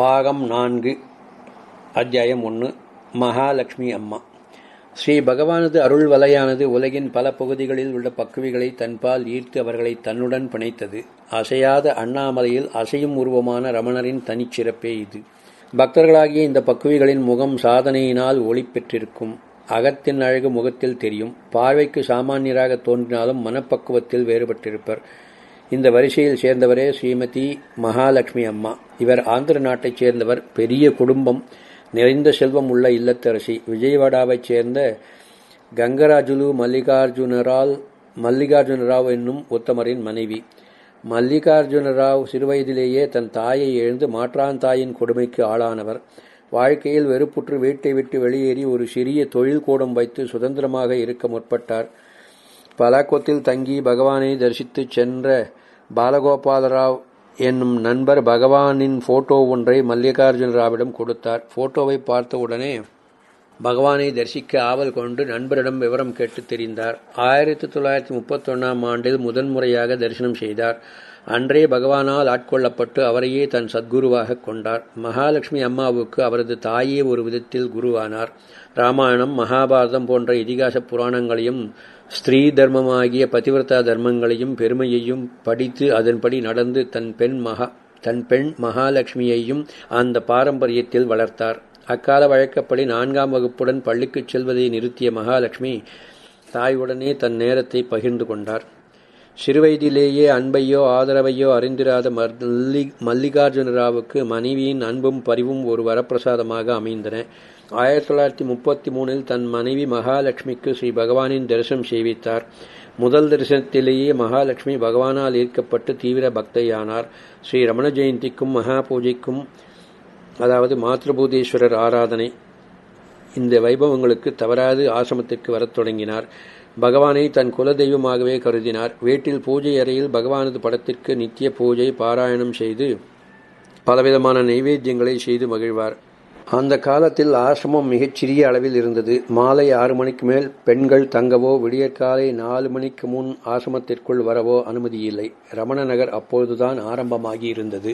பாகம் நான்கு அத்தியாயம் ஒன்று மகாலட்சுமி அம்மா. ஸ்ரீ பகவானது அருள் வலையானது உலகின் பல பகுதிகளில் உள்ள பக்குவிகளை தன்பால் ஈர்த்து அவர்களை தன்னுடன் பிணைத்தது. அசையாத அண்ணாமலையில் அசையும் உருவமான ரமணரின் தனிச்சிறப்பே இது. பக்தர்களாகிய இந்த பக்குவிகளின் முகம் சாதனையினால் ஒளி பெற்றிருக்கும் அகத்தின் அழகு முகத்தில் தெரியும். பார்வைக்கு சாமானியராக தோன்றினாலும் மனப்பக்குவத்தில் வேறுபட்டிருப்பர். இந்த வரிசையில் சேர்ந்தவரே ஸ்ரீமதி மகாலட்சுமி அம்மா. இவர் ஆந்திர நாட்டைச் சேர்ந்தவர் பெரிய குடும்பம் நிறைந்த செல்வம் உள்ள இல்லத்தரசி. விஜயவாடாவைச் சேர்ந்த கங்கராஜுலு மல்லிகார்ஜுனரால் மல்லிகார்ஜுனராவ் என்னும் உத்தமரின் மனைவி. மல்லிகார்ஜுனராவ் சிறுவயதிலேயே தன் தாயை எழுந்து மாற்றாந்தாயின் கொடுமைக்கு ஆளானவர். வாழ்க்கையில் வெறுப்புற்று வீட்டை விட்டு வெளியேறி ஒரு சிறிய தொழில் கூடம் வைத்து சுதந்திரமாக இருக்க முற்பட்டார். பலாக்கோத்தில் தங்கி பகவானை தரிசித்து சென்ற பாலகோபாலராவ் என்னும் நண்பர் பகவானின் போட்டோ ஒன்றை மல்லிகார்ஜுன ராவிடம் கொடுத்தார். போட்டோவை பார்த்தவுடனே பகவானை தரிசிக்க ஆவல் கொண்டு நண்பரிடம் விவரம் கேட்டு தெரிந்தார். ஆயிரத்தி தொள்ளாயிரத்தி முப்பத்தொன்னாம் ஆண்டில் முதன்முறையாக தரிசனம் செய்தார். அன்றே பகவானால் ஆட்கொள்ளப்பட்டு அவரையே தன் சத்குருவாக கொண்டார். மகாலட்சுமி அம்மாவுக்கு அவரது தாயே ஒரு விதத்தில் குருவானார். ராமாயணம் மகாபாரதம் போன்ற இதிகாச புராணங்களையும் ஸ்திரீ தர்மமாகிய பதிவிரதா தர்மங்களையும் பெருமையையும் படித்து அதன்படி நடந்து தன் பெண் மகா தன் பெண் மகாலட்சுமியையும் அந்த பாரம்பரியத்தில் வளர்த்தார். அக்கால வழக்கப்படி நான்காம் வகுப்புடன் பள்ளிக்குச் செல்வதை நிறுத்திய மகாலட்சுமி தாயுடனே தன் நேரத்தை பகிர்ந்து கொண்டார். சிறுவயதிலேயே அன்பையோ ஆதரவையோ அறிந்திராத மல்லி மல்லிகார்ஜுன ராவுக்கு மனைவியின் அன்பும் பரிவும் ஒரு வரப்பிரசாதமாக அமைந்தன. ஆயிரத்தி தொள்ளாயிரத்தி முப்பத்தி மூணில் தன் மனைவி மகாலட்சுமிக்கு ஸ்ரீ பகவானின் தரிசனம் செய்வித்தார். முதல் தரிசனத்திலேயே மகாலட்சுமி பகவானால் ஈர்க்கப்பட்டு தீவிர பக்தையானார். ஸ்ரீ ரமண ஜெயந்திக்கும் மகா பூஜைக்கும் அதாவது மாத்ருபூதீஸ்வரர் ஆராதனை இந்த வைபவங்களுக்கு தவறாது ஆசிரமத்திற்கு வரத் தொடங்கினார். பகவானை தன் குல தெய்வமாகவே கருதினார். வீட்டில் பூஜை அறையில் பகவானது படத்திற்கு நித்திய பூஜை பாராயணம் செய்து பலவிதமான நைவேத்தியங்களை செய்து மகிழ்வார். அந்த காலத்தில் ஆசிரமம் மிகச்சிறிய அளவில் இருந்தது. மாலை ஆறு மணிக்கு மேல் பெண்கள் தங்கவோ விடியற்காலை நாலு மணிக்கு முன் ஆசிரமத்திற்குள் வரவோ அனுமதி இல்லை ரமண நகர் அப்பொழுதுதான் ஆரம்பமாகி இருந்தது.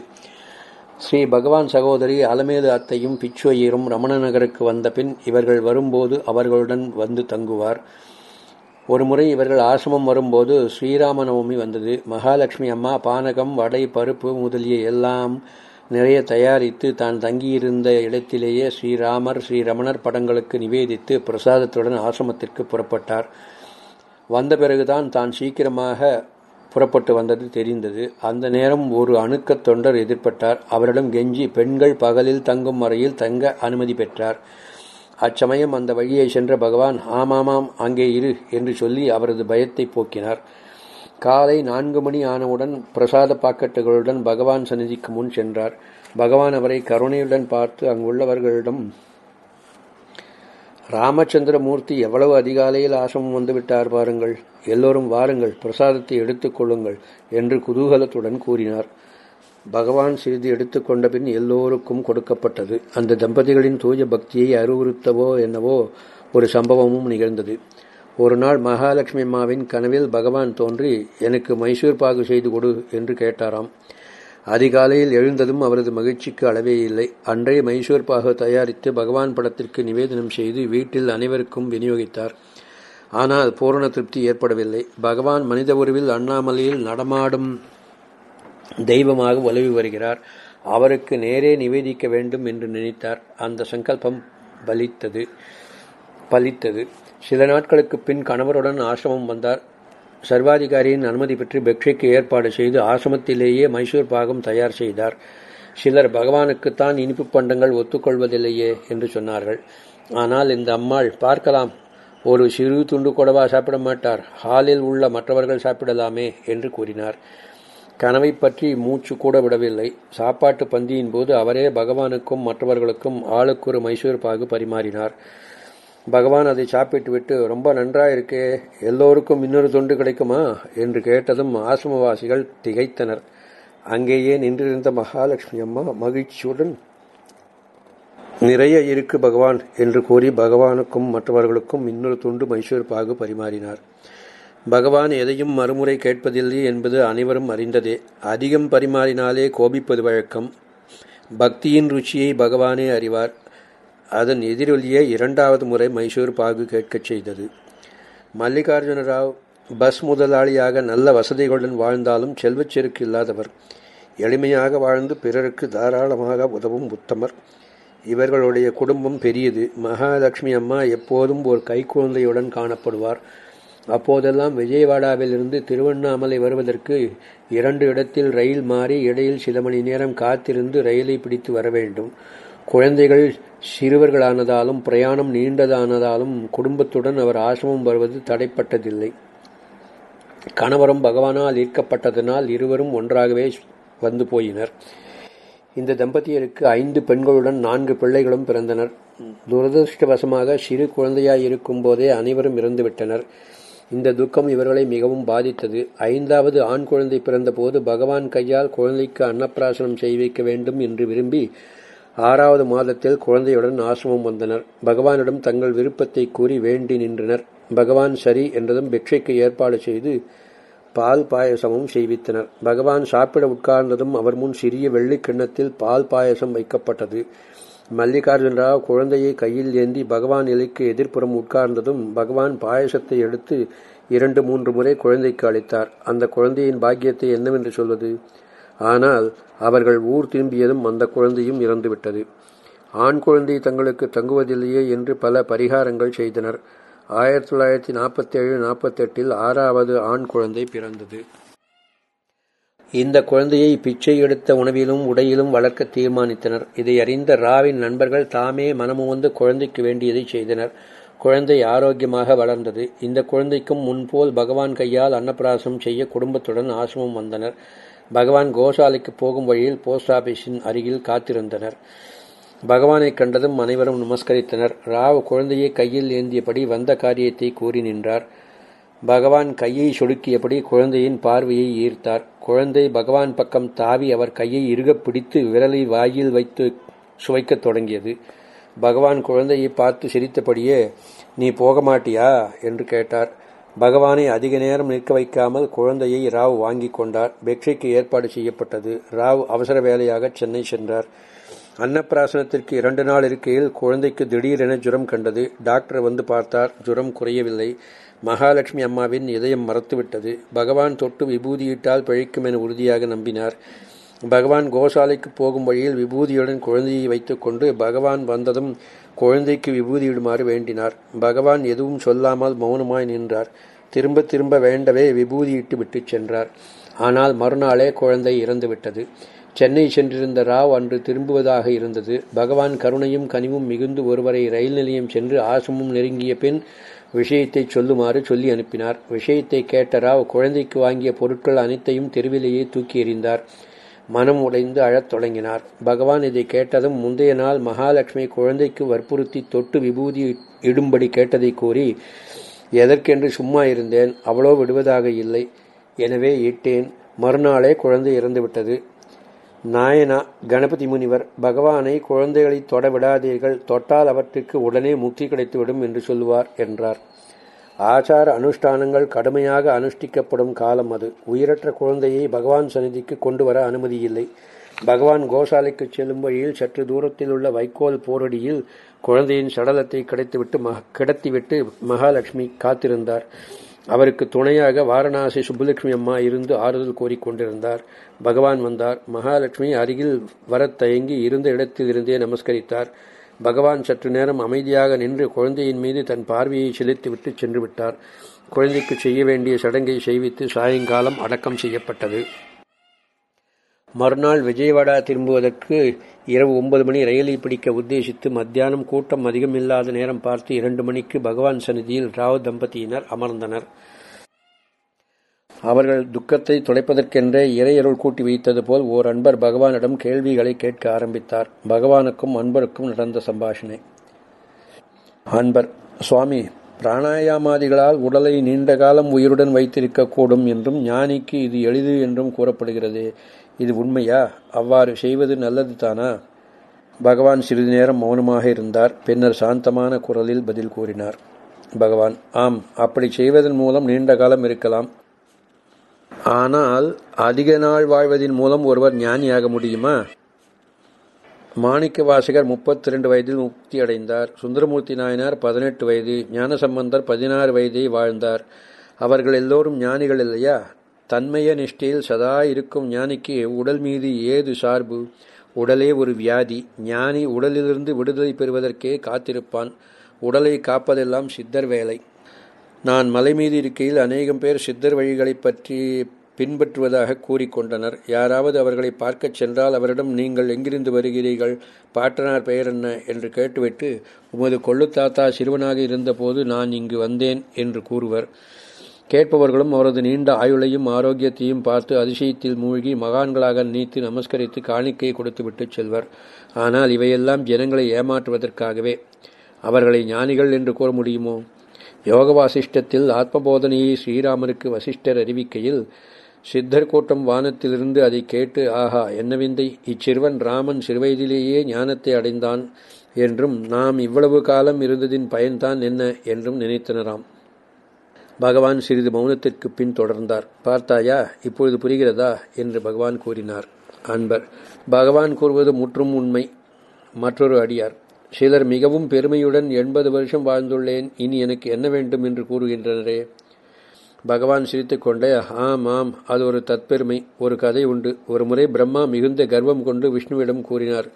ஸ்ரீ பகவான் சகோதரி அலமேது அத்தையும் பிச்சுவையரும் ரமண நகருக்கு வந்த பின் இவர்கள் வரும்போது அவர்களுடன் வந்து தங்குவார். ஒருமுறை இவர்கள் ஆசிரமம் வரும்போது ஸ்ரீராம நவமி வந்தது. மகாலட்சுமி அம்மா பானகம் வடை பருப்பு முதலிய எல்லாம் நிறைய தயாரித்து தான் தங்கியிருந்த இடத்திலேயே ஸ்ரீராமர் ஸ்ரீரமணர் படங்களுக்கு நிவேதித்து பிரசாதத்துடன் ஆசிரமத்திற்கு புறப்பட்டார். வந்த பிறகுதான் தான் சீக்கிரமாக புறப்பட்டு வந்தது தெரிந்தது. அந்த நேரம் ஒரு அணுக்கத் தொண்டர் எதிர்பட்டார். அவரிடம் கெஞ்சி பெண்கள் பகலில் தங்கும் வரையில் தங்க அனுமதி பெற்றார். அச்சமயம் அந்த வழியை சென்ற பகவான் ஆமாமாம் அங்கே இரு என்று சொல்லி அவரது பயத்தை போக்கினார். காலை நான்கு மணி ஆனவுடன் பிரசாத பாக்கெட்டுகளுடன் பகவான் சந்நிதிக்கு முன் சென்றார். பகவான் அவரை கருணையுடன் பார்த்து அங்குள்ளவர்களிடம் ராமச்சந்திரமூர்த்தி எவ்வளவு அதிகாலையில் ஆசிரமம் வந்துவிட்டார் பாருங்கள். எல்லோரும் வாருங்கள் பிரசாதத்தை எடுத்துக் கொள்ளுங்கள் என்று குதூகலத்துடன் கூறினார். பகவான் சிறிது எடுத்துக்கொண்ட பின் எல்லோருக்கும் கொடுக்கப்பட்டது. அந்த தம்பதிகளின் தூய பக்தியை அறிவுறுத்தவோ என்னவோ ஒரு சம்பவமும் நிகழ்ந்தது. ஒரு நாள் மகாலட்சுமி அம்மாவின் கனவில் பகவான் தோன்றி எனக்கு மைசூர் பாகு செய்து கொடு என்று கேட்டாராம். அதிகாலையில் எழுந்ததும் அவரது மகிழ்ச்சிக்கு அளவே இல்லை. அன்றே மைசூர் பாகு தயாரித்து பகவான் படத்திற்கு நிவேதனம் செய்து வீட்டில் அனைவருக்கும் விநியோகித்தார். ஆனால் பூரண திருப்தி ஏற்படவில்லை. பகவான் மனித உருவில் அண்ணாமலையில் நடமாடும் தெய்வமாக உலவி வருகிறார். அவருக்கு நேரே நிவேதிக்க வேண்டும் என்று நினைத்தார். அந்த சங்கல்பம் பலித்தது பலித்தது. சில நாட்களுக்கு பின் கணவருடன் ஆசிரமம் வந்தார். சர்வாதிகாரியின் அனுமதி பெற்று பெக்ஷைக்கு ஏற்பாடு செய்து ஆசிரமத்திலேயே மைசூர் பாகம் தயார் செய்தார். சிலர் பகவானுக்குத்தான் இனிப்பு பண்டங்கள் ஒத்துக்கொள்வதில்லையே என்று சொன்னார்கள். ஆனால் இந்த அம்மாள் பார்க்கலாம் ஒரு சிறு துண்டு கூடவா சாப்பிட மாட்டார். ஹாலில் உள்ள மற்றவர்கள் சாப்பிடலாமே என்று கூறினார். கனவை பற்றி மூச்சு கூட விடவில்லை. சாப்பாட்டு பந்தியின் போது அவரே பகவானுக்கும் மற்றவர்களுக்கும் ஆளுக்கு ஒரு மைசூர் பாகு பரிமாறினார். பகவான் அதை சாப்பிட்டுவிட்டு ரொம்ப நன்றாயிருக்கே எல்லோருக்கும் இன்னொரு தொண்டு கிடைக்குமா? என்று கேட்டதும் ஆசிரமவாசிகள் திகைத்தனர். அங்கேயே நின்றிருந்த மகாலட்சுமி அம்மா மகிழ்ச்சியுடன் நிறைய இருக்கு பகவான் என்று கூறி பகவானுக்கும் மற்றவர்களுக்கும் இன்னொரு துண்டு மைசூர் பாகு பரிமாறினார். பகவான் எதையும் மறுமுறை கேட்பதில்லை என்பது அனைவரும் அறிந்ததே. அதிகம் பரிமாறினாலே கோபிப்பது வழக்கம். பக்தியின் ருச்சியை பகவானே அறிவார். அதன் எதிரொலியை இரண்டாவது முறை மைசூர் பாகு கேட்கச் செய்தது. மல்லிகார்ஜுன ராவ் பஸ் முதலாளியாக நல்ல வசதிகளுடன் வாழ்ந்தாலும் செல்வச் செருக்கு இல்லாதவர். எளிமையாக வாழ்ந்து பிறருக்கு தாராளமாக உதவும் உத்தமர். இவர்களுடைய குடும்பம் பெரியது. மகாலட்சுமி அம்மா எப்போதும் ஒரு கைக்குழந்தையுடன் காணப்படுவார். அப்போதெல்லாம் விஜயவாடாவிலிருந்து திருவண்ணாமலை வருவதற்கு இரண்டு இடத்தில் ரயில் மாறி இடையில் சில மணி நேரம் காத்திருந்து ரயிலை பிடித்து வர வேண்டும். குழந்தைகள் சிறுவர்களானதாலும் பிரயாணம் நீண்டதானதாலும் குடும்பத்துடன் அவர் ஆசிரமம் வருவது தடைப்பட்டதில்லை. கணவரும் பகவானால் ஈர்க்கப்பட்டதனால் இருவரும் ஒன்றாகவே வந்து போயினர். இந்த தம்பதியருக்கு ஐந்து பெண்களுடன் நான்கு பிள்ளைகளும் பிறந்தனர். துரதிருஷ்டவசமாக சிறு குழந்தையாய் இருக்கும் போதே அனைவரும் இறந்துவிட்டனர். இந்த துக்கம் இவர்களை மிகவும் பாதித்தது. ஐந்தாவது ஆண் குழந்தை பிறந்தபோது பகவான் கையால் குழந்தைக்கு அன்னப்பிராசனம் செய்விக்க வேண்டும் என்று விரும்பி ஆறாவது மாதத்தில் குழந்தையுடன் ஆசிரமம் வந்தனர். பகவானிடம் தங்கள் விருப்பத்தை கூறி வேண்டி நின்றனர். பகவான் சரி என்றதும் பிக்ஷைக்கு ஏற்பாடு செய்து பால் பாயசமும் செய்வித்தனர். பகவான் சாப்பிட உட்கார்ந்ததும் அவர் முன் சிறிய வெள்ளி கிண்ணத்தில் பால் பாயசம் வைக்கப்பட்டது. மல்லிகார்ஜுன ராவ் குழந்தையை கையில் ஏந்தி பகவான் இலைக்கு எதிர்ப்புறம் உட்கார்ந்ததும் பகவான் பாயசத்தை எடுத்து இரண்டு மூன்று முறை குழந்தைக்கு அளித்தார். அந்த குழந்தையின் பாக்கியத்தை என்னவென்று சொல்வது? ஆனால் அவர்கள் ஊர் திரும்பியதும் அந்த குழந்தையும் இறந்துவிட்டது. ஆண் குழந்தை தங்களுக்கு தங்குவதில்லையே என்று பல பரிகாரங்கள் செய்தனர். ஆயிரத்தி தொள்ளாயிரத்தி நாற்பத்தேழு நாற்பத்தெட்டில் ஆறாவது ஆண் குழந்தை பிறந்தது. இந்த குழந்தையை பிச்சை எடுத்த உணவிலும் உடையிலும் வளர்க்க தீர்மானித்தனர். இதை அறிந்த ராவின் நண்பர்கள் தாமே மனமுவந்து குழந்தைக்கு வேண்டியதை செய்தனர். குழந்தை ஆரோக்கியமாக வளர்ந்தது. இந்த குழந்தைக்கும் முன்போல் பகவான் கையால் அன்னப்பிராசம் செய்ய குடும்பத்துடன் ஆசிரமம் வந்தனர். பகவான் கோசாலைக்கு போகும் வழியில் போஸ்ட் ஆபீஸின் அருகில் காத்திருந்தனர். பகவானை கண்டதும் அனைவரும் நமஸ்கரித்தனர். ராவ் குழந்தையை கையில் ஏந்தியபடி வந்த காரியத்தை கூறி நின்றார். பகவான் கையை சொடுக்கியபடி குழந்தையின் பார்வையை ஈர்த்தார். குழந்தை பகவான் பக்கம் தாவி அவர் கையை இறுகப் பிடித்து விரலை வாயில் வைத்து சுவைக்கத் தொடங்கியது. பகவான் குழந்தையை பார்த்து சிரித்தபடியே நீ போக மாட்டியா? என்று கேட்டார். பகவானை அதிக நேரம் நிற்க வைக்காமல் குழந்தையை ராவ் வாங்கிக் கொண்டார். பெக்ஷைக்கு ஏற்பாடு செய்யப்பட்டது. ராவ் அவசர வேலையாக சென்னை சென்றார். அன்னப்பிராசனத்திற்கு இரண்டு நாள் இருக்கையில் குழந்தைக்கு திடீரென ஜுரம் கண்டது. டாக்டர் வந்து பார்த்தார் ஜுரம் குறையவில்லை. மகாலட்சுமி அம்மாவின் இதயம் மறத்துவிட்டது. பகவான் தொட்டு விபூதியிட்டால் பிழைக்கும் என உறுதியாக நம்பினார். பகவான் கோசாலைக்கு போகும் வழியில் விபூதியுடன் குழந்தையை வைத்துக்கொண்டு பகவான் வந்ததும் குழந்தைக்கு விபூதியிடுமாறு வேண்டினார். பகவான் எதுவும் சொல்லாமல் மௌனமாய் நின்றார். திரும்ப திரும்ப வேண்டவே விபூதியிட்டு விட்டு சென்றார். ஆனால் மறுநாளே குழந்தை இறந்துவிட்டது. சென்னை சென்றிருந்த ராவ் அன்று திரும்புவதாக இருந்தது. பகவான் கருணையும் கனிவும் மிகுந்து ஒருவரை ரயில் நிலையம் சென்று ஆசமும் நெருங்கிய பின் விஷயத்தை சொல்லுமாறு சொல்லி அனுப்பினார். விஷயத்தை கேட்ட ராவ் குழந்தைக்கு வாங்கிய பொருட்கள் அனைத்தையும் தெருவிலேயே தூக்கி எறிந்தார். மனம் உடைந்து அழத் தொடங்கினார். பகவான் இதை கேட்டதும் முந்தைய நாள் மகாலட்சுமி குழந்தைக்கு வற்புறுத்தி தொட்டு விபூதி இடும்படி கேட்டதை கூறி எதற்கென்று சும்மா இருந்தேன் அவ்வளோ விடுவதாக இல்லை. எனவே இட்டேன். மறுநாளே குழந்தை இறந்துவிட்டது. நாயனா கணபதி முனிவர் பகவானை குழந்தைகளை தொட விடாதீர்கள். தொட்டால் அவற்றுக்கு உடனே முக்தி கிடைத்துவிடும் என்று சொல்லுவார் என்றார். ஆச்சார அனுஷ்டானங்கள் கடுமையாக அனுஷ்டிக்கப்படும் காலம் அது. உயிரற்ற குழந்தையை பகவான் சந்நிதிக்கு கொண்டு வர அனுமதி இல்லை. பகவான் கோசாலைக்கு செல்லும் வழியில் சற்று தூரத்தில் உள்ள வைக்கோல் போரடியில் குழந்தையின் சடலத்தை கிடைத்துவிட்டு கிடத்திவிட்டு மகாலட்சுமி காத்திருந்தார். அவருக்கு துணையாக வாரணாசி சுப்புலட்சுமி அம்மா இருந்து ஆறுதல் கோரிக்கொண்டிருந்தார் பகவான் வந்தார். மகாலட்சுமி அருகில் வரத் தயங்கி இருந்த இடத்திலிருந்தே நமஸ்கரித்தார். பகவான் சற்று நேரம் அமைதியாக நின்று குழந்தையின் மீது தன் பார்வையை செலுத்திவிட்டு சென்று விட்டார். குழந்தைக்கு செய்ய வேண்டிய சடங்கை செய்வித்து சாயங்காலம் அடக்கம் செய்யப்பட்டது. மறுநாள் விஜயவாடா திரும்புவதற்கு இரவு ஒன்பது மணி ரயிலை பிடிக்க உத்தேசித்து மத்தியானம் கூட்டம் அதிகமில்லாத நேரம் பார்த்து இரண்டு மணிக்கு பகவான் சந்நிதியில் ராவ் தம்பதியினர் அமர்ந்தனர். அவர்கள் துக்கத்தை துடைப்பதற்கென்றே இறையருள் கூட்டி வைத்தது போல் ஓர் அன்பர் பகவானிடம் கேள்விகளை கேட்க ஆரம்பித்தார். பகவானுக்கும் அன்பருக்கும் நடந்த சம்பாஷணை. அன்பர் சுவாமி பிராணாயாமாதிகளால் உடலை நீண்ட காலம் உயிருடன் வைத்திருக்கக்கூடும் என்றும் ஞானிக்கு இது எளிது என்றும் கூறப்படுகிறது. இது உண்மையா? அவ்வாறு செய்வது நல்லது தானா? பகவான் சிறிது நேரம் மௌனமாக இருந்தார். பின்னர் சாந்தமான குரலில் பதில் கூறினார். பகவான் ஆம் அப்படி செய்வதன் மூலம் நீண்ட காலம் இருக்கலாம். ஆனால் அதிக நாள் வாழ்வதன் மூலம் ஒருவர் ஞானியாக முடியுமா? மாணிக்க வாசகர் முப்பத்தி ரெண்டு வயதில் முக்தி அடைந்தார். சுந்தரமூர்த்தி நாயனார் பதினெட்டு வயது. ஞானசம்பந்தர் பதினாறு வயதை வாழ்ந்தார். அவர்கள் எல்லோரும் ஞானிகள் இல்லையா? தன்மய நிஷ்டையில் சதா இருக்கும் ஞானிக்கு உடல் மீது ஏது சார்பு? உடலே ஒரு வியாதி. ஞானி உடலிலிருந்து விடுதலை பெறுவதற்கே காத்திருப்பான். உடலை காப்பதெல்லாம் சித்தர் வேலை. நான் மலை மீது இருக்கையில் அநேகம் பேர் சித்தர் வழிகளைப் பற்றி பின்பற்றுவதாக கூறிக்கொண்டனர். யாராவது அவர்களை பார்க்கச் சென்றால் அவரிடம் நீங்கள் எங்கிருந்து வருகிறீர்கள் பாட்டனார் பெயர் என்ன என்று கேட்டுவிட்டு உமது கொள்ளு தாத்தா சிறுவனாக இருந்தபோது நான் இங்கு வந்தேன் என்று கூறுவர். கேட்பவர்களும் அவரது நீண்ட ஆயுளையும் ஆரோக்கியத்தையும் பார்த்து அதிசயத்தில் மூழ்கி மகான்களாக நீத்து நமஸ்கரித்து காணிக்கை கொடுத்துவிட்டு செல்வர். ஆனால் இவையெல்லாம் ஜனங்களை ஏமாற்றுவதற்காகவே. அவர்களை ஞானிகள் என்று கூற முடியுமோ? யோக வாசிஷ்டத்தில் ஆத்மபோதனையை ஸ்ரீராமருக்கு வசிஷ்டர் அறிவிக்கையில் சித்தர் கூட்டம் வானத்திலிருந்து அதை கேட்டு ஆஹா என்ன விந்தை இச்சிறுவன் ராமன் சிறுவயதிலேயே ஞானத்தை அடைந்தான் என்றும் நாம் இவ்வளவு காலம் இருந்ததின் பயன்தான் என்ன? என்றும் நினைத்தனராம். பகவான் சிறிது மௌனத்திற்கு பின் தொடர்ந்தார். பார்த்தாயா இப்பொழுது புரிகிறதா? என்று பகவான் கூறினார். அன்பர் பகவான் கூறுவது முற்றும் உண்மை. மற்றொரு அடியார் சிலர் மிகவும் பெருமையுடன் எண்பது வருஷம் வாழ்ந்துள்ளேன் இனி எனக்கு என்ன வேண்டும் என்று கூறுகின்றனரே? பகவான் சிரித்துக்கொண்டே ஆம் ஆம் அது ஒரு தற்பெருமை ஒரு கதை உண்டு. ஒரு முறை பிரம்மா மிகுந்த கர்வம் கொண்டு விஷ்ணுவிடம் கூறினார்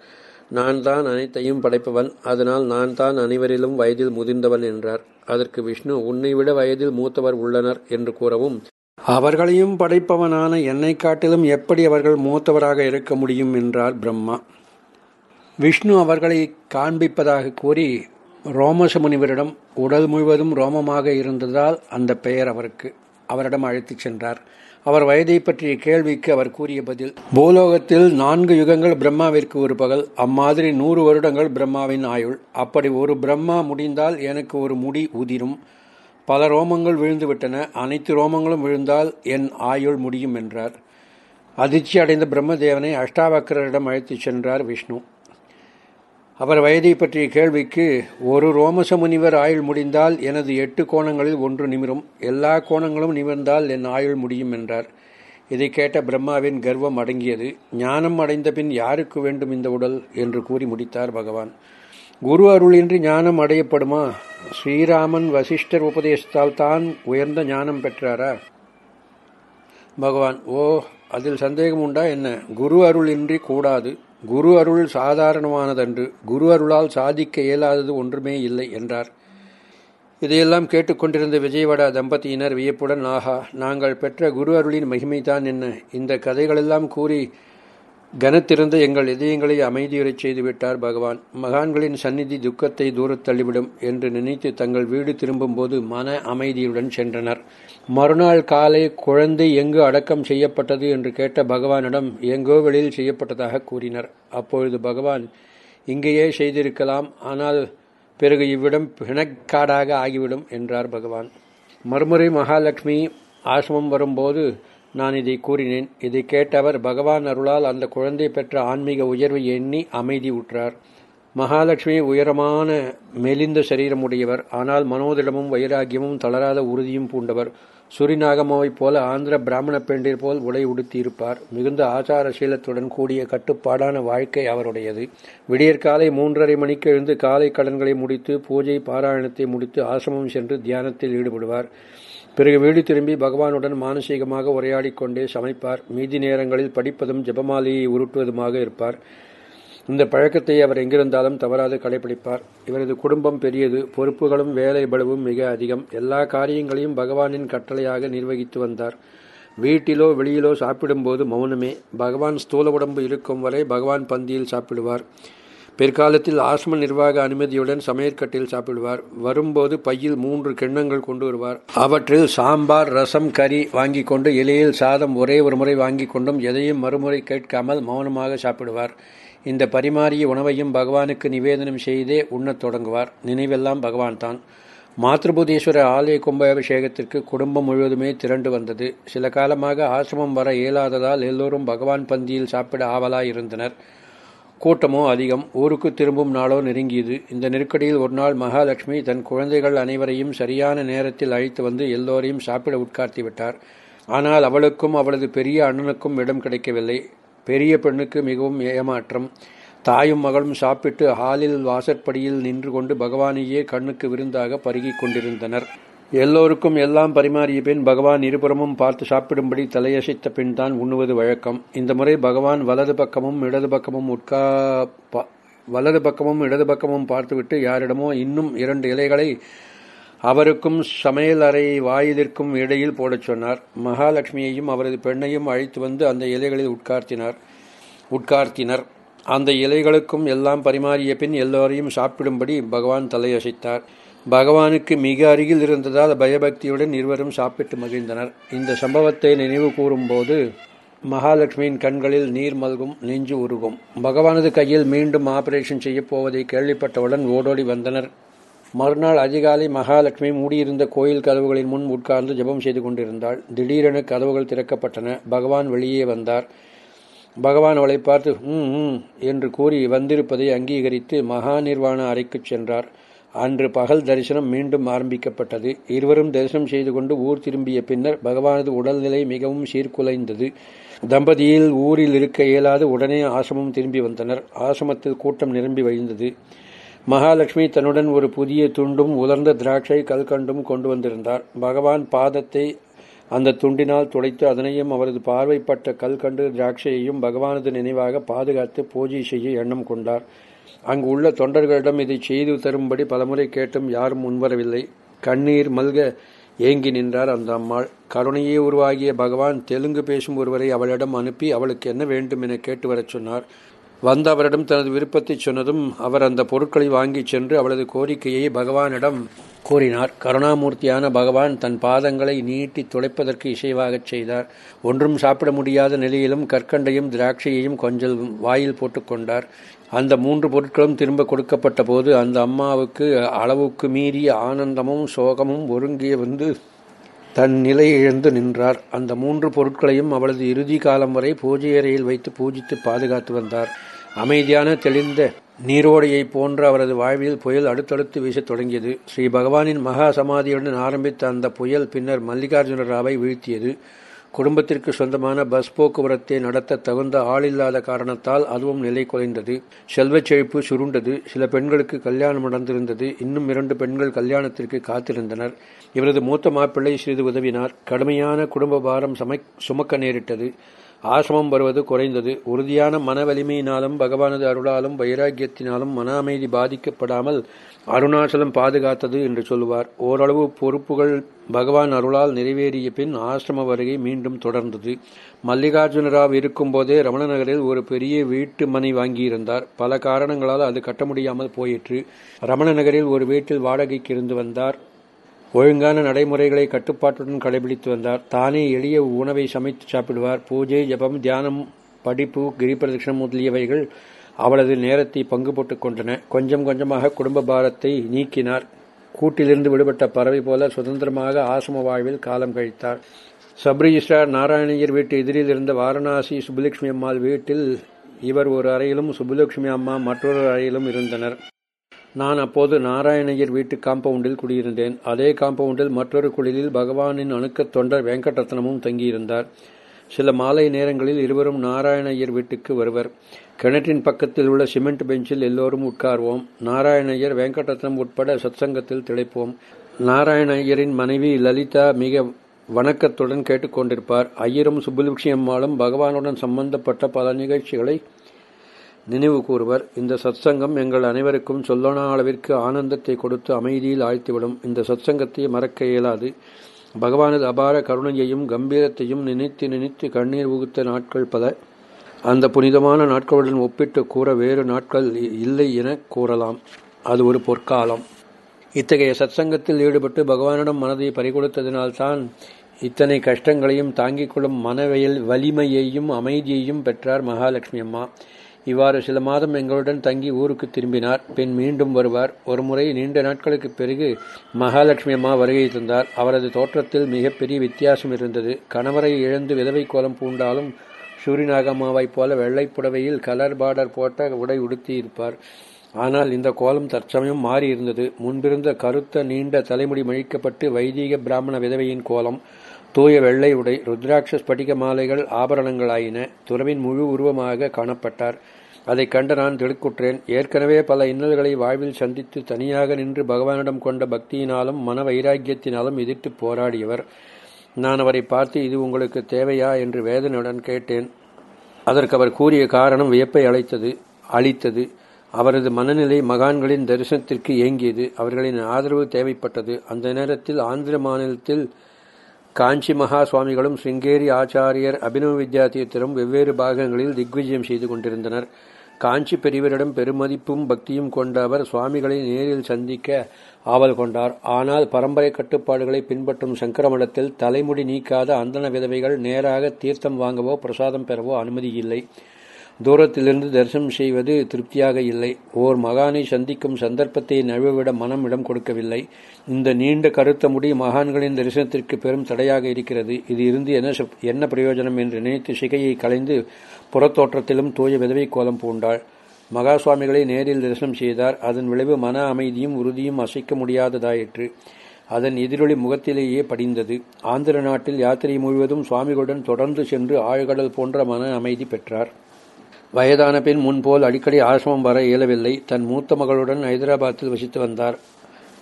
நான் தான் அனைத்தையும் படைப்பவன் அதனால் நான் தான் அனைவரிலும் வயதில் முதிர்ந்தவன் என்றார். அதற்கு விஷ்ணு உன்னை விட வயதில் மூத்தவர் உள்ளனர் என்று கூறவும் அவர்களையும் படைப்பவனான என்னை காட்டிலும் எப்படி அவர்கள் மூத்தவராக இருக்க முடியும்? என்றார் பிரம்மா. விஷ்ணு அவர்களை காண்பிப்பதாக கூறி ரோமச முனிவரிடம் உடல் முழுவதும் ரோமமாக இருந்ததால் அந்த பெயர் அவருக்கு. அவரிடம் அழைத்துச் சென்றார். அவர் வயதை பற்றிய கேள்விக்கு அவர் கூறிய பதில் பூலோகத்தில் நான்கு யுகங்கள் பிரம்மாவிற்கு ஒரு பகல் அம்மாதிரி நூறு வருடங்கள் பிரம்மாவின் ஆயுள். அப்படி ஒரு பிரம்மா முடிந்தால் எனக்கு ஒரு முடி உதிரும். பல ரோமங்கள் விழுந்துவிட்டன அனைத்து ரோமங்களும் விழுந்தால் என் ஆயுள் முடியும் என்றார். அதிர்ச்சி அடைந்த பிரம்மதேவனை அஷ்டாவக்கரரிடம் அழைத்துச் சென்றார் விஷ்ணு. அவர் வயதை பற்றிய கேள்விக்கு ஒரு ரோமச முனிவர் ஆயுள் முடிந்தால் எனது எட்டு கோணங்களில் ஒன்று நிமிரும். எல்லா கோணங்களும் நிமிர்ந்தால் என் ஆயுள் முடியும் என்றார். இதை கேட்ட பிரம்மாவின் கர்வம் அடங்கியது. ஞானம் அடைந்த பின் யாருக்கு வேண்டும் இந்த உடல்? என்று கூறி முடித்தார் பகவான். குரு அருளின்றி ஞானம் அடையப்படுமா? ஸ்ரீராமன் வசிஷ்டர் உபதேசத்தால் தான் உயர்ந்த ஞானம் பெற்றாரா? பகவான் ஓ அதில் சந்தேகம் உண்டா என்ன? குரு அருளின்றி கூடாது. குரு அருள் சாதாரணமானதன்று. குரு அருளால் சாதிக்க இயலாதது ஒன்றுமே இல்லை என்றார். இதையெல்லாம் கேட்டுக்கொண்டிருந்த விஜயவாடா தம்பதியினர் வியப்புடன் ஆஹா நாங்கள் பெற்ற குரு அருளின் மகிமைதான் என்ன? இந்த கதைகளெல்லாம் கூறி கனத்திறந்த எங்கள் இதயங்களை அமைதியுறச் செய்துவிட்டார் பகவான். மகான்களின் சந்நிதி துக்கத்தை தூரத் தள்ளிவிடும் என்று நினைத்து தங்கள் வீடு திரும்பும்போது மன அமைதியுடன் சென்றனர். மறுநாள் காலை குழந்தை எங்கு அடக்கம் செய்யப்பட்டது என்று கேட்ட பகவானிடம் எங்கோ வெளியில் செய்யப்பட்டதாக கூறினர். அப்பொழுது பகவான் இங்கேயே செய்திருக்கலாம் ஆனால் பிறகு இவ்விடம் பிணக்காடாக ஆகிவிடும் என்றார் பகவான். மறுமுறை மகாலட்சுமி ஆசிரமம் வரும்போது நான் இதை கூறினேன். இதை கேட்டவர் பகவான் அருளால் அந்த குழந்தை பெற்ற ஆன்மீக உயர்வை எண்ணி அமைதி உற்றார் மகாலட்சுமி உயரமான மெலிந்த சரீரமுடையவர். ஆனால் மனோதிடமும் வைராகியமும் தளராத உறுதியும் பூண்டவர். சுரிநாகமாவைப் போல ஆந்திர பிராமண பெண்டிர் போல் உடை உடுத்தியிருப்பார். மிகுந்த ஆச்சார சீலத்துடன் கூடிய கட்டுப்பாடான வாழ்க்கை அவருடையது. விடியற்காலை மூன்றரை மணிக்கு எழுந்து காலை கடன்களை முடித்து பூஜை பாராயணத்தை முடித்து ஆசிரமம் சென்று தியானத்தில் ஈடுபடுவார். பிறகு வீடு திரும்பி பகவானுடன் மானசீகமாக உரையாடிக் கொண்டே சமைப்பார். மீதி நேரங்களில் படிப்பதும் ஜபமாலையை உருட்டுவதுமாக இருப்பார். இந்த பழக்கத்தை அவர் எங்கிருந்தாலும் தவறாது கடைபிடிப்பார். இவரது குடும்பம் பெரியது. பொறுப்புகளும் வேலை பலவும் மிக அதிகம். எல்லா காரியங்களையும் பகவானின் கட்டளையாக நிர்வகித்து வந்தார். வீட்டிலோ வெளியிலோ சாப்பிடும்போது மௌனமே. பகவான் ஸ்தூல உடம்பு இருக்கும் வரை பகவான் பந்தியில் சாப்பிடுவார். பிற்காலத்தில் ஆசிரம நிர்வாக அனுமதியுடன் சமையற்கட்டில் சாப்பிடுவார். வரும்போது பையில் மூன்று கிண்ணங்கள் கொண்டு வருவார். அவற்றில் சாம்பார் ரசம் கறி வாங்கி கொண்டு இலையில் சாதம் ஒரே ஒரு முறை வாங்கி கொண்டும் எதையும் மறுமுறை கேட்காமல் மௌனமாக சாப்பிடுவார். இந்த பரிமாறிய உணவையும் பகவானுக்கு நிவேதனம் செய்தே உண்ணத் தொடங்குவார். நினைவெல்லாம் பகவான் தான் மாத்ருபுதீஸ்வரர் ஆலய கும்பாபிஷேகத்திற்கு குடும்பம் முழுவதுமே திரண்டு வந்தது. சில காலமாக ஆசிரமம் வர இயலாததால் எல்லோரும் பகவான் பந்தியில் சாப்பிட ஆவலாய் இருந்தனர் கூட்டமோ அதிகம் ஊருக்கு திரும்பும் நாளோ நெருங்கியது. இந்த நெருக்கடியில் ஒரு நாள் மகாலட்சுமி தன் குழந்தைகள் அனைவரையும் சரியான நேரத்தில் அழைத்து வந்து எல்லோரையும் சாப்பிட உட்கார்த்தி விட்டார். ஆனால் அவளுக்கும் அவளது பெரிய அண்ணனுக்கும் இடம் கிடைக்கவில்லை. பெரிய பெண்ணுக்கு மிகவும் ஏமாற்றம். தாயும் மகளும் சாப்பிட்டு ஹாலில் வாசற்படியில் நின்று கொண்டு பகவானையே கண்ணுக்கு விருந்தாக பருகிக் கொண்டிருந்தனர். எல்லோருக்கும் எல்லாம் பரிமாறிய பின் பகவான் இருபுறமும் பார்த்து சாப்பிடும்படி தலையசைத்த பின் தான் உண்ணுவது வழக்கம். இந்த முறை பகவான் வலது பக்கமும் இடது பக்கமும் உட்கா வலது பக்கமும் இடது பக்கமும் பார்த்துவிட்டு யாரிடமோ இன்னும் இரண்டு இலைகளை அவருக்கும் சமையல் அறை வாயிலிற்கும் இடையில் போடச் சொன்னார். மகாலட்சுமியையும் அவரது பெண்ணையும் அழைத்து வந்து அந்த இலைகளில் உட்கார்த்தினார் உட்கார்த்தினர். அந்த இலைகளுக்கும் எல்லாம் பரிமாறிய பின் எல்லோரையும் சாப்பிடும்படி பகவான் தலையசைத்தார். பகவானுக்கு மிக அருகில் இருந்ததால் பயபக்தியுடன் இருவரும் சாப்பிட்டு மகிழ்ந்தனர். இந்த சம்பவத்தை நினைவு கூறும்போது மகாலட்சுமியின் கண்களில் நீர் மல்கும் நெஞ்சு உருகும். பகவானது கையில் மீண்டும் ஆபரேஷன் செய்யப் போவதை கேள்விப்பட்டவுடன் ஓடோடி வந்தனர். மறுநாள் அதிகாலை மகாலட்சுமி மூடியிருந்த கோயில் கதவுகளின் முன் உட்கார்ந்து ஜெபம் செய்து கொண்டிருந்தாள். திடீரென கதவுகள் திறக்கப்பட்டன. பகவான் வெளியே வந்தார். பகவான் அவளை பார்த்து ம் ம் என்று கூறி வந்திருப்பதை அங்கீகரித்து மகா நிர்வாண அறைக்குச் சென்றார். அன்று பகல் தரிசனம் மீண்டும் ஆரம்பிக்கப்பட்டது. இருவரும் தரிசனம் செய்து கொண்டு ஊர் திரும்பிய பின்னர் பகவானது உடல்நிலை மிகவும் சீர்குலைந்தது. தம்பதியில் ஊரில் இருக்க இயலாது உடனே ஆசிரமம் திரும்பி வந்தனர். ஆசிரமத்தில் கூட்டம் நிரம்பி வழிந்தது. மகாலட்சுமி தன்னுடன் ஒரு புதிய துண்டும் உலர்ந்த திராட்சை கல்கண்டும் கொண்டு வந்திருந்தார். பகவான் பாதத்தை அந்த துண்டினால் துடைத்து அதனையும் அவரது பார்வைப்பட்ட கல்கண்டு திராட்சையையும் பகவானது நினைவாக பாதுகாத்து பூஜை செய்ய எண்ணம் கொண்டார். அங்கு உள்ள தொண்டர்களிடம் இதை செய்து தரும்படி பலமுறை கேட்டும் யாரும் முன்வரவில்லை. கண்ணீர் மல்க ஏங்கி நின்றார் அந்த அம்மாள். கருணையே உருவாகிய பகவான் தெலுங்கு பேசும் ஒருவரை அவளிடம் அனுப்பி அவளுக்கு என்ன வேண்டும் என கேட்டு வரச் சொன்னார். வந்த அவரிடம் தனது விருப்பத்தை சொன்னதும் அவர் அந்த பொருட்களை வாங்கிச் சென்று அவளது கோரிக்கையை பகவானிடம் கூறினார். கருணாமூர்த்தியான பகவான் தன் பாதங்களை நீட்டி துளைப்பதற்கு இசைவாகச் செய்தார். ஒன்றும் சாப்பிட முடியாத நிலையிலும் கற்கண்டையும் திராட்சையையும் கொஞ்சம் வாயில் போட்டுக்கொண்டார் அந்த மூன்று பொருட்களும் திரும்ப கொடுக்கப்பட்ட போது அந்த அம்மாவுக்கு அளவுக்கு மீறிய ஆனந்தமும் சோகமும் ஒருங்கிய வந்து தன் நிலை இழந்து நின்றார். அந்த மூன்று பொருட்களையும் அவளது இறுதி காலம் வரை பூஜை அறையில் வைத்து பூஜித்து பாதுகாத்து வந்தார். அமைதியான தெளிந்த நீரோடையைப் போன்ற அவரது வாழ்வில் புயல் அடுத்தடுத்து வீசத் தொடங்கியது. ஸ்ரீ பகவானின் மகா சமாதியுடன் ஆரம்பித்த அந்த புயல் பின்னர் மல்லிகார்ஜுன ராவை வீழ்த்தியது. குடும்பத்திற்கு சொந்தமான பஸ் போக்குவரத்தை நடத்த தகுந்த ஆளில்லாத காரணத்தால் அதுவும் நிலை குலைந்தது செல்வச் செழிப்பு சுருண்டது. சில பெண்களுக்கு கல்யாணம் நடந்திருந்தது. இன்னும் இரண்டு பெண்கள் கல்யாணத்திற்கு காத்திருந்தனர். இவரது மூத்த மாப்பிள்ளை சிறிது உதவினார். கடுமையான குடும்ப பாரம் சுமக்க நேரிட்டது. ஆசிரமம் வருவது குறைந்தது. உறுதியான மன வலிமையினாலும் பகவானது அருளாலும் வைராக்கியத்தினாலும் மன அமைதி பாதிக்கப்படாமல் அருணாச்சலம் பாதுகாத்தது என்று சொல்லுவார். ஓரளவு பொறுப்புகள் பகவான் அருளால் நிறைவேறிய பின் ஆசிரம வருகை மீண்டும் தொடர்ந்தது. மல்லிகார்ஜுனராவ் இருக்கும்போதே ரமண நகரில் ஒரு பெரிய வீட்டு மனை வாங்கியிருந்தார். பல காரணங்களால் அது கட்ட முடியாமல் போயிற்று. ரமண நகரில் ஒரு வீட்டில் வாடகைக்கு இருந்து வந்தார். ஒழுங்கான நடைமுறைகளை கட்டுப்பாட்டுடன் கடைபிடித்து வந்தார். தானே எளிய உணவை சமைத்து சாப்பிடுவார். பூஜை ஜபம் தியானம் படிப்பு கிரிபிரதட்சணம் முதலியவைகள் அவளது நேரத்தை பங்கு போட்டுக் கொண்டன. கொஞ்சம் கொஞ்சமாக குடும்ப பாரத்தை நீக்கினார். கூட்டிலிருந்து விடுபட்ட பறவை போல சுதந்திரமாக ஆசிரம வாழ்வில் காலம் கழித்தார். சப்ரிஜிஸ்டார் நாராயணியர் வீட்டு எதிரில் இருந்த வாரணாசி சுப்புலட்சுமி அம்மாள் வீட்டில் இவர் ஒரு அறையிலும் சுப்புலட்சுமி அம்மா மற்றொரு அறையிலும் இருந்தனர். நான் அப்போது நாராயணயர் வீட்டு காம்பவுண்டில் குடியிருந்தேன். அதே காம்பவுண்டில் மற்றொரு குளிரில் பகவானின் அணுக்கத் தொண்டர் வெங்கடரத்னமும் தங்கியிருந்தார். சில மாலை நேரங்களில் இருவரும் நாராயணயர் வீட்டுக்கு வருவர். கிணற்றின் பக்கத்தில் உள்ள சிமெண்ட் பெஞ்சில் எல்லோரும் உட்கார்வோம். நாராயணய்யர் வெங்கடரத்னம் உட்பட சத்சங்கத்தில் திளைப்போம். நாராயணய்யரின் மனைவி லலிதா மிக வணக்கத்துடன் கேட்டுக்கொண்டிருப்பார். ஐயரும் சுப்புலட்சுமி அம்மாளும் பகவானுடன் சம்பந்தப்பட்ட பல நிகழ்ச்சிகளை நினைவு கூறுவர். இந்த சத்சங்கம் எங்கள் அனைவருக்கும் சொல்லனா அளவிற்கு ஆனந்தத்தை கொடுத்து அமைதியில் ஆழ்த்திவிடும். இந்த சத்சங்கத்தை மறக்க இயலாது. பகவானது அபார கருணையையும் கம்பீரத்தையும் நினைத்து நினைத்து கண்ணீர் உகுத்த நாட்கள் பல. அந்த புனிதமான நாட்களுடன் ஒப்பிட்டு கூற வேறு நாட்கள் இல்லை என கூறலாம். அது ஒரு பொற்காலம். இத்தகைய சத்சங்கத்தில் ஈடுபட்டு பகவானிடம் மனதை பறிகொடுத்ததினால்தான் இத்தனை கஷ்டங்களையும் தாங்கிக் கொள்ளும் மனவயல் வலிமையையும் அமைதியையும் பெற்றார் மகாலட்சுமி அம்மா. இவ்வாறு சில மாதம் எங்களுடன் தங்கி ஊருக்கு திரும்பினார். பின் மீண்டும் வருவார். ஒருமுறை நீண்ட நாட்களுக்கு பிறகு மகாலட்சுமி அம்மா வருகை தந்தார். அவரது தோற்றத்தில் மிகப்பெரிய வித்தியாசம் இருந்தது. கணவரை இழந்து விதவை கோலம் பூண்டாலும் சூரியநாகம்மாவைப் போல வெள்ளை புடவையில் கலர் பார்டர் போட்ட உடை உடுத்தி இருப்பார். ஆனால் இந்த கோலம் தற்சமயம் மாறியிருந்தது முன்பிருந்த கருத்த நீண்ட தலைமுடி மழிக்கப்பட்டு வைதீக பிராமண விதவையின் கோலம் தூய வெள்ளை உடை ருத்ராட்ச ஸ்படிக மாலைகள் ஆபரணங்களாயின. துறவின் முழு உருவமாக காணப்பட்டார். அதைக் கண்டு நான் திடுக்குற்றேன் ஏற்கனவே பல இன்னல்களை வாழ்வில் சந்தித்து தனியாக நின்று பகவானிடம் கொண்ட பக்தியினாலும் மன வைராக்கியத்தினாலும் எதிர்த்து போராடியவர். நான் அவரை பார்த்து இது உங்களுக்கு தேவையா என்று வேதனையுடன் கேட்டேன். அதற்கு அவர் கூறிய காரணம் வியப்பை அழைத்தது அளித்தது. அவரது மனநிலை மகான்களின் தரிசனத்திற்கு ஏங்கியது. அவர்களின் ஆதரவு தேவைப்பட்டது. அந்த நேரத்தில் ஆந்திர மாநிலத்தில் காஞ்சி மகா சுவாமிகளும் சிங்கேரி ஆச்சாரியர் அபினவ வித்யாதீர்த்தரும் வெவ்வேறு பாகங்களில் திக்விஜயம் செய்து கொண்டிருந்தனர். காஞ்சி பெரியவரிடம் பெருமதிப்பும் பக்தியும் கொண்ட அவர் சுவாமிகளை நேரில் சந்திக்க ஆவல் கொண்டார். ஆனால் பரம்பரை கட்டுப்பாடுகளை பின்பற்றும் சங்கரமடத்தில் தலைமுடி நீக்காத அந்தன விதவைகள் நேராக தீர்த்தம் வாங்கவோ பிரசாதம் பெறவோ அனுமதி இல்லை. தூரத்திலிருந்து தரிசனம் செய்வது திருப்தியாக இல்லை. ஓர் மகானை சந்திக்கும் சந்தர்ப்பத்தை நழுவிட மனம் இடம் கொடுக்கவில்லை. இந்த நீண்ட கருத்த முடி மகான்களின் தரிசனத்திற்கு பெரும் தடையாக இருக்கிறது. இது இருந்து என்ன என்ன பிரயோஜனம் என்று நினைத்து சிகையை களைந்து புறத்தோற்றத்திலும் தூய விதவை கோலம் பூண்டாள். மகா சுவாமிகளை நேரில் தரிசனம் செய்தார். அதன் விளைவு மன அமைதியும் உறுதியும் அசைக்க முடியாததாயிற்று. அதன் எதிரொலி முகத்திலேயே படிந்தது. ஆந்திர நாட்டில் யாத்திரை முழுவதும் சுவாமிகளுடன் தொடர்ந்து சென்று ஆழ்கடல் போன்ற மன அமைதி பெற்றார். வயதான பின் முன்போல் அடிக்கடி ஆசிரமம் வர இயலவில்லை. தன் மூத்த மகளுடன் ஹைதராபாத்தில் வசித்து வந்தார்.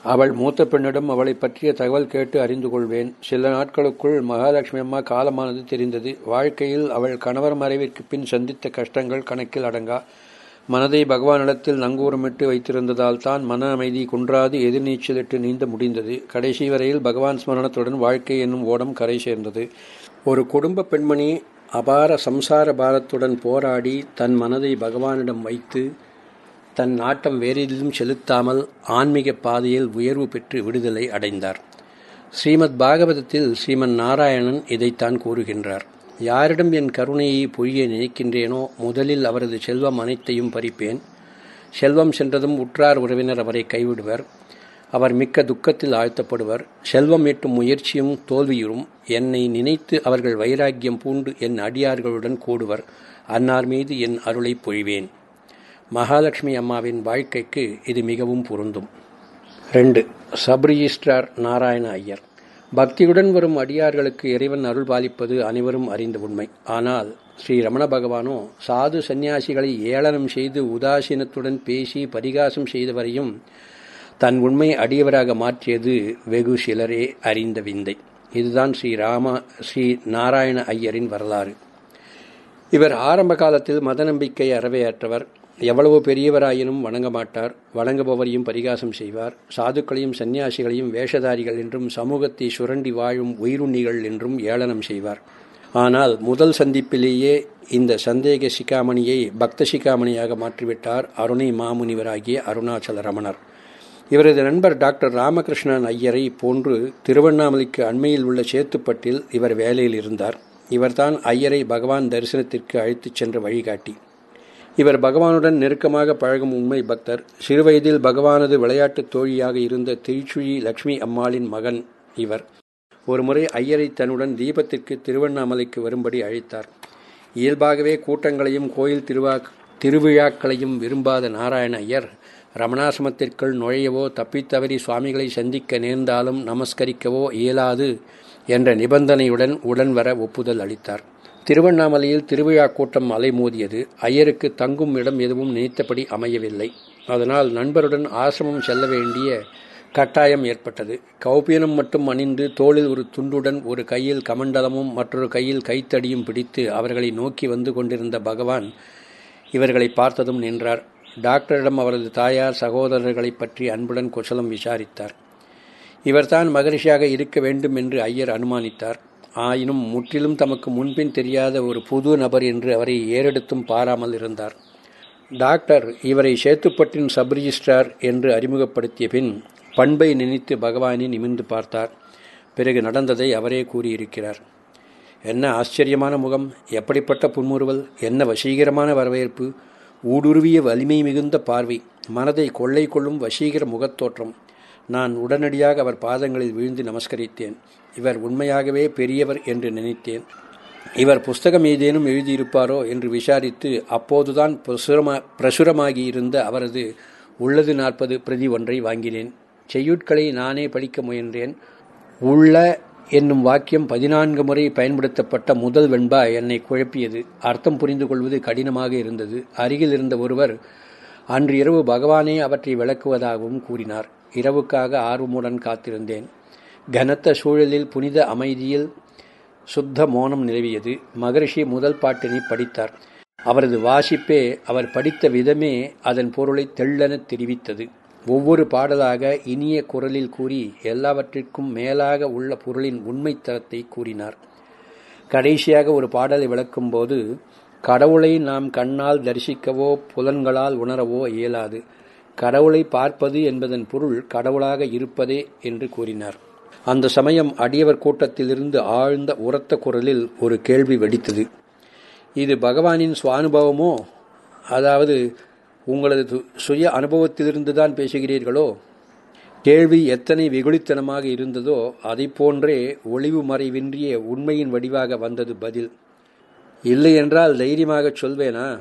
அவள் மூத்த பெண்ணிடம் அவளை பற்றிய தகவல் கேட்டு அறிந்து கொள்வேன். சில நாட்களுக்குள் மகாலட்சுமி அம்மா காலமானது தெரிந்தது. வாழ்க்கையில் அவள் கணவர் மறைவிற்கு பின் சந்தித்த கஷ்டங்கள் கணக்கில் அடங்கா. மனதை பகவானிடத்தில் நங்கூரமிட்டு வைத்திருந்ததால் தான் மன அமைதி குன்றாது எதிர்நீச்சலிட்டு நீந்த முடிந்தது. கடைசி வரையில் பகவான் ஸ்மரணத்துடன் வாழ்க்கை என்னும் ஓடம் கரை சேர்ந்தது. ஒரு குடும்ப பெண்மணி அபார சம்சார பாரத்துடன் போராடி தன் மனதை பகவானிடம் வைத்து தன் நாட்டம் வேறெதிலும் செலுத்தாமல் ஆன்மீக பாதையில் உயர்வு பெற்று விடுதலை அடைந்தார். ஸ்ரீமத் பாகவதத்தில் ஸ்ரீமன் நாராயணன் இதைத்தான் கூறுகின்றார். யாரிடம் என் கருணையை பொய்ய நினைக்கின்றேனோ முதலில் அவரது செல்வம் அனைத்தையும் பறிப்பேன். செல்வம் சென்றதும் உற்றார் உறவினர் அவரை கைவிடுவர். அவர் மிக்க துக்கத்தில் ஆழ்த்தப்படுவர். செல்வம் எட்டும் முயற்சியும் தோல்வியுறும். என்னை நினைத்து அவர்கள் வைராக்கியம் பூண்டு என் அடியார்களுடன் கூடுவர். அன்னார் மீது என் அருளை பொழிவேன். மகாலட்சுமி அம்மாவின் வாழ்க்கைக்கு இது மிகவும் பொருந்தும். ரெண்டு சப்ரிஜிஸ்ட்ரார் நாராயண ஐயர். பக்தியுடன் வரும் அடியார்களுக்கு இறைவன் அருள் பாலிப்பது அனைவரும் அறிந்த உண்மை. ஆனால் ஸ்ரீ ரமண பகவானோ சாது சந்நியாசிகளை ஏளனம் செய்து உதாசீனத்துடன் பேசி பரிகாசம் செய்தவரையும் தன் உண்மை அடியவராக மாற்றியது வெகு சிலரே அறிந்த விந்தை. இதுதான் ஸ்ரீ ராம ஸ்ரீ நாராயண ஐயரின் வரலாறு. இவர் ஆரம்ப காலத்தில் மத நம்பிக்கை அறவையற்றவர். எவ்வளவு பெரியவராயினும் வணங்க மாட்டார் வணங்குபவரையும் பரிகாசம் செய்வார். சாதுக்களையும் சன்னியாசிகளையும் வேஷதாரிகள் என்றும் சமூகத்தை சுரண்டி வாழும் உயிருண்ணிகள் என்றும் ஏளனம் செய்வார். ஆனால் முதல் சந்திப்பிலேயே இந்த சந்தேக சிகாமணியை பக்த சிகாமணியாக மாற்றிவிட்டார் அருணை மாமுனிவராகிய அருணாச்சல ரமணர். இவரது நண்பர் டாக்டர் ராமகிருஷ்ணன் ஐயரை போன்று திருவண்ணாமலைக்கு அண்மையில் உள்ள சேத்துப்பட்டில் இவர் வேலையில் இருந்தார். இவர்தான் ஐயரை பகவான் தரிசனத்திற்கு அழைத்துச் சென்ற வழிகாட்டி. இவர் பகவானுடன் நெருக்கமாக பழகும் உண்மை பக்தர். சிறுவயதில் பகவானது விளையாட்டுத் தோழியாக இருந்த திருச்சுழி லட்சுமி அம்மாளின் மகன் இவர். ஒருமுறை ஐயரை தன்னுடன் தீபத்திற்கு திருவண்ணாமலைக்கு வரும்படி அழைத்தார். இயல்பாகவே கூட்டங்களையும் கோயில் திருவா திருவிழாக்களையும் விரும்பாத நாராயண ஐயர் ரமணாசிரமத்திற்குள் நுழையவோ தப்பித்தவறி சுவாமிகளை சந்திக்க நேர்ந்தாலும் நமஸ்கரிக்கவோ இயலாது என்ற நிபந்தனையுடன் உடன் வர ஒப்புதல் அளித்தார். திருவண்ணாமலையில் திருவிழா கூட்டம் அலைமோதியது. ஐயருக்கு தங்கும் இடம் எதுவும் நினைத்தபடி அமையவில்லை. அதனால் நண்பருடன் ஆசிரமம் செல்ல வேண்டிய கட்டாயம் ஏற்பட்டது. கௌபீனம் மட்டும் அணிந்து தோளில் ஒரு துண்டுடன் ஒரு கையில் கமண்டலமும் மற்றொரு கையில் கைத்தடியும் பிடித்து அவர்களை நோக்கி வந்து கொண்டிருந்த பகவான் இவர்களை பார்த்ததும் நின்றார். டாக்டரிடம் அவரது தாயார் சகோதரர்களை பற்றி அன்புடன் குசலம் விசாரித்தார். இவர்தான் மகரிஷியாக இருக்க வேண்டும் என்று ஐயர் அனுமானித்தார். ஆயினும் முற்றிலும் தமக்கு முன்பின் தெரியாத ஒரு புது நபர் என்று அவரை ஏறெடுத்தும் பாராமல் இருந்தார். டாக்டர் இவரை சேத்துப்பட்டின் சப் ரிஜிஸ்ட்ரார் என்று அறிமுகப்படுத்திய பின் பண்பை நினைத்து பகவானை நிமிர்ந்து பார்த்தார். பிறகு நடந்ததை அவரே கூறியிருக்கிறார். என்ன ஆச்சரியமான முகம் எப்படிப்பட்ட புன்முறுவல் என்ன வசீகரமான வரவேற்பு ஊடுருவிய வலிமை மிகுந்த பார்வை மனதை கொள்ளை கொள்ளும் வசீகர முகத்தோற்றம். நான் உடனடியாக அவர் பாதங்களில் வீழ்ந்து நமஸ்கரித்தேன். இவர் உண்மையாகவே பெரியவர் என்று நினைத்தேன். இவர் புஸ்தகம் ஏதேனும் எழுதியிருப்பாரோ என்று விசாரித்து அப்போதுதான் பிரசுரமா பிரசுரமாகியிருந்த அவரது உள்ளது நாற்பது பிரதி ஒன்றை வாங்கினேன். செய்யுட்களை நானே படிக்க முயன்றேன். உள்ள என்னும் வாக்கியம் பதினான்கு முறை பயன்படுத்தப்பட்ட முதல் வெண்பா என்னை குழப்பியது. அர்த்தம் புரிந்து கொள்வது கடினமாக இருந்தது. அருகில் இருந்த ஒருவர் அன்று இரவு பகவானே அவற்றை விளக்குவதாகவும் கூறினார். இரவுக்காக ஆர்வமுடன் காத்திருந்தேன். கனத்த சூழலில் புனித அமைதியில் சுத்த மோனம் நிலவியது. மகரிஷி முதல் பாட்டினை படித்தார். அவரது வாசிப்பே அவர் படித்த விதமே அதன் பொருளை தெள்ளென தெரிவித்தது. ஒவ்வொரு பாடலாக இனிய குரலில் கூறி எல்லாவற்றிற்கும் மேலாக உள்ள பொருளின் உண்மைத்தரத்தை கூறினார். கடைசியாக ஒரு பாடலை விளக்கும்போது கடவுளை நாம் கண்ணால் தரிசிக்கவோ புலன்களால் உணரவோ இயலாது. கடவுளை பார்ப்பது என்பதன் பொருள் கடவுளாக இருப்பதே என்று கூறினார். அந்த சமயம் அடியவர் கூட்டத்திலிருந்து ஆழ்ந்த உரத்த குரலில் ஒரு கேள்வி வெடித்தது. இது பகவானின் சுவானுபவமோ? அதாவது உங்களது சுய அனுபவத்திலிருந்து தான் பேசுகிறீர்களோ? கேள்வி எத்தனை வெகுளித்தனமாக இருந்ததோ அதை போன்றே ஒளிவு மறைவின்றிய உண்மையின் வடிவாக வந்தது பதில். இல்லை என்றால் தைரியமாகச் சொல்வேனா?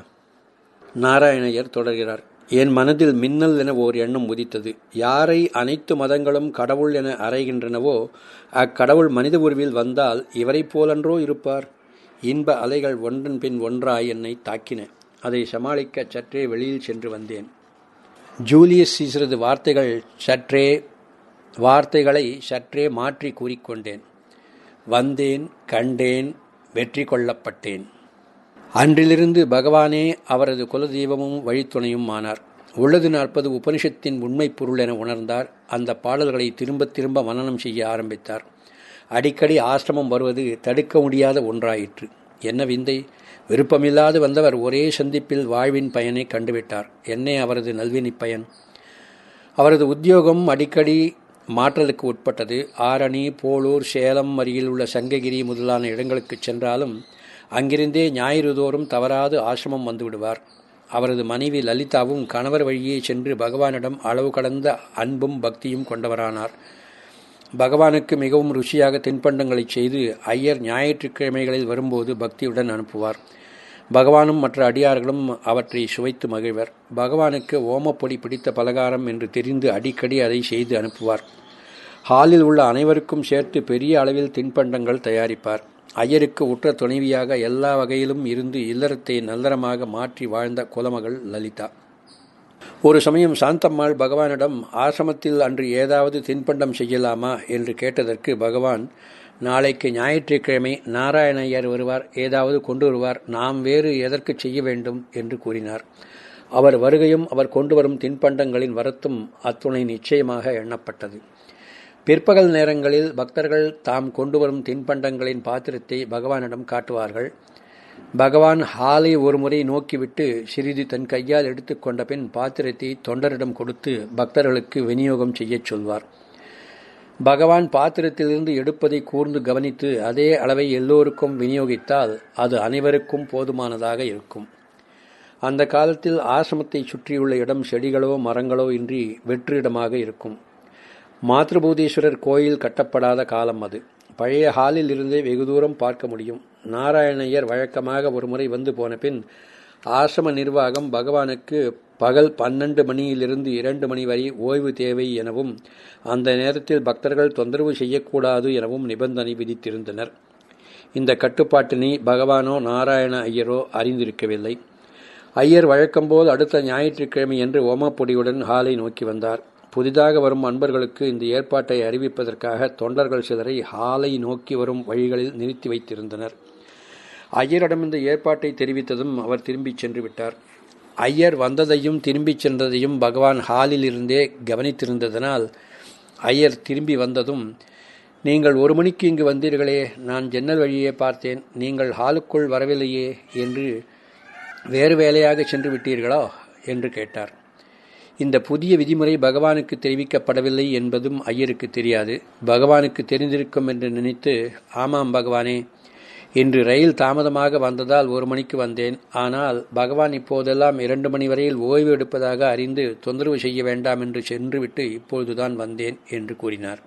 நாராயணையர் தொடர்கிறார். என் மனதில் மின்னல் என ஓர் எண்ணம் உதித்தது. யாரை அனைத்து மதங்களும் கடவுள் என அறைகின்றனவோ அக்கடவுள் மனித உருவில் வந்தால் இவரைப் போலன்றோ இருப்பார். இன்ப அலைகள் ஒன்றன் பின் ஒன்றாய் என்னை தாக்கின. அதை சமாளிக்க சற்றே வெளியில் சென்று வந்தேன். ஜூலியஸ் சீசரது வார்த்தைகள் சற்றே வார்த்தைகளை சற்றே மாற்றி கூறிக்கொண்டேன் வந்தேன் கண்டேன் வெற்றி கொள்ளப்பட்டேன். அன்றிலிருந்து பகவானே அவரது குலதெய்வமும் வழித்துணையும் ஆனார். உள்ளது நாற்பது உபனிஷத்தின் உண்மை பொருள் என உணர்ந்தார். அந்த பாடல்களை திரும்ப திரும்ப மனனம் செய்ய ஆரம்பித்தார். அடிக்கடி ஆசிரமம் வருவது தடுக்க முடியாத ஒன்றாயிற்று. என்ன விந்தை? விருப்பமில்லாது வந்தவர் ஒரே சந்திப்பில் வாழ்வின் பயனை கண்டுவிட்டார். என்னே அவரது நல்வினி பயன்? அவரது உத்தியோகம் அடிக்கடி மாற்றலுக்கு உட்பட்டது. ஆரணி போலூர் சேலம் அருகில் உள்ள சங்ககிரி முதலான இடங்களுக்கு சென்றாலும் அங்கிருந்தே ஞாயிறு தோறும் தவறாது ஆசிரமம் வந்துவிடுவார். அவரது மனைவி லலிதாவும் கணவர் வழியே சென்று பகவானிடம் அளவு கடந்த அன்பும் பக்தியும் கொண்டவரானார். பகவானுக்கு மிகவும் ருசியாக தின்பண்டங்களை செய்து ஐயர் ஞாயிற்றுக்கிழமைகளில் வரும்போது பக்தியுடன் அனுப்புவார். பகவானும் மற்ற அடியார்களும் அவற்றை சுவைத்து மகிழ்வர். பகவானுக்கு ஓமப்பொடி பிடித்த பலகாரம் என்று தெரிந்து அடிக்கடி அதை செய்து அனுப்புவார். ஹாலில் உள்ள அனைவருக்கும் சேர்த்து பெரிய அளவில் தின்பண்டங்கள் தயாரிப்பார். ஐயருக்கு உற்ற துணைவியாக எல்லா வகையிலும் இருந்து இல்லறத்தை நல்லறமாக மாற்றி வாழ்ந்த குலமகள் லலிதா. ஒரு சமயம் சாந்தம்மாள் பகவானிடம் ஆசிரமத்தில் அன்று ஏதாவது தின்பண்டம் செய்யலாமா? என்று கேட்டதற்கு பகவான் நாளைக்கு ஞாயிற்றுக்கிழமை நாராயணையர் வருவார் ஏதாவது கொண்டு வருவார் நாம் வேறு எதற்கு செய்ய வேண்டும்? என்று கூறினார். அவர் வருகையும் அவர் கொண்டு வரும் தின்பண்டங்களின் வரத்தும் அத்துணை நிச்சயமாக எண்ணப்பட்டது. பிற்பகல் நேரங்களில் பக்தர்கள் தாம் கொண்டு வரும் தின்பண்டங்களின் பாத்திரத்தை பகவானிடம் காட்டுவார்கள். பகவான் ஹாலை ஒருமுறை நோக்கிவிட்டு சிறிது தன் கையால் எடுத்துக்கொண்ட பின் பாத்திரத்தை தொண்டரிடம் கொடுத்து பக்தர்களுக்கு விநியோகம் செய்யச் சொல்வார். பகவான் பாத்திரத்திலிருந்து எடுப்பதை கூர்ந்து கவனித்து அதே அளவை எல்லோருக்கும் விநியோகித்தால் அது அனைவருக்கும் போதுமானதாக இருக்கும். அந்த காலத்தில் ஆசிரமத்தை சுற்றியுள்ள இடம் செடிகளோ மரங்களோ இன்றி வெற்றிடமாக இருக்கும். மாத்ருபூதீஸ்வரர் கோயில் கட்டப்படாத காலம் அது. பழைய ஹாலில் இருந்தே வெகு தூரம் பார்க்க முடியும். நாராயணையர் வழக்கமாக ஒருமுறை வந்து போன பின் ஆசிரம நிர்வாகம் பகவானுக்கு பகல் பன்னெண்டு மணியிலிருந்து இரண்டு மணி வரை ஓய்வு தேவை எனவும் அந்த நேரத்தில் பக்தர்கள் தொந்தரவு செய்யக்கூடாது எனவும் நிபந்தனை விதித்திருந்தனர். இந்த கட்டுப்பாட்டினை பகவானோ நாராயண ஐயரோ அறிந்திருக்கவில்லை. ஐயர் வழக்கம்போல் அடுத்த ஞாயிற்றுக்கிழமை என்று ஓமப்பொடியுடன் ஹாலை நோக்கி வந்தார். புதிதாக வரும் அன்பர்களுக்கு இந்த ஏற்பாட்டை அறிவிப்பதற்காக தொண்டர்கள் சிலரை ஹாலை நோக்கி வரும் வழிகளில் நிறுத்தி வைத்திருந்தனர். ஐயரிடம் இந்த ஏற்பாட்டை தெரிவித்ததும் அவர் திரும்பிச் சென்று விட்டார். ஐயர் வந்ததையும் திரும்பிச் சென்றதையும் பகவான் ஹாலில் இருந்தே கவனித்திருந்ததனால் ஐயர் திரும்பி வந்ததும் நீங்கள் ஒரு மணிக்கு இங்கு வந்தீர்களே நான் ஜன்னல் வழியே பார்த்தேன். நீங்கள் ஹாலுக்குள் வரவில்லையே என்று வேறு வேலையாக சென்று விட்டீர்களா? என்று கேட்டார். இந்த புதிய விதிமுறை பகவானுக்கு தெரிவிக்கப்படவில்லை என்பதும் ஐயருக்கு தெரியாது. பகவானுக்கு தெரிந்திருக்கும் என்று நினைத்து ஆமாம் பகவானே இன்று ரயில் தாமதமாக வந்ததால் ஒரு மணிக்கு வந்தேன். ஆனால் பகவான் இப்போதெல்லாம் இரண்டு மணி வரையில் ஓய்வு எடுப்பதாக அறிந்து தொந்தரவு செய்ய வேண்டாம் என்று சென்றுவிட்டு இப்பொழுதுதான் வந்தேன் என்று கூறினார்.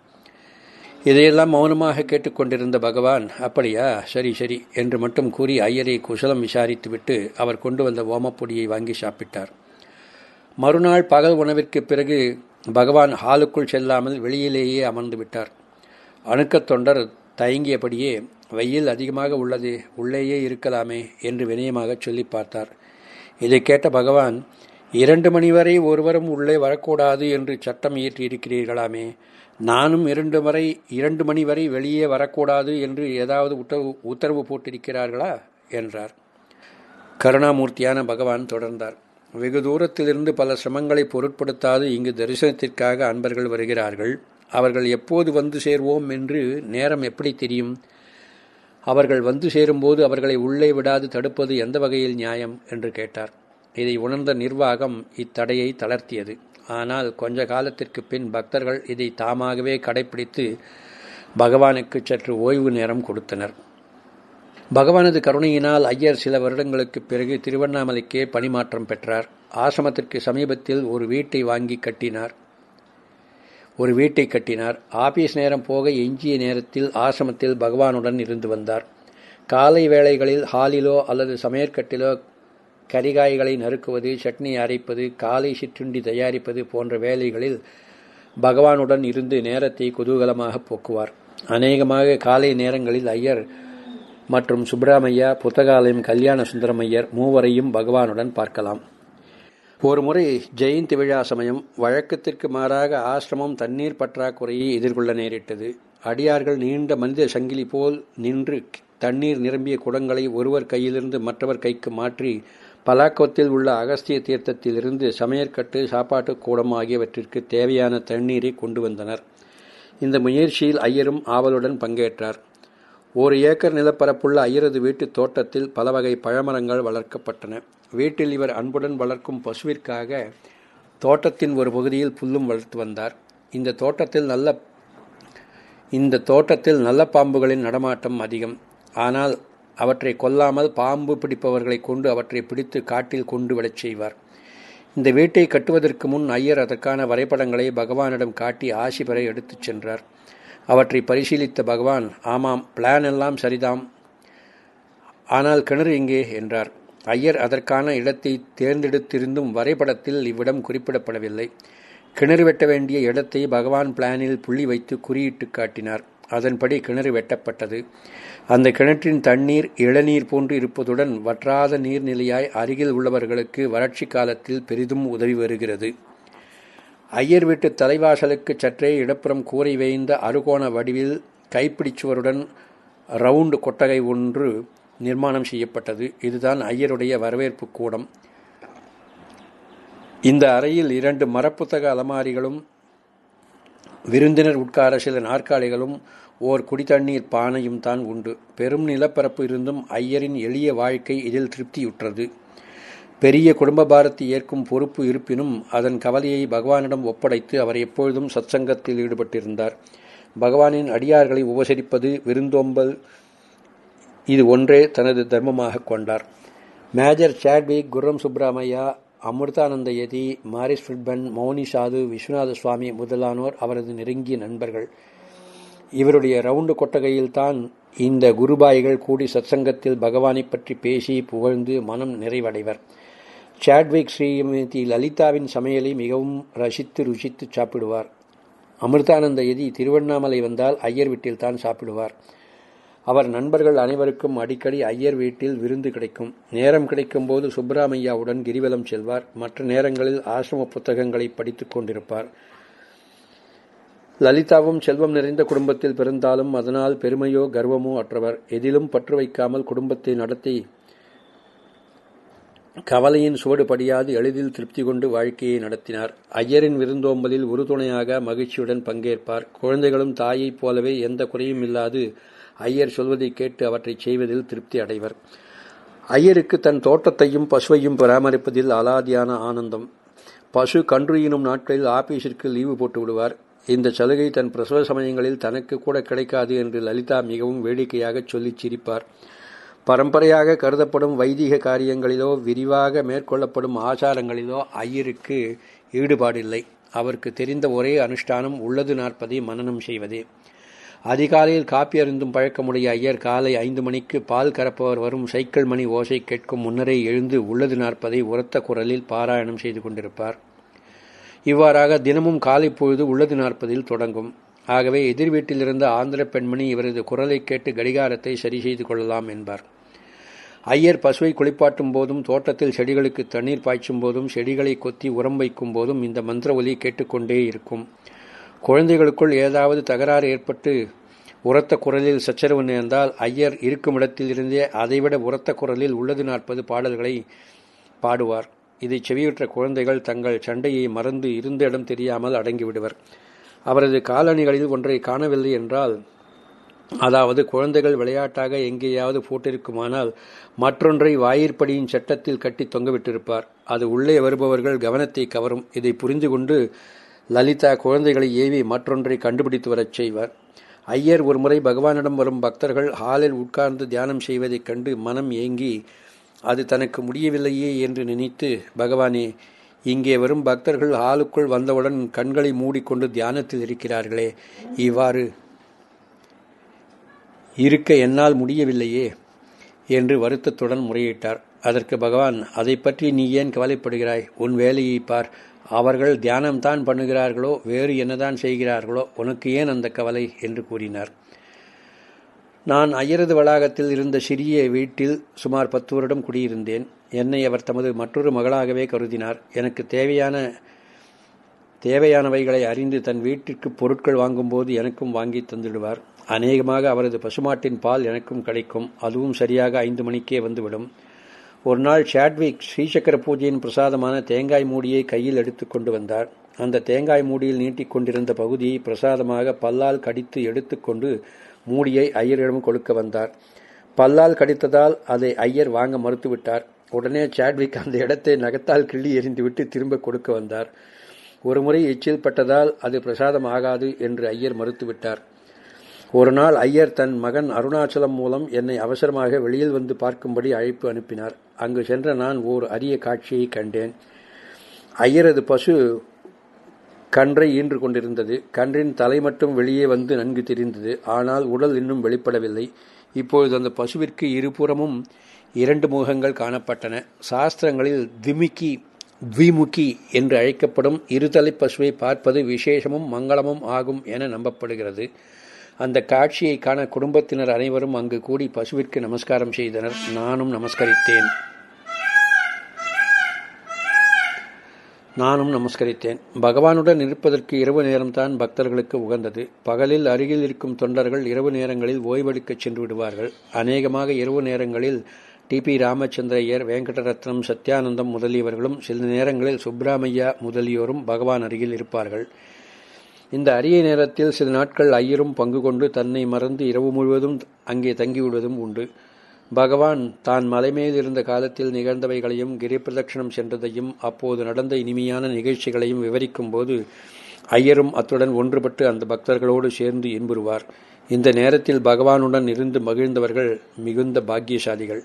இதையெல்லாம் மௌனமாக கேட்டுக்கொண்டிருந்த பகவான் அப்படியா சரி சரி என்று மட்டும் கூறி ஐயரை குசலம் விசாரித்துவிட்டு அவர் கொண்டு வந்த ஓமப்பொடியை வாங்கி சாப்பிட்டார். மறுநாள் பகல் உணவிற்கு பிறகு பகவான் ஹாலுக்குள் செல்லாமல் வெளியிலேயே அமர்ந்து விட்டார். அணுக்கத் தொண்டர் தயங்கியபடியே வெயில் அதிகமாக உள்ளது உள்ளேயே இருக்கலாமே என்று வினயமாகச் சொல்லி பார்த்தார். இதை கேட்ட பகவான் இரண்டு மணி வரை ஒருவரும் உள்ளே வரக்கூடாது என்று சட்டம் இயற்றியிருக்கிறீர்களாமே நானும் இரண்டு வரை இரண்டு மணி வரை வெளியே வரக்கூடாது என்று ஏதாவது உத்தரவு உத்தரவு போட்டிருக்கிறார்களா? என்றார். கருணாமூர்த்தியான பகவான் தொடர்ந்தார். வெகு தூரத்திலிருந்து பல சிரமங்களை பொருட்படுத்தாது இங்கு தரிசனத்திற்காக அன்பர்கள் வருகிறார்கள். அவர்கள் எப்போது வந்து சேர்வோம் என்று நேரம் எப்படி தெரியும்? அவர்கள் வந்து சேரும்போது அவர்களை உள்ளே விடாது தடுப்பது எந்த வகையில் நியாயம்? என்று கேட்டார். இதை உணர்ந்த நிர்வாகம் இத்தடையை தளர்த்தியது. ஆனால் கொஞ்ச காலத்திற்கு பின் பக்தர்கள் இதை தாமாகவே கடைபிடித்து பகவானுக்கு சற்று ஓய்வு நேரம் கொடுத்தனர். பகவானது கருணையினால் ஐயர் சில வருடங்களுக்கு பிறகு திருவண்ணாமலைக்கே பணிமாற்றம் பெற்றார். ஆசிரமத்திற்கு சமீபத்தில் ஒரு வீட்டை வாங்கி கட்டினார். ஒரு வீட்டை கட்டினார். ஆபீஸ் நேரம் போக எஞ்சிய நேரத்தில் ஆசிரமத்தில் பகவானுடன் இருந்து வந்தார். காலை வேளைகளில் ஹாலிலோ அல்லது சமையற்கட்டிலோ கரிகாய்களை நறுக்குவது சட்னி அரைப்பது காலை சிற்றுண்டி தயாரிப்பது போன்ற வேலைகளில் பகவானுடன் இருந்து நேரத்தை குதூகலமாக போக்குவார். அநேகமாக காலை நேரங்களில் ஐயர் மற்றும் சுப்பிராமையா புத்தகாலயம் கல்யாண சுந்தரமையர் மூவரையும் பகவானுடன் பார்க்கலாம். ஒரு முறை ஜெயந்தி விழா சமயம் வழக்கத்திற்கு மாறாக ஆசிரமம் தண்ணீர் பற்றாக்குறையை எதிர்கொள்ள நேரிட்டது. அடியார்கள் நீண்ட மனித சங்கிலி போல் நின்று தண்ணீர் நிரம்பிய குடங்களை ஒருவர் கையிலிருந்து மற்றவர் கைக்கு மாற்றி பலாக்கத்தில் உள்ள அகஸ்திய தீர்த்தத்திலிருந்து சமையற்கட்டு சாப்பாட்டு கூடம் ஆகியவற்றிற்கு தேவையான தண்ணீரை கொண்டு வந்தனர். இந்த முயற்சியில் ஐயரும் ஆவலுடன் பங்கேற்றார். ஒரு ஏக்கர் நிலப்பரப்புள்ள ஐயரது வீட்டு தோட்டத்தில் பல வகை பழமரங்கள் வளர்க்கப்பட்டன. வீட்டில் இவர் அன்புடன் வளர்க்கும் பசுவிற்காக தோட்டத்தின் ஒரு பகுதியில் புல்லும் வளர்த்து வந்தார். இந்த தோட்டத்தில் நல்ல இந்த தோட்டத்தில் நல்ல பாம்புகளின் நடமாட்டம் அதிகம். ஆனால் அவற்றை கொல்லாமல் பாம்பு பிடிப்பவர்களை கொண்டு அவற்றை பிடித்து காட்டில் கொண்டு விடச் செய்வார். இந்த வீட்டை கட்டுவதற்கு முன் ஐயர் அதற்கான வரைபடங்களை பகவானிடம் காட்டி ஆசி பெற எடுத்துச் சென்றார். அவற்றை பரிசீலித்த பகவான் ஆமாம் பிளான் எல்லாம் சரிதாம். ஆனால் கிணறு எங்கே? என்றார். ஐயர் அதற்கான இடத்தை தேர்ந்தெடுத்திருந்தும் வரைபடத்தில் இவ்விடம் குறிப்பிடப்படவில்லை. கிணறு வெட்ட வேண்டிய இடத்தை பகவான் பிளானில் புள்ளி வைத்து குறியிட்டு காட்டினார். அதன்படி கிணறு வெட்டப்பட்டது. அந்த கிணற்றின் தண்ணீர் இளநீர் போன்று இருப்பதுடன் வற்றாத நீர்நிலையாய் அருகில் உள்ளவர்களுக்கு வறட்சி காலத்தில் பெரிதும் உதவி வருகிறது. ஐயர் வீட்டு தலைவாசலுக்கு சற்றே இடப்புறம் கூரை வேய்ந்த அறுகோண வடிவில் கைப்பிடிச்சுவருடன் ரவுண்டு கொட்டகை ஒன்று நிர்மாணம் செய்யப்பட்டது. இதுதான் ஐயருடைய வரவேற்பு கூடம். இந்த அறையில் இரண்டு மரப்புத்தக அலமாரிகளும் விருந்தினர் உட்கார சில நாற்காலிகளும் ஓர் குடித்தண்ணீர் பானையும் தான் உண்டு. பெரும் நிலப்பரப்பு இருந்தும் ஐயரின் எளிய வாழ்க்கை இதில் திருப்தியுற்றது. பெரிய குடும்ப பாரத்தை ஏற்கும் பொறுப்பு இருப்பினும் அதன் கவலையை பகவானிடம் ஒப்படைத்து அவர் எப்பொழுதும் சத்சங்கத்தில் ஈடுபட்டிருந்தார். பகவானின் அடியார்களை உபசரிப்பது விருந்தோம்பல் இது ஒன்றே தனது தர்மமாக கொண்டார். மேஜர் சாட்விக் குர்ரம் சுப்ராமையா அமிர்தானந்த யதி மாரிஸ் ஃபிட்பன் மௌனி சாது விஸ்வநாத சுவாமி முதலானோர் அவரது நெருங்கிய நண்பர்கள். இவருடைய ரவுண்டு கொட்டகையில்தான் இந்த குருபாய்கள் கூடி சத்சங்கத்தில் பகவானை பற்றி பேசி புகழ்ந்து மனம் நிறைவடைவர். சாட்விக் ஸ்ரீமதி லலிதாவின் சமையலை மிகவும் ரசித்து ருசித்து சாப்பிடுவார். அமிர்தானந்த எதி திருவண்ணாமலை வந்தால் ஐயர் வீட்டில் தான் சாப்பிடுவார். அவர் நண்பர்கள் அனைவருக்கும் அடிக்கடி ஐயர் வீட்டில் விருந்து கிடைக்கும். நேரம் கிடைக்கும் போது சுப்பிராமையாவுடன் கிரிவலம் செல்வார். மற்ற நேரங்களில் ஆசிரம புத்தகங்களை படித்துக் கொண்டிருப்பார். லலிதாவும் செல்வம் நிறைந்த குடும்பத்தில் பிறந்தாலும் அதனால் பெருமையோ கர்வமோ அற்றவர். எதிலும் பற்று வைக்காமல் குடும்பத்தை நடத்தி கவலையின் சுவடு படியாது எளிதில் திருப்தி கொண்டு வாழ்க்கையை நடத்தினார். ஐயரின் விருந்தோம்பலில் உறுதுணையாக மகிழ்ச்சியுடன் பங்கேற்பார். குழந்தைகளும் தாயைப் போலவே எந்த குறையும் இல்லாது ஐயர் சொல்வதை கேட்டு அவற்றை செய்வதில் திருப்தி அடைவர். ஐயருக்கு தன் தோட்டத்தையும் பசுவையும் பராமரிப்பதில் அலாதியான ஆனந்தம். பசு கன்றுயினும் நாட்களில் ஆபீஸிற்கு லீவு போட்டு விடுவார். இந்த சலுகை தன் பிரசவ சமயங்களில் தனக்கு கூட கிடைக்காது என்று லலிதா மிகவும் வேடிக்கையாக சொல்லிச் சிரிப்பார். பரம்பரையாக கருதப்படும் வைதிக காரியங்களிலோ விரிவாக மேற்கொள்ளப்படும் ஆச்சாரங்களிலோ ஐயருக்கு ஈடுபாடில்லை. அவருக்கு தெரிந்த ஒரே அனுஷ்டானம் உள்ளது நாற்பதை மனனம் செய்வதே. அதிகாலையில் காப்பி அருந்தும் பழக்கமுடைய ஐயர் காலை ஐந்து மணிக்கு பால் கறப்பவர் வரும் சைக்கிள் மணி ஓசை கேட்கும் முன்னரே எழுந்து உள்ளது நாற்பதை உரத்த குரலில் பாராயணம் செய்து கொண்டிருப்பார். இவ்வாறாக தினமும் காலை பொழுது உள்ளது நாற்பதில் தொடங்கும். ஆகவே எதிர் வீட்டில் இருந்த ஆந்திர பெண்மணி இவரது குரலை கேட்டு கடிகாரத்தை சரி செய்து கொள்ளலாம் என்பார். ஐயர் பசுவை குளிப்பாட்டும் போதும் தோட்டத்தில் செடிகளுக்கு தண்ணீர் பாய்ச்சும் போதும் செடிகளை கொத்தி உரம் வைக்கும் போதும் இந்த மந்திர ஒலி கேட்டுக்கொண்டே இருக்கும். குழந்தைகளுக்குள் ஏதாவது தகராறு ஏற்பட்டு உரத்த குரலில் சச்சரவு நேர்ந்தால் ஐயர் இருக்கும் இடத்திலிருந்தே அதைவிட உரத்த குரலில் உள்ளது நாற்பது பாடல்களை பாடுவார். இதை செவியுற்ற குழந்தைகள் தங்கள் சண்டையை மறந்து இருந்த இடம் தெரியாமல் அடங்கிவிடுவர். அவரது காலணிகளில் ஒன்றை காணவில்லை என்றால் அதாவது குழந்தைகள் விளையாட்டாக எங்கேயாவது போட்டிருக்குமானால் மற்றொன்றை வாயிற்படியின் சட்டத்தில் கட்டி தொங்கவிட்டிருப்பார். அது உள்ளே வருபவர்கள் கவனத்தை கவரும். இதை புரிந்து கொண்டு லலிதா குழந்தைகளை ஏவி மற்றொன்றை கண்டுபிடித்து வரச் செய்வார். ஐயர் ஒருமுறை பகவானிடம் வரும் பக்தர்கள் ஹாலில் உட்கார்ந்து தியானம் செய்வதைக் கண்டு மனம் ஏங்கி அது தனக்கு முடியவில்லையே என்று நினைத்து பகவானே இங்கே வரும் பக்தர்கள் ஆளுக்குள் வந்தவுடன் கண்களை மூடிக்கொண்டு தியானத்தில் இருக்கிறார்களே இவ்வாறு இருக்க என்னால் முடியவில்லையே என்று வருத்தத்துடன் முறையிட்டார். அதற்கு பகவான் அதை பற்றி நீ ஏன் கவலைப்படுகிறாய்? உன் வேலையை பார். அவர்கள் தியானம்தான் பண்ணுகிறார்களோ வேறு என்னதான் செய்கிறார்களோ உனக்கு ஏன் அந்த கவலை? என்று கூறினார். நான் ஐயரது வளாகத்தில் இருந்த சிறிய வீட்டில் சுமார் பத்து வருடம் குடியிருந்தேன். என்னை அவர் தமது மற்றொரு மகளாகவே கருதினார். எனக்கு தேவையான தேவையானவைகளை அறிந்து தன் வீட்டிற்கு பொருட்கள் வாங்கும்போது எனக்கும் வாங்கி தந்துடுவார் அநேகமாக அவரது பசுமாட்டின் பால் எனக்கும் கிடைக்கும். அதுவும் சரியாக ஐந்து மணிக்கே வந்துவிடும். ஒரு நாள் ஷாட்விக் ஸ்ரீசக்கர பூஜையின் பிரசாதமான தேங்காய் மூடியை கையில் எடுத்து கொண்டு வந்தார். அந்த தேங்காய் மூடியில் நீட்டிக் கொண்டிருந்த பகுதியை பிரசாதமாக பல்லால் கடித்து எடுத்துக்கொண்டு மூடியை ஐயரிடம் கொடுக்க வந்தார். பல்லால் கடித்ததால் அதை ஐயர் வாங்க மறுத்துவிட்டார். உடனே சாட்விக் அந்த இடத்தை நகத்தால் கிள்ளி எறிந்துவிட்டு திரும்ப கொடுக்க வந்தார். ஒருமுறை எச்சில் பட்டதால் அது பிரசாதம் ஆகாது என்று ஐயர் மறுத்துவிட்டார். ஒரு நாள் ஐயர் தன் மகன் அருணாச்சலம் மூலம் என்னை அவசரமாக வெளியில் வந்து பார்க்கும்படி அழைப்பு அனுப்பினார். அங்கு சென்ற நான் ஓர் அரிய காட்சியை கண்டேன். ஐயரது பசு கன்றை ஈன்று கொண்டிருந்தது. கன்றின் தலை மட்டும் வெளியே வந்து நன்கு தெரிந்தது. ஆனால் உடல் இன்னும் வெளிப்படவில்லை. இப்பொழுது அந்த பசுவிற்கு இருபுறமும் இரண்டு முகங்கள் காணப்பட்டன. சாஸ்திரங்களில் திமிக்கி த்விமுகி என்று அழைக்கப்படும் இருதலை பசுவை பார்ப்பது விசேஷமும் மங்களமும் ஆகும் என நம்பப்படுகிறது. அந்த காட்சியை காண குடும்பத்தினர் அனைவரும் அங்கு கூடி பசுவிற்கு நமஸ்காரம் செய்தனர். நானும் நமஸ்கரித்தேன். நானும் நமஸ்கரித்தேன். பகவானுடன் இருப்பதற்கு இரவு நேரம்தான் பக்தர்களுக்கு உகந்தது. பகலில் அருகில் இருக்கும் தொண்டர்கள் இரவு நேரங்களில் ஓய்வெடுக்கச் சென்று விடுவார்கள். அநேகமாக இரவு நேரங்களில் டி. பி. ராமச்சந்திரையர் வெங்கடரத்னம் சத்யானந்தம் முதலியவர்களும் சில நேரங்களில் சுப்பிராமையா முதலியோரும் பகவான் அருகில் இருப்பார்கள். இந்த அரிய நேரத்தில் சில நாட்கள் ஐயரும் பங்கு கொண்டு தன்னை மறந்து இரவு முழுவதும் அங்கே தங்கிவிடுவதும் உண்டு. பகவான் தான் மலைமேல் இருந்த காலத்தில் நிகழ்ந்தவைகளையும் கிரி சென்றதையும் அப்போது நடந்த இனிமையான நிகழ்ச்சிகளையும் விவரிக்கும் போது ஐயரும் அத்துடன் ஒன்றுபட்டு அந்த பக்தர்களோடு சேர்ந்து இன்புறுவார். இந்த நேரத்தில் பகவானுடன் இருந்து மகிழ்ந்தவர்கள் மிகுந்த பாக்கியசாலிகள்.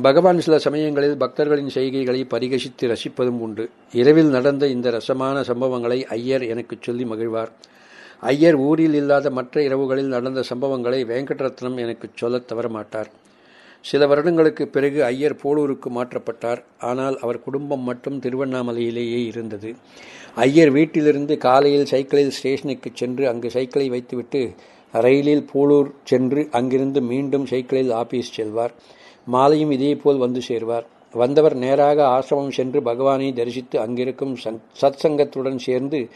பகவான் சில சமயங்களில் பக்தர்களின் செய்கைகளை பரிகசித்து ரசிப்பதும் உண்டு. இரவில் நடந்த இந்த ரசமான சம்பவங்களை ஐயர் எனக்கு சொல்லி மகிழ்வார். ஐயர் ஊரில் இல்லாத மற்ற இரவுகளில் நடந்த சம்பவங்களை வெங்கடரத்னம் எனக்கு சொல்லத் தவறமாட்டார் சில வருடங்களுக்கு பிறகு ஐயர் போலூருக்கு மாற்றப்பட்டார். ஆனால் அவர் குடும்பம் மட்டும் திருவண்ணாமலையிலேயே இருந்தது. ஐயர் வீட்டிலிருந்து காலையில் சைக்கிளில் ஸ்டேஷனுக்கு சென்று அங்கு சைக்கிளை வைத்துவிட்டு ரயிலில் போலூர் சென்று அங்கிருந்து மீண்டும் சைக்கிளில் ஆபீஸ் செல்வார். மாலையும் இதேபோல் வந்து சேர்வார். வந்தவர் நேராக ஆசிரமம் சென்று பகவானை தரிசித்து அங்கிருக்கும் சத் சங்கத்துடன் சேர்ந்து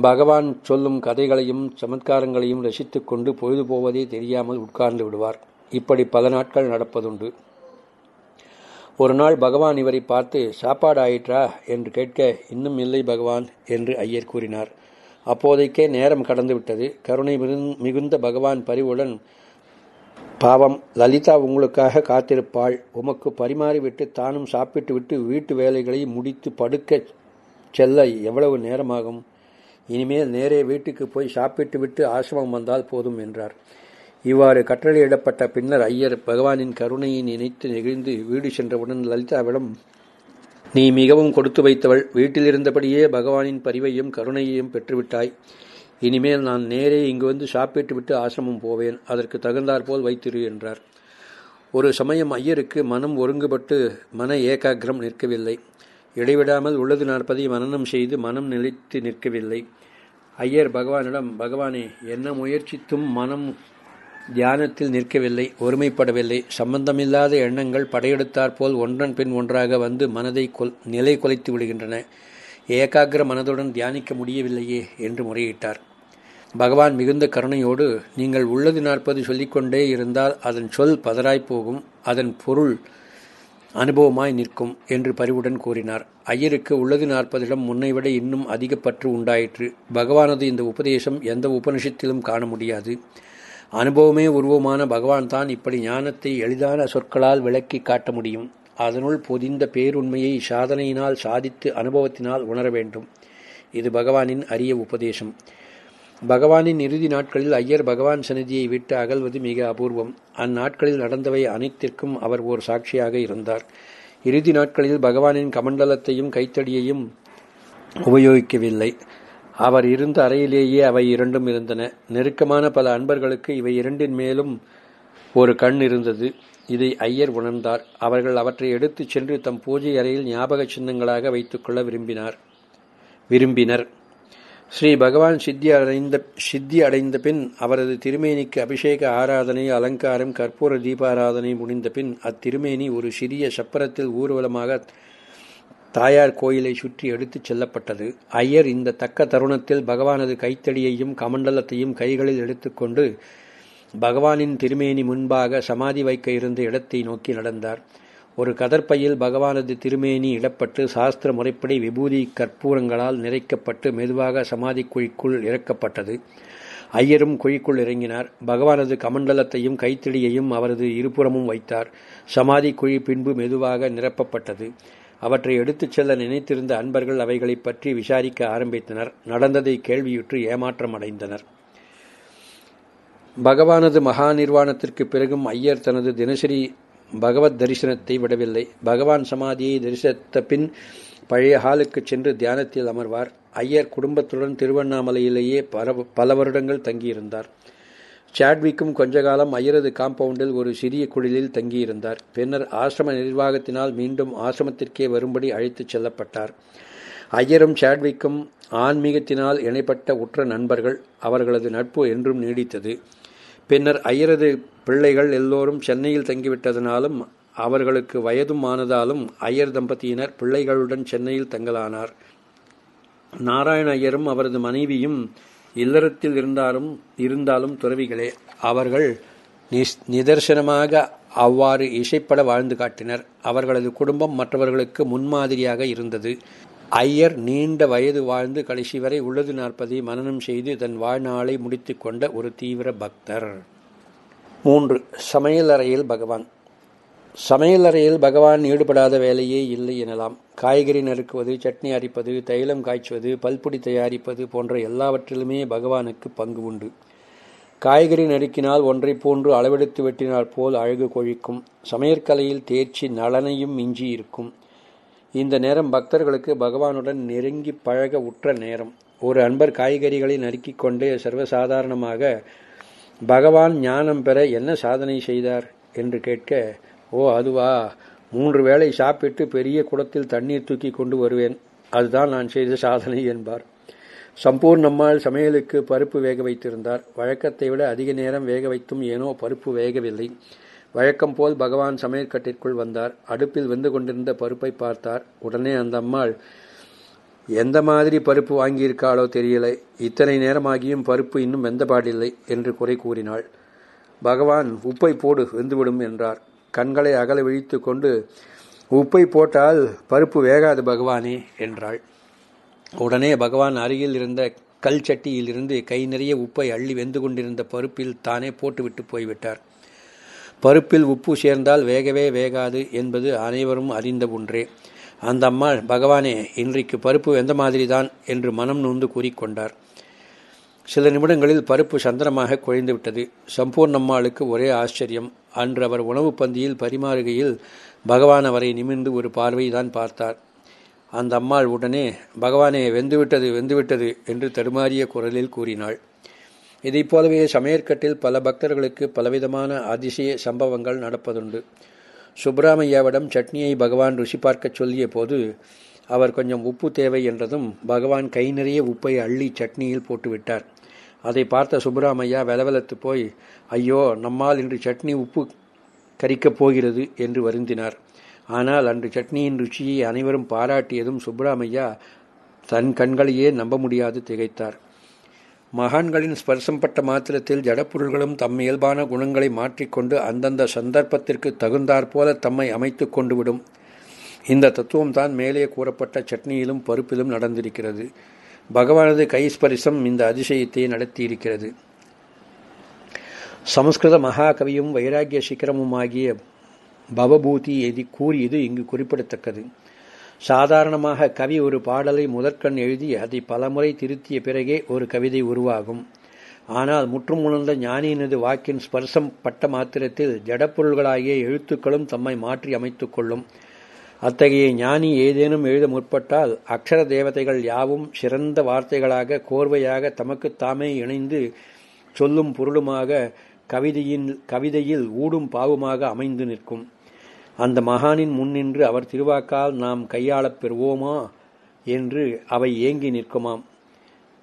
பகவான் சொல்லும் கதைகளையும் சமத்காரங்களையும் ரசித்துக் கொண்டு பொழுது போவதே தெரியாமல் உட்கார்ந்து விடுவார். இப்படி பல நாட்கள் நடப்பதுண்டு. ஒரு நாள் பகவான் இவரை பார்த்து சாப்பாடு ஆயிற்றா என்று கேட்க இன்னும் இல்லை பகவான் என்று ஐயர் கூறினார். அப்போதைக்கே நேரம் கடந்துவிட்டது. கருணை மிகுந்த பகவான் பரிவுடன் பாவம் லலிதா உங்களுக்காக காத்திருப்பாள். உமக்கு பரிமாறிவிட்டு தானும் சாப்பிட்டு விட்டு வீட்டு வேலைகளை முடித்து படுக்க செல்ல எவ்வளவு நேரமாகும்? இனிமேல் நேரே வீட்டுக்கு போய் சாப்பிட்டு விட்டு ஆசிரமம் வந்தால் போதும் என்றார். இவ்வாறு கட்டளையிடப்பட்ட பின்னர் ஐயர் பகவானின் கருணையை நினைத்து நெகிழ்ந்து வீடு சென்றவுடன் லலிதாவிடம் நீ மிகவும் கொடுத்து வைத்தவள். வீட்டிலிருந்தபடியே பகவானின் பரிவையும் கருணையையும் பெற்றுவிட்டாய். இனிமேல் நான் நேரே இங்கு வந்து சாப்பிட்டு விட்டு ஆசிரமம் போவேன். அதற்கு தகுந்தாற்போல் வைத்திரு என்றார். ஒரு சமயம் ஐயருக்கு மனம் ஒருங்குபட்டு மன ஏகாகிரம் நிற்கவில்லை. இடைவிடாமல் உள்ளது நாற்பதை மனனம் செய்து மனம் நிலைத்து நிற்கவில்லை. ஐயர் பகவானிடம் பகவானே என்ன முயற்சித்தும் மனம் தியானத்தில் நிற்கவில்லை ஒருமைப்படவில்லை. சம்பந்தமில்லாத எண்ணங்கள் படையெடுத்தாற்போல் ஒன்றன் பின் ஒன்றாக வந்து மனதை கொல் நிலை குலைத்து விடுகின்றன. ஏகாகிர மனதுடன் தியானிக்க முடியவில்லையே என்று முறையிட்டார். பகவான் மிகுந்த கருணையோடு நீங்கள் உள்ளது நாற்பது சொல்லிக்கொண்டே இருந்தால் அதன் சொல் பதறாய் போகும் அதன் பொருள் அனுபவமாய் நிற்கும் என்று பரிவுடன் கூறினார். ஐயருக்கு உள்ளது நாற்பதிடம் முன்னைவிட இன்னும் அதிக பற்று உண்டாயிற்று. பகவானது இந்த உபதேசம் எந்த உபனிஷத்திலும் காண முடியாது. அனுபவமே உருவமான பகவான் தான் இப்படி ஞானத்தை எளிதான சொற்களால் விளக்கி காட்ட முடியும். அதனுள் பொதிந்த பேருண்மையை சாதனையினால் சாதித்து அனுபவத்தினால் உணர வேண்டும். இது பகவானின் அரிய உபதேசம். பகவானின் இறுதி நாட்களில் ஐயர் பகவான் சந்நிதியை விட்டு அகல்வது மிக அபூர்வம். அந்நாட்களில் நடந்தவை அனைத்திற்கும் அவர் ஓர் சாட்சியாக இருந்தார். இறுதி நாட்களில் பகவானின் கமண்டலத்தையும் கைத்தடியையும் உபயோகிக்கவில்லை. அவர் இருந்த அறையிலேயே அவை இரண்டும் இருந்தன. நெருக்கமான பல அன்பர்களுக்கு இவை இரண்டின் மேலும் ஒரு கண் இருந்தது. இதை ஐயர் உணர்ந்தார். அவர்கள் அவற்றை எடுத்துச் சென்று தம் பூஜை அறையில் ஞாபக சின்னங்களாக வைத்துக்கொள்ள விரும்பினார். விரும்பினர். ஸ்ரீ பகவான் சித்தி அடைந்த சித்தி அடைந்த பின் அவரது திருமேனிக்கு அபிஷேக ஆராதனை அலங்காரம் கற்பூர தீபாராதனை முடிந்த பின் அத்திருமேனி ஒரு சிறிய சப்பரத்தில் ஊர்வலமாக தாயார் கோயிலை சுற்றி எடுத்துச் செல்லப்பட்டது. ஐயர் இந்த தக்க தருணத்தில் பகவானது கைத்தடியையும் கமண்டலத்தையும் கைகளில் எடுத்துக்கொண்டு பகவானின் திருமேனி முன்பாக சமாதி வைக்க இருந்த இடத்தை நோக்கி நடந்தார். ஒரு கதற்பையில் பகவானது திருமேனி இடப்பட்டு சாஸ்திர முறைப்படி விபூதி கற்பூரங்களால் நிறைக்கப்பட்டு மெதுவாக சமாதி குழிக்குள் இறக்கப்பட்டது. ஐயரும் குழிக்குள் இறங்கினார். பகவானது கமண்டலத்தையும் கைத்தடியையும் அவரது இருபுறமும் வைத்தார். சமாதி குழி பின்பு மெதுவாக நிரப்பப்பட்டது. அவற்றை எடுத்துச் செல்ல நினைத்திருந்த அன்பர்கள் அவைகளைப் பற்றி விசாரிக்க ஆரம்பித்தனர். நடந்ததை கேள்வியுற்று ஏமாற்றம் அடைந்தனர் பகவானது மகா நிர்வாணத்திற்கு பிறகும் ஐயர் தனது தினசரி பகவத் தரிசனத்தை விடவில்லை. பகவான் சமாதியை தரிசித்த பின் பழைய ஹாலுக்கு சென்று தியானத்தில் அமர்வார். ஐயர் குடும்பத்துடன் திருவண்ணாமலையிலேயே பல வருடங்கள் தங்கியிருந்தார். சாட்விக்கும் கொஞ்ச காலம் ஐயரது காம்பவுண்டில் ஒரு சிறிய குடிலில் தங்கியிருந்தார். பின்னர் ஆசிரம நிர்வாகத்தினால் மீண்டும் ஆசிரமத்திற்கே வரும்படி அழைத்துச் செல்லப்பட்டார். ஐயரும் சாட்விக்கும் ஆன்மீகத்தினால் இணைப்பட்ட உற்ற நண்பர்கள் அவர்களது நட்பு என்றும் நீடித்தது. பின்னர் ஐயரது பிள்ளைகள் எல்லோரும் சென்னையில் தங்கிவிட்டதனாலும் அவர்களுக்கு வயதும் ஆனதாலும் ஐயர் தம்பதியினர் பிள்ளைகளுடன் சென்னையில் தங்கலானார். நாராயண ஐயரும் அவரது மனைவியும் இல்லறத்தில் இருந்தாலும் இருந்தாலும் துறவிகளே அவர்கள் நிதர்சனமாக அவ்வாறு இசைப்பட வாழ்ந்து காட்டினர். அவர்களது குடும்பம் மற்றவர்களுக்கு முன்மாதிரியாக இருந்தது. ஐயர் நீண்ட வயது வாழ்ந்து கடைசி வரை உள்ளது நாற்பதை மனனம் செய்து தன் வாழ்நாளை முடித்து கொண்ட ஒரு தீவிர பக்தர். மூன்று சமையலறையில் பகவான். சமையலறையில் பகவான் ஈடுபடாத வேலையே இல்லை எனலாம். காய்கறி நறுக்குவது சட்னி அரிப்பது தைலம் காய்ச்சுவது பல்பொடி தயாரிப்பது போன்ற எல்லாவற்றிலுமே பகவானுக்கு பங்கு உண்டு. காய்கறி நறுக்கினால் ஒன்றை போன்று அளவெடுத்து வெட்டினால் போல் அழகு கொழிக்கும். சமையற்கலையில் தேர்ச்சி நலனையும் மிஞ்சி இருக்கும். இந்த நேரம் பக்தர்களுக்கு பகவானுடன் நெருங்கி பழக உற்ற நேரம். ஒரு அன்பர் காய்கறிகளை நறுக்கி கொண்டு சர்வசாதாரணமாக பகவான் ஞானம் பெற என்ன சாதனை செய்தார்? என்று கேட்க ஓ அதுவா? மூன்று வேளை சாப்பிட்டு பெரிய குடத்தில் தண்ணீர் தூக்கி கொண்டு வருவேன். அதுதான் நான் செய்த சாதனை என்பார். சம்பூர்ணம்மாள் சமையலுக்கு பருப்பு வேக வைத்திருந்தார். வழக்கத்தை விட அதிக நேரம் வேக வைத்தும் ஏனோ பருப்பு வேகவில்லை. வழக்கம் போல் பகவான் சமையற்கட்டிற்குள் வந்தார். அடுப்பில் வெந்து கொண்டிருந்த பருப்பை பார்த்தார். உடனே அந்த அம்மாள் எந்த மாதிரி பருப்பு வாங்கியிருக்காளோ தெரியலை. இத்தனை நேரமாகியும் பருப்பு இன்னும் வெந்தபாடில்லை என்று குறை கூறினாள். பகவான் உப்பை போடு வெந்துவிடும் என்றார். கண்களை அகல விழித்து கொண்டு உப்பை போட்டால் பருப்பு வேகாது பகவானே என்றாள். உடனே பகவான் அருகில் இருந்த கல் சட்டியிலிருந்து கை நிறைய உப்பை அள்ளி வெந்து கொண்டிருந்த பருப்பில் தானே போட்டுவிட்டு போய்விட்டார். பருப்பில் உப்பு சேர்ந்தால் வேகவே வேகாது என்பது அனைவரும் அறிந்த ஒன்றே. அந்த அம்மாள் பகவானே இன்றைக்கு பருப்பு எந்த மாதிரிதான்? என்று மனம் நொந்து கூறிக்கொண்டார். சில நிமிடங்களில் பருப்பு சந்திரமாக குழைந்து விட்டது. சம்பூர்ணம்மாளுக்கு ஒரே ஆச்சரியம். அன்று அவர் உணவு பந்தியில் பரிமாறுகையில் பகவான் அவரை நிமிர்ந்து ஒரு பார்வைதான் பார்த்தார். அந்த அம்மாள் உடனே பகவானே வெந்துவிட்டது வெந்துவிட்டது என்று தடுமாறிய குரலில் கூறினாள். இதைப் போலவே சமையற்கட்டில் பல பக்தர்களுக்கு பலவிதமான அதிசய சம்பவங்கள் நடப்பதுண்டு. சுப்பிராமையாவிடம் சட்னியை பகவான் ருசி பார்க்கச் சொல்லிய போது அவர் கொஞ்சம் உப்பு தேவை என்றதும் பகவான் கை நிறைய உப்பை அள்ளி சட்னியில் போட்டுவிட்டார். அதை பார்த்த சுப்பிராமையா வெலவெலத்து போய் ஐயோ நம்மால் இன்று சட்னி உப்பு கரிக்கப் போகிறது என்று வருந்தினார். ஆனால் அன்று சட்னியின் ருச்சியை அனைவரும் பாராட்டியதும் சுப்பிராமையா தன் கண்களையே நம்ப முடியாது திகைத்தார். மகான்களின் ஸ்பர்சம் பட்ட மாத்திரத்தில் ஜடப்பொருள்களும் தம் இயல்பான குணங்களை மாற்றிக்கொண்டு அந்தந்த சந்தர்ப்பத்திற்கு தகுந்தாற்போல தம்மை அமைத்து கொண்டு விடும் இந்த தத்துவம் தான் மேலே கூறப்பட்ட சட்னியிலும் பருப்பிலும் நடந்திருக்கிறது. பகவானது கைஸ்பரிசம் இந்த அதிசயத்தை நடத்தியிருக்கிறது. சமஸ்கிருத மகாகவியும் வைராகிய சிகரமுமாகிய பவபூதி எதி கூறியது இங்கு குறிப்பிடத்தக்கது. சாதாரணமாக கவி ஒரு பாடலை முதற்கண் எழுதி அதை பலமுறை திருத்திய பிறகே ஒரு கவிதை உருவாகும். ஆனால் முற்றும் உணர்ந்த ஞானியினது வாக்கின் ஸ்பர்சம் பட்ட மாத்திரத்தில் ஜடப்பொருள்களாகிய எழுத்துக்களும் தம்மை மாற்றி அமைத்துக் கொள்ளும். அத்தகைய ஞானி ஏதேனும் எழுத முற்பட்டால் அக்ஷர தேவதைகள் யாவும் சிறந்த வார்த்தைகளாக கோர்வையாக தமக்கு தாமே இணைந்து சொல்லும் பொருளுமாக கவிதையின் கவிதையில் ஊடும் பாவுமாக அமைந்து நிற்கும். அந்த மகானின் முன்னின்று அவர் திருவாக்கால் நாம் கையாளப் பெறுவோமா என்று அவை ஏங்கி நிற்குமாம்.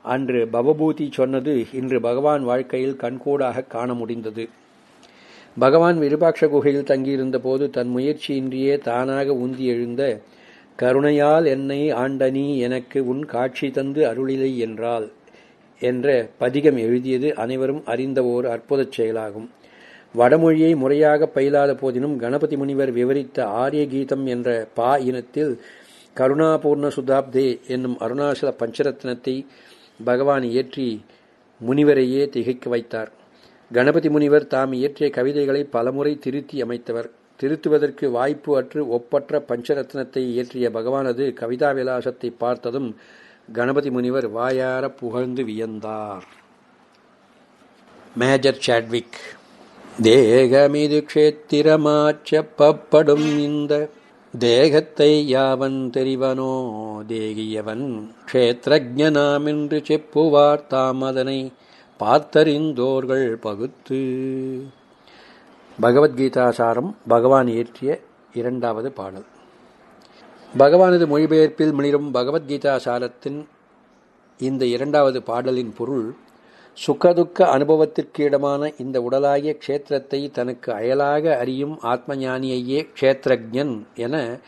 அன்று பவபூதி சொன்னது இன்று பகவான் வாழ்க்கையில் கண்கூடாக காண முடிந்தது. பகவான் விருபாட்ச குகையில் தங்கியிருந்த போது தன் முயற்சியின்றியே தானாக உந்தி எழுந்த கருணையால் என்னை ஆண்டனி எனக்கு உன் காட்சி தந்து அருளிலை என்றால் என்ற பதிகம் எழுதியது அனைவரும் அறிந்த ஓர் அற்புதச் செயலாகும். வடமொழியை முறையாக பயிலாத போதினும் கணபதி முனிவர் விவரித்த ஆரிய கீதம் என்ற பா இனத்தில் கருணாபூர்ண சுதாப்தே என்னும் அருணாசல பஞ்சரத்னத்தை பகவான் இயற்றி முனிவரையே திகைக்க வைத்தார். கணபதி முனிவர் தாம் இயற்றிய கவிதைகளை பலமுறை திருத்தி அமைத்தவர். திருத்துவதற்கு வாய்ப்பு அற்று ஒப்பற்ற பஞ்சரத்னத்தை இயற்றிய பகவானது கவிதா விலாசத்தை பார்த்ததும் கணபதி முனிவர் வாயார புகழ்ந்து வியந்தார். Major Chadwick. தேகமிது க்ஷேத்திரமாச்சப்படும் இந்த தேகத்தை யாவன் தெரிவனோ? தேகியவன் க்ஷேத்திரஜனாமென்று செப்புவார் தாம் அதனை பார்த்தறிந்தோர்கள் பகுத்து. பகவத்கீதாசாரம் பகவான் இயற்றிய இரண்டாவது பாடல். பகவானது மொழிபெயர்ப்பில் மிளிரும் பகவத்கீதா சாரத்தின் இந்த இரண்டாவது பாடலின் பொருள் சுகதுக்க அனுபவத்திற்கு இடமான இந்த உடலாகிய க்ஷேத்திரத்தை தனக்கு அயலாக அறியும் ஆத்மஞானியையே க்ஷேத்திரஜன் என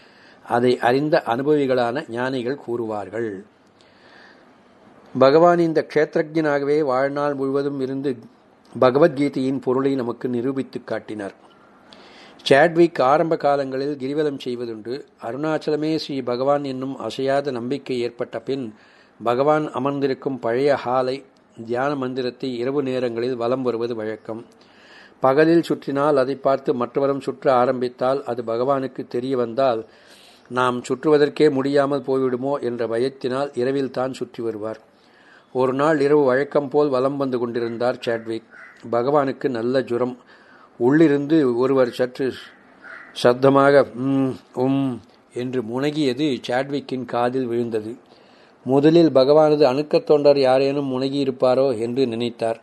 அதை அறிந்த அனுபவிகளான ஞானிகள் கூறுவார்கள். பகவான் இந்த க்ஷேத்திரஜனாகவே வாழ்நாள் முழுவதும் இருந்து பகவத்கீதையின் பொருளை நமக்கு நிரூபித்து காட்டினார். சாட்விக் ஆரம்ப காலங்களில் கிரிவலம் செய்வதுண்டு. அருணாச்சலமே ஸ்ரீ பகவான் என்னும் அசையாத நம்பிக்கை ஏற்பட்ட பின் பகவான் அமர்ந்திருக்கும் பழைய ஹாலை தியான மந்திரத்தை இரவு நேரங்களில் வலம் வருவது வழக்கம். பகலில் சுற்றினால் அதை பார்த்து மற்றவரும் சுற்ற ஆரம்பித்தால் அது பகவானுக்கு தெரிய வந்தால் நாம் சுற்றுவதற்கே முடியாமல் போய்விடுமோ என்ற பயத்தினால் இரவில் தான் சுற்றி வருவார். ஒரு நாள் இரவு வழக்கம் போல் வலம் வந்து கொண்டிருந்தார் சாட்விக். பகவானுக்கு நல்ல ஜுரம். உள்ளிருந்து ஒருவர் சற்று சத்தமாக உம் உம் என்று முனகியது சாட்விக்கின் காதில் விழுந்தது. முதலில் பகவானது அணுக்கத் தொண்டர் யாரேனும் முனகியிருப்பாரோ என்று நினைத்தார்.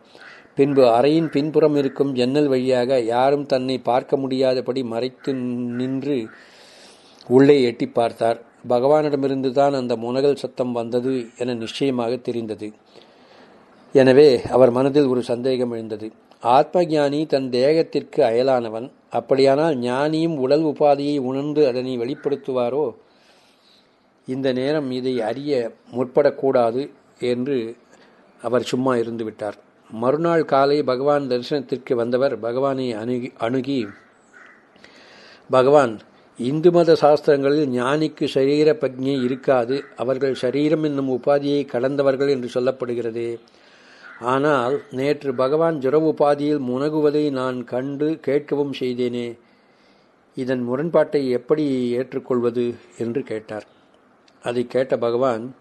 பின்பு அறையின் பின்புறம் இருக்கும் ஜன்னல் வழியாக யாரும் தன்னை பார்க்க முடியாதபடி மறைத்து நின்று உள்ளே எட்டி பார்த்தார். பகவானிடமிருந்து தான் அந்த முனகல் சத்தம் வந்தது என நிச்சயமாக தெரிந்தது. எனவே அவர் மனதில் ஒரு சந்தேகம் எழுந்தது. ஆத்ம ஞானி தன் தேகத்திற்கு அயலானவன். அப்படியானால் ஞானியும் உடல் உபாதியை உணர்ந்து அதனை வெளிப்படுத்துவாரோ? இந்த நேரம் இதை அறிய முற்படக்கூடாது என்று அவர் சும்மா இருந்து விட்டார் மறுநாள் காலை பகவான் தரிசனத்திற்கு வந்தவர் பகவானை அணுகி அணுகி பகவான் இந்து மத சாஸ்திரங்களில் ஞானிக்கு சரீர பக்ஞை இருக்காது. அவர்கள் சரீரம் என்னும் உபாதியை கடந்தவர்கள் என்று சொல்லப்படுகிறது. ஆனால் நேற்று பகவான் ஜுர உபாதியில் முனகுவதை நான் கண்டு கேட்கவும் செய்தேனே. இதன் முரண்பாட்டை எப்படி ஏற்றுக்கொள்வது? என்று கேட்டார். அதை கேட்ட பகவான்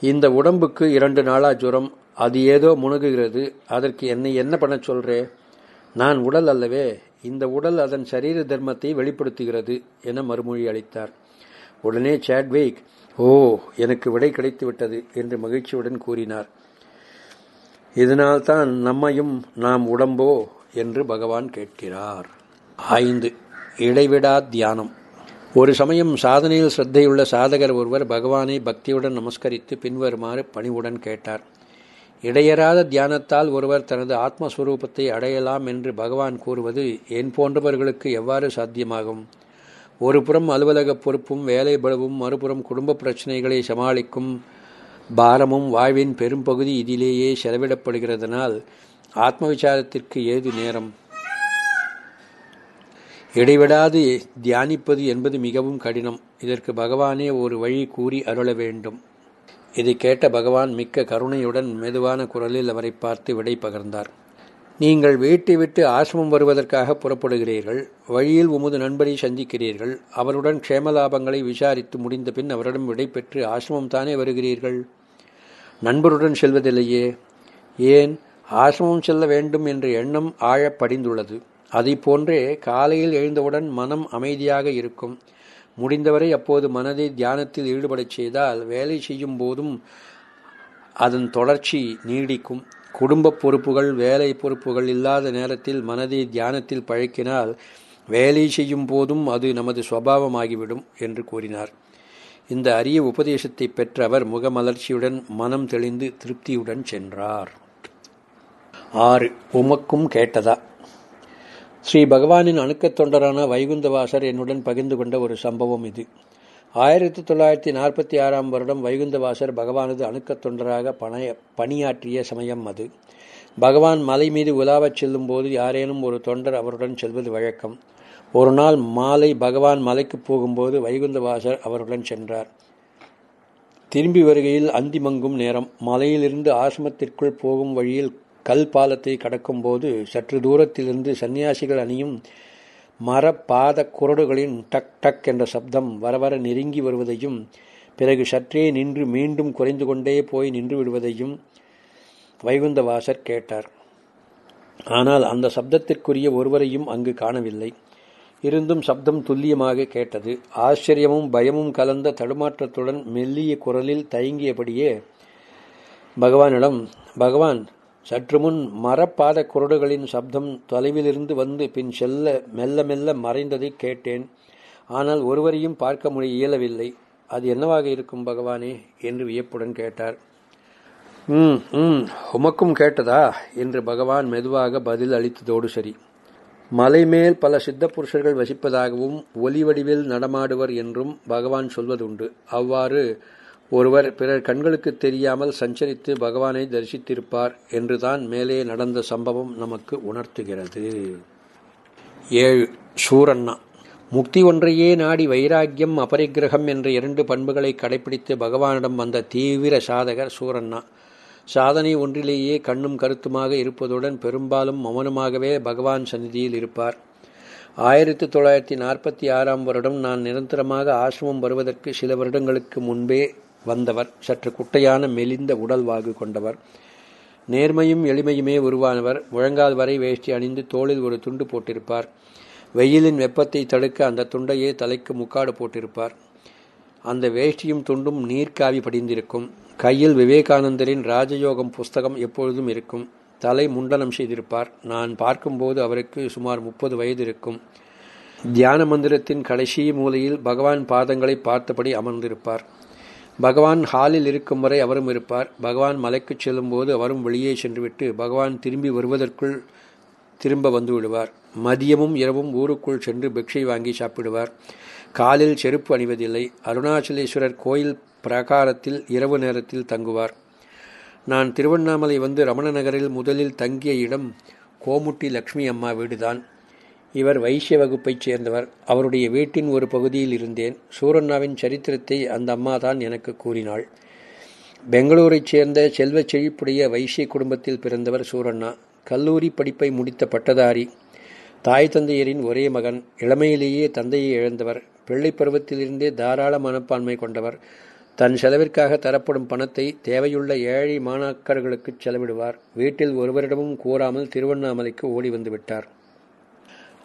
இந்த உடம்புக்கு இரண்டு நாளா ஜுரம் அது ஏதோ முணுகுகிறது அதற்கு என்னை என்ன பண்ண சொல்றே? நான் உடல் அல்லவே இந்த உடல் அதன் சரீர தர்மத்தை வெளிப்படுத்துகிறது என மறுமொழி அளித்தார். உடனே சாட்வேக் ஓ எனக்கு விடை கிடைத்து விட்டது என்று மகிழ்ச்சியுடன் கூறினார். இதனால்தான் நம்மையும் நாம் உடம்போ என்று பகவான் கேட்கிறார். ஐந்து. இடைவிடா தியானம். ஒரு சமயம் சாதனையில் சிரத்தையுள்ள சாதகர் ஒருவர் பகவானை பக்தியுடன் நமஸ்கரித்து பின்வருமாறு பணிவுடன் கேட்டார். இடையறாத தியானத்தால் ஒருவர் தனது ஆத்மஸ்வரூபத்தை அடையலாம் என்று பகவான் கூறுவது என் போன்றவர்களுக்கு எவ்வாறு சாத்தியமாகும்? ஒருபுறம் அலுவலக பொறுப்பும் வேலை பளவும் மறுபுறம் குடும்ப பிரச்சனைகளை சமாளிக்கும் பாரமும் வாழ்வின் பெரும்பகுதி இதிலேயே செலவிடப்படுகிறதனால் ஆத்ம விசாரத்திற்கு ஏது நேரம்? இடைவிடாது தியானிப்பது என்பது மிகவும் கடினம். இதற்கு பகவானே ஒரு வழி கூறி அருள வேண்டும். இதை கேட்ட பகவான் மிக்க கருணையுடன் மெதுவான குரலில் அவரை பார்த்து விடை பகர்ந்தார். நீங்கள் வீட்டை விட்டு ஆசிரமம் வருவதற்காக புறப்படுகிறீர்கள் வழியில் உமது நண்பரை சந்திக்கிறீர்கள் அவருடன் க்ஷேமலாபங்களை விசாரித்து முடிந்த பின் அவரிடம் விடை பெற்று ஆசிரமம் தானே வருகிறீர்கள்? நண்பருடன் செல்வதில்லையே. ஏன்? ஆசிரமம் செல்ல வேண்டும் என்ற எண்ணம் ஆழப்படிந்துள்ளது. அதை போன்றே காலையில் எழுந்தவுடன் மனம் அமைதியாக இருக்கும். முடிந்தவரை அப்போது மனதை தியானத்தில் ஈடுபடச் செய்தால் வேலை செய்யும் போதும் அதன் தொடர்ச்சி நீடிக்கும். குடும்ப பொறுப்புகள் வேலை பொறுப்புகள் இல்லாத நேரத்தில் மனதை தியானத்தில் பழக்கினால் வேலை செய்யும் போதும் அது நமது சுவாவமாகிவிடும் என்று கூறினார். இந்த அரிய உபதேசத்தை பெற்ற அவர் முகமலர்ச்சியுடன் மனம் தெளிந்து திருப்தியுடன் சென்றார். ஆறு. உமக்கும் கேட்டதா? ஸ்ரீ பகவானின் அணுக்கத் தொண்டரான வைகுந்தவாசர் என்னுடன் பகிர்ந்து கொண்ட ஒரு சம்பவம் இது. ஆயிரத்தி தொள்ளாயிரத்தி நாற்பத்தி ஆறாம் வருடம் வைகுந்தவாசர் பகவானது அணுக்கத் தொண்டராக பணைய பணியாற்றிய சமயம் அது. பகவான் மலை மீது உலாவச் செல்லும் போது யாரேனும் ஒரு தொண்டர் அவருடன் செல்வது வழக்கம். ஒரு நாள் மாலை பகவான் மலைக்கு போகும்போது வைகுந்தவாசர் அவருடன் சென்றார். திரும்பி வருகையில் அந்திமங்கும் நேரம். மலையிலிருந்து ஆசிரமத்திற்குள் போகும் வழியில் கல் பாலத்தை கடக்கும்போது சற்று தூரத்திலிருந்து சன்னியாசிகள் அணியும் மரப்பாத குரடுகளின் டக் டக் என்ற சப்தம் வரவர நெருங்கி வருவதையும் பிறகு சற்றே நின்று மீண்டும் குறைந்து கொண்டே போய் நின்று விடுவதையும் வைகுந்தவாசர் கேட்டார். ஆனால் அந்த சப்தத்திற்குரிய ஒருவரையும் அங்கு காணவில்லை. இருந்தும் சப்தம் துல்லியமாக கேட்டது. ஆச்சரியமும் பயமும் கலந்த தடுமாற்றத்துடன் மெல்லிய குரலில் தயங்கியபடியே பகவானிடம் பகவான் சற்று முன் மரப்பாத குரடுகளின் சப்தம் தொலைவிலிருந்து வந்து பின் செல்ல மெல்ல மெல்ல மறைந்ததை கேட்டேன். ஆனால் ஒருவரையும் பார்க்க முடிய இயலவில்லை. அது என்னவாக இருக்கும் பகவானே? என்று வியப்புடன் கேட்டார். ம் ம் உமக்கும் கேட்டதா? என்று பகவான் மெதுவாக பதில் அளித்ததோடு சரி. மலைமேல் பல சித்த புருஷர்கள் வசிப்பதாகவும் ஒலி வடிவில் நடமாடுவர் என்றும் பகவான் சொல்வதுண்டு. அவ்வாறு ஒருவர் பிறர் கண்களுக்கு தெரியாமல் சஞ்சரித்து பகவானை தரிசித்திருப்பார் என்றுதான் மேலே நடந்த சம்பவம் நமக்கு உணர்த்துகிறது. ஏழு சூரண்ணா முக்தி ஒன்றையே நாடி வைராக்கியம் அபரிக்கிரகம் என்ற இரண்டு பண்புகளை கடைபிடித்து பகவானிடம் வந்த தீவிர சாதகர் சூரண்ணா சாதனை ஒன்றிலேயே கண்ணும் கருத்துமாக இருப்பதுடன் பெரும்பாலும் மௌனமாகவே பகவான் சந்நிதியில் இருப்பார். ஆயிரத்தி தொள்ளாயிரத்தி நாற்பத்தி ஆறாம் வருடம் நான் நிரந்தரமாக ஆசிரமம் வருவதற்கு சில வருடங்களுக்கு முன்பே வந்தவர் சற்று குட்டையான மெலிந்த உடல்வாகு கொண்டவர். நேர்மையும் எளிமையுமே உருவானவர். முழங்கால் வரை வேஷ்டி அணிந்து தோளில் ஒரு துண்டு போட்டிருப்பார். வெயிலின் வெப்பத்தை தடுக்க அந்த துண்டையே தலைக்கு முக்காடு போட்டிருப்பார். அந்த வேஷ்டியும் துண்டும் நீர்க்காவி படிந்திருக்கும். கையில் விவேகானந்தரின் ராஜயோகம் புஸ்தகம் எப்பொழுதும் இருக்கும். தலை முண்டனம் செய்திருப்பார். நான் பார்க்கும்போது அவருக்கு சுமார் முப்பது வயது இருக்கும். தியான மந்திரத்தின் கடைசி மூலையில் பகவான் பாதங்களை பார்த்தபடி அமர்ந்திருப்பார். பகவான் ஹாலில் இருக்கும் வரை அவரும் இருப்பார். பகவான் மலைக்கு செல்லும்போது அவரும் வெளியே சென்றுவிட்டு பகவான் திரும்பி வருவதற்குள் திரும்ப வந்து விடுவார். மதியமும் இரவும் ஊருக்குள் சென்று பிக்ஷை வாங்கி சாப்பிடுவார். காலில் செருப்பு அணிவதில்லை. அருணாச்சலேஸ்வரர் கோயில் பிரகாரத்தில் இரவு நேரத்தில் தங்குவார். நான் திருவண்ணாமலை வந்து ரமண நகரில் முதலில் தங்கிய இடம் கோமுட்டி லக்ஷ்மி அம்மா வீடுதான். இவர் வைசிய வகுப்பைச் சேர்ந்தவர். அவருடைய வீட்டின் ஒரு பகுதியில் இருந்தேன். சூரண்ணாவின் சரித்திரத்தை அந்த அம்மா தான் எனக்கு கூறினாள். பெங்களூரைச் சேர்ந்த செல்வச் செழிப்புடைய வைசிய குடும்பத்தில் பிறந்தவர் சூரண்ணா கல்லூரி படிப்பை முடித்த பட்டதாரி. தாய் தந்தையரின் ஒரே மகன். இளமையிலேயே தந்தையை இழந்தவர். பிள்ளை பருவத்திலிருந்தே தாராள மனப்பான்மை கொண்டவர். தன் செலவிற்காக தரப்படும் பணத்தை தேவையுள்ள ஏழை மாணாக்கர்களுக்கு செலவிடுவார். வீட்டில் ஒருவரிடமும் கூறாமல் திருவண்ணாமலைக்கு ஓடி வந்துவிட்டார்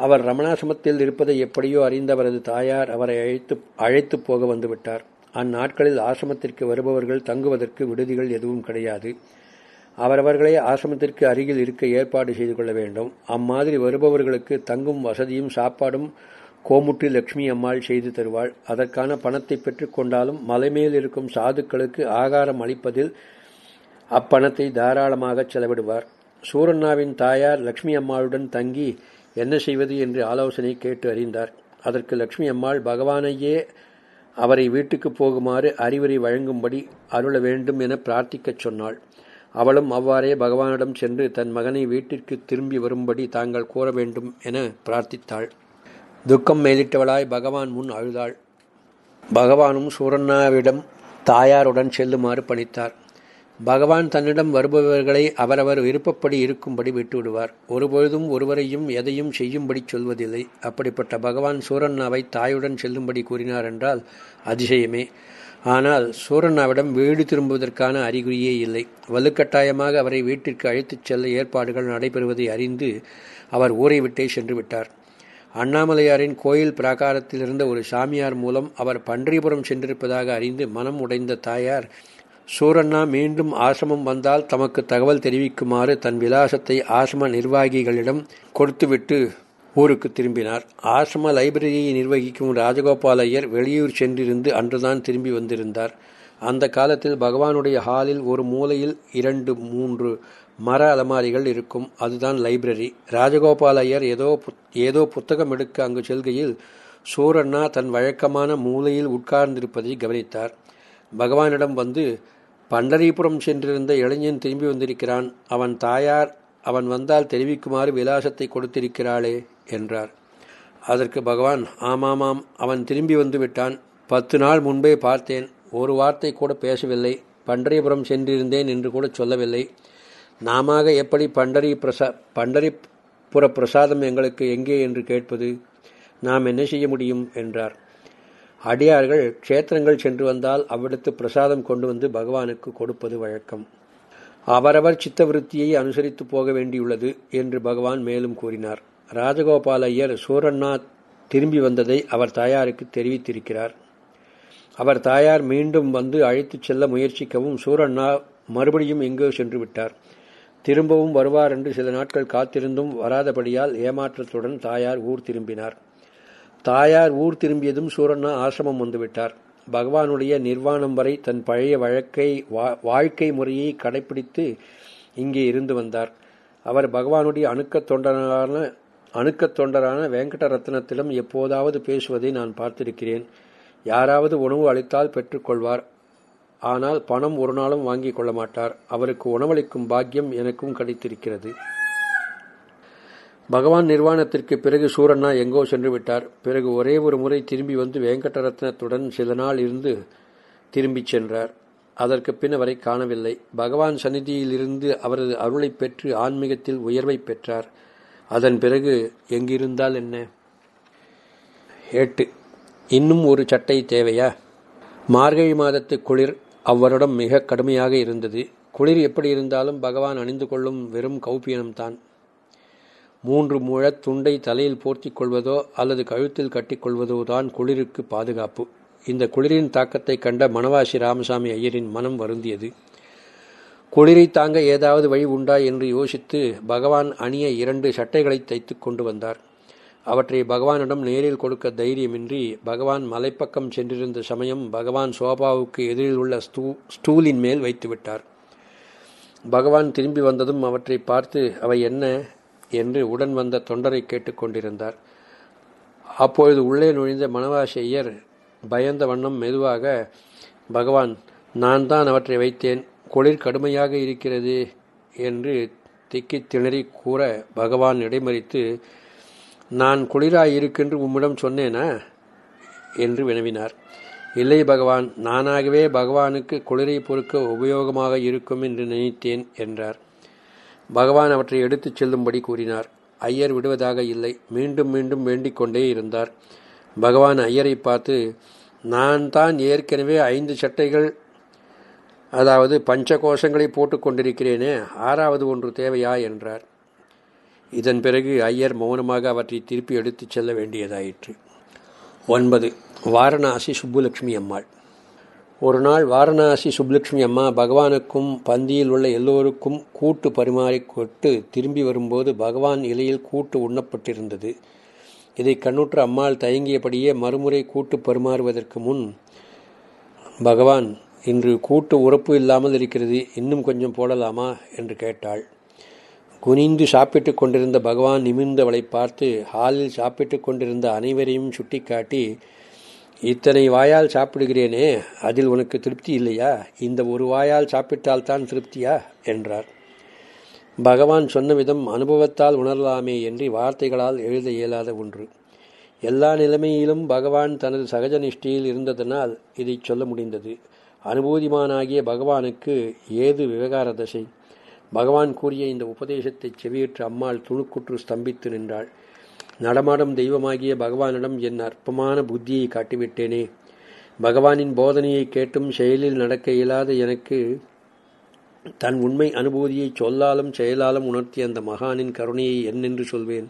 அவர் ரமணாசிரமத்தில் இருப்பதை எப்படியோ அறிந்த அவரது தாயார் அவரை அழைத்து அழைத்து போக வந்துவிட்டார். அந்நாட்களில் ஆசிரமத்திற்கு வருபவர்கள் தங்குவதற்கு விடுதிகள் எதுவும் கிடையாது. அவரவர்களே ஆசிரமத்திற்கு அருகில் இருக்க ஏற்பாடு செய்து கொள்ள வேண்டும். அம்மாதிரி வருபவர்களுக்கு தங்கும் வசதியும் சாப்பாடும் கோமுட்டி லட்சுமி அம்மாள் செய்து தருவாள். அதற்கான பணத்தை பெற்றுக் கொண்டாலும் மலைமேல் இருக்கும் சாதுக்களுக்கு ஆகாரம் அளிப்பதில் அப்பணத்தை தாராளமாக செலவிடுவார். சூரண்ணாவின் தாயார் லட்சுமி அம்மாளுடன் தங்கி என்ன செய்வது என்று ஆலோசனை கேட்டு அறிந்தார். அதற்கு லட்சுமி அம்மாள் பகவானையே அவரை வீட்டுக்கு போகுமாறு அறிவுரை வழங்கும்படி அருள வேண்டும் என பிரார்த்திக்கச் சொன்னாள். அவளும் அவ்வாறே பகவானிடம் சென்று தன் மகனை வீட்டிற்கு திரும்பி வரும்படி தாங்கள் கூற வேண்டும் என பிரார்த்தித்தாள். துக்கம் மேலிட்டவளாய் பகவான் முன் அழுதாள். பகவானும் சூரண்ணாவிடம் தாயாருடன் செல்லுமாறு பணித்தார். பகவான் தன்னிடம் வருபவர்களை அவரவர் விருப்பப்படி இருக்கும்படி விட்டுவிடுவார். ஒருபொழுதும் ஒருவரையும் எதையும் செய்யும்படி சொல்வதில்லை. அப்படிப்பட்ட பகவான் சூரண்ணாவை தாயுடன் செல்லும்படி கூறினார் என்றால் அதிசயமே. ஆனால் சூரண்ணாவிடம் வீடு திரும்புவதற்கான அறிகுறியே இல்லை. வலுக்கட்டாயமாக அவரை வீட்டிற்கு அழைத்துச் செல்ல ஏற்பாடுகள் நடைபெறுவதை அறிந்து அவர் ஊரை விட்டே சென்று விட்டார். அண்ணாமலையாரின் கோயில் பிராகாரத்தில் இருந்த ஒரு சாமியார் மூலம் அவர் பன்றிபுரம் சென்றிருப்பதாக அறிந்து மனம் உடைந்த தாயார் சூரண்ணா மீண்டும் ஆசிரமம் வந்தால் தமக்கு தகவல் தெரிவிக்குமாறு தன் விலாசத்தை ஆசிரம நிர்வாகிகளிடம் கொடுத்துவிட்டு ஊருக்கு திரும்பினார். ஆசிரம லைப்ரரியை நிர்வகிக்கும் ராஜகோபால் ஐயர் வெளியூர் சென்றிருந்து அன்றுதான் திரும்பி வந்திருந்தார். அந்த காலத்தில் பகவானுடைய ஹாலில் ஒரு மூலையில் இரண்டு மூன்று மர அலமாரிகள் இருக்கும். அதுதான் லைப்ரரி. ராஜகோபால் ஐயர் ஏதோ ஏதோ புத்தகம் எடுக்க அங்கு செல்கையில் சூரண்ணா தன் வழக்கமான மூலையில் உட்கார்ந்திருப்பதை கவனித்தார். பகவானிடம் வந்து பண்டரிபுரம் சென்றிருந்த இளைஞன் திரும்பி வந்திருக்கிறான். அவன் தாயார் அவன் வந்தால் தெரிவிக்குமாறு விலாசத்தை கொடுத்திருக்கிறாளே என்றார். அதற்கு பகவான் ஆமாமாம் அவன் திரும்பி வந்து விட்டான். பத்து நாள் முன்பே பார்த்தேன். ஒரு வார்த்தை கூட பேசவில்லை. பண்டரிபுரம் சென்றிருந்தேன் என்று கூட சொல்லவில்லை. நாம எப்படி பண்டரி பிரசா பண்டரிபுர பிரசாதம் எங்களுக்கு எங்கே என்று கேட்பது? நாம் என்ன செய்ய முடியும்? என்றார். அடியார்கள் க்ஷேத்திரங்கள் சென்று வந்தால் அவ்விடத்து பிரசாதம் கொண்டு வந்து பகவானுக்கு கொடுப்பது வழக்கம். அவரவர் சித்தவிருத்தியை அனுசரித்து போக வேண்டியுள்ளது என்று பகவான் மேலும் கூறினார். ராஜகோபால் ஐயர் சூரண்ணா திரும்பி வந்ததை அவர் தாயாருக்கு தெரிவித்திருக்கிறார். அவர் தாயார் மீண்டும் வந்து அழைத்துச் செல்ல முயற்சிக்கவும் சூரண்ணா மறுபடியும் எங்கோ சென்று விட்டார். திரும்பவும் வருவார் என்று சில நாட்கள் காத்திருந்தும் வராதபடியால் ஏமாற்றத்துடன் தாயார் ஊர் திரும்பினார். தாயார் ஊர் திரும்பியதும் சூரண்ணா ஆசிரமம் வந்துவிட்டார். பகவானுடைய நிர்வாணம் வரை தன் பழைய வழக்கை வாழ்க்கை முறையை கடைபிடித்து இங்கே இருந்து வந்தார். அவர் பகவானுடைய அணுக்கத் தொண்டரான அணுக்கத் தொண்டரான வெங்கடரத்னத்திடம் எப்போதாவது பேசுவதை நான் பார்த்திருக்கிறேன். யாராவது உணவு அளித்தால் பெற்றுக்கொள்வார். ஆனால் பணம் ஒரு நாளும் வாங்கிக் கொள்ள மாட்டார். அவருக்கு உணவளிக்கும் பாக்கியம் எனக்கும் கிடைத்திருக்கிறது. பகவான் நிர்வாணத்திற்கு பிறகு சூரண்ணா எங்கோ சென்று விட்டார். பிறகு ஒரே ஒரு முறை திரும்பி வந்து வேங்கடரத்னத்துடன் சில நாள் இருந்து திரும்பிச் சென்றார். அதற்கு பின் அவரை காணவில்லை. பகவான் சந்நிதியிலிருந்து அவரது அருளை பெற்று ஆன்மீகத்தில் உயர்வை பெற்றார். அதன் பிறகு எங்கிருந்தால் என்ன? எட்டு இன்னும் ஒரு சட்டை தேவையா? மார்கழி மாதத்து குளிர் அவ்வருடம் மிக கடுமையாக இருந்தது. குளிர் எப்படி இருந்தாலும் பகவான் அணிந்து கொள்ளும் வெறும் கௌப்பியனம்தான் மூன்று முழத் துண்டை தலையில் போர்த்திக் கொள்வதோ அல்லது கழுத்தில் கட்டிக்கொள்வதோ தான் குளிருக்கு பாதுகாப்பு. இந்த குளிரின் தாக்கத்தை கண்ட மணவாசி ராமசாமி ஐயரின் மனம் வருந்தியது. குளிரை தாங்க ஏதாவது வழி உண்டா என்று யோசித்து பகவான் அணிய இரண்டு சட்டைகளை தைத்து கொண்டு வந்தார். அவற்றை பகவானிடம் நேரில் கொடுக்க தைரியமின்றி பகவான் மலைப்பக்கம் சென்றிருந்த சமயம் பகவான் சோபாவுக்கு எதிரில் உள்ள ஸ்டூ ஸ்டூலின் மேல் வைத்துவிட்டார். பகவான் திரும்பி வந்ததும் அவற்றை பார்த்து அவை என்ன? என்று உடன் வந்த தொண்டரை கேட்டுக்கொண்டிருந்தார் அப்பொழுது உள்ளே நுழைந்த மணவாசையர் பயந்த வண்ணம் மெதுவாக பகவான் நான் தான் அவற்றை வைத்தேன். குளிர் கடுமையாக இருக்கிறது என்று திக்கி திணறி கூற பகவான் இடைமறித்து நான் குளிராயிருக்கென்று உம்மிடம் சொன்னேனா? என்று வினவினார். இல்லை பகவான் நானாகவே பகவானுக்கு குளிரை பொறுக்க உபயோகமாக இருக்கும் என்று நினைத்தேன் என்றார். பகவான் அவற்றை எடுத்துச் செல்லும்படி கூறினார். ஐயர் விடுவதாக இல்லை. மீண்டும் மீண்டும் வேண்டிக் கொண்டே இருந்தார். பகவான் ஐயரை பார்த்து நான் தான் ஏற்கனவே ஐந்து சட்டைகள் அதாவது பஞ்ச கோஷங்களை கொண்டிருக்கிறேனே ஆறாவது ஒன்று தேவையா? என்றார். இதன் பிறகு ஐயர் மௌனமாக அவற்றை திருப்பி எடுத்துச் செல்ல வேண்டியதாயிற்று. ஒன்பது. வாரணாசி சுப்புலட்சுமி அம்மாள். ஒரு நாள் வாரணாசி சுப்லட்சுமி அம்மா பகவானுக்கும் பந்தியில் உள்ள எல்லோருக்கும் கூட்டு பரிமாறிக்கொட்டு திரும்பி வரும்போது பகவான் இலையில் கூட்டு உண்ணப்பட்டிருந்தது. இதை கண்ணுற்ற அம்மாள் தயங்கியபடியே மறுமுறை கூட்டு பரிமாறுவதற்கு முன் பகவான் இன்று கூட்டு உறப்பு இல்லாமல் இருக்கிறது இன்னும் கொஞ்சம் போடலாமா? என்று கேட்டாள். குனிந்து சாப்பிட்டு கொண்டிருந்த பகவான் நிமிர்ந்தவளை பார்த்து ஹாலில் சாப்பிட்டு கொண்டிருந்த அனைவரையும் சுட்டிக்காட்டி இத்தனை வாயால் சாப்பிடுகிறேனே அதில் உனக்கு திருப்தி இல்லையா? இந்த ஒரு வாயால் சாப்பிட்டால்தான் திருப்தியா? என்றார். பகவான் சொன்ன விதம் அனுபவத்தால் உணரலாமே என்று வார்த்தைகளால் எழுத இயலாத ஒன்று. எல்லா நிலைமையிலும் பகவான் தனது சகஜ நிஷ்டையில் இருந்ததனால் இதை சொல்ல முடிந்தது. அனுபூதிமானாகிய பகவானுக்கு ஏது விவகார தசை? பகவான் கூறிய இந்த உபதேசத்தை செவியுற்ற அம்மாள் துணுக்குற்று ஸ்தம்பித்து நின்றாள். நடமாடும் தெய்வமாகிய பகவானிடம் என் அற்பமான புத்தியை காட்டிவிட்டேனே. பகவானின் போதனையை கேட்டும் செயலில் நடக்க இயலாத எனக்கு தன் உண்மை அனுபூதியை சொல்லாலும் செயலாலும் உணர்த்திய அந்த மகானின் கருணையை என்னென்று சொல்வேன்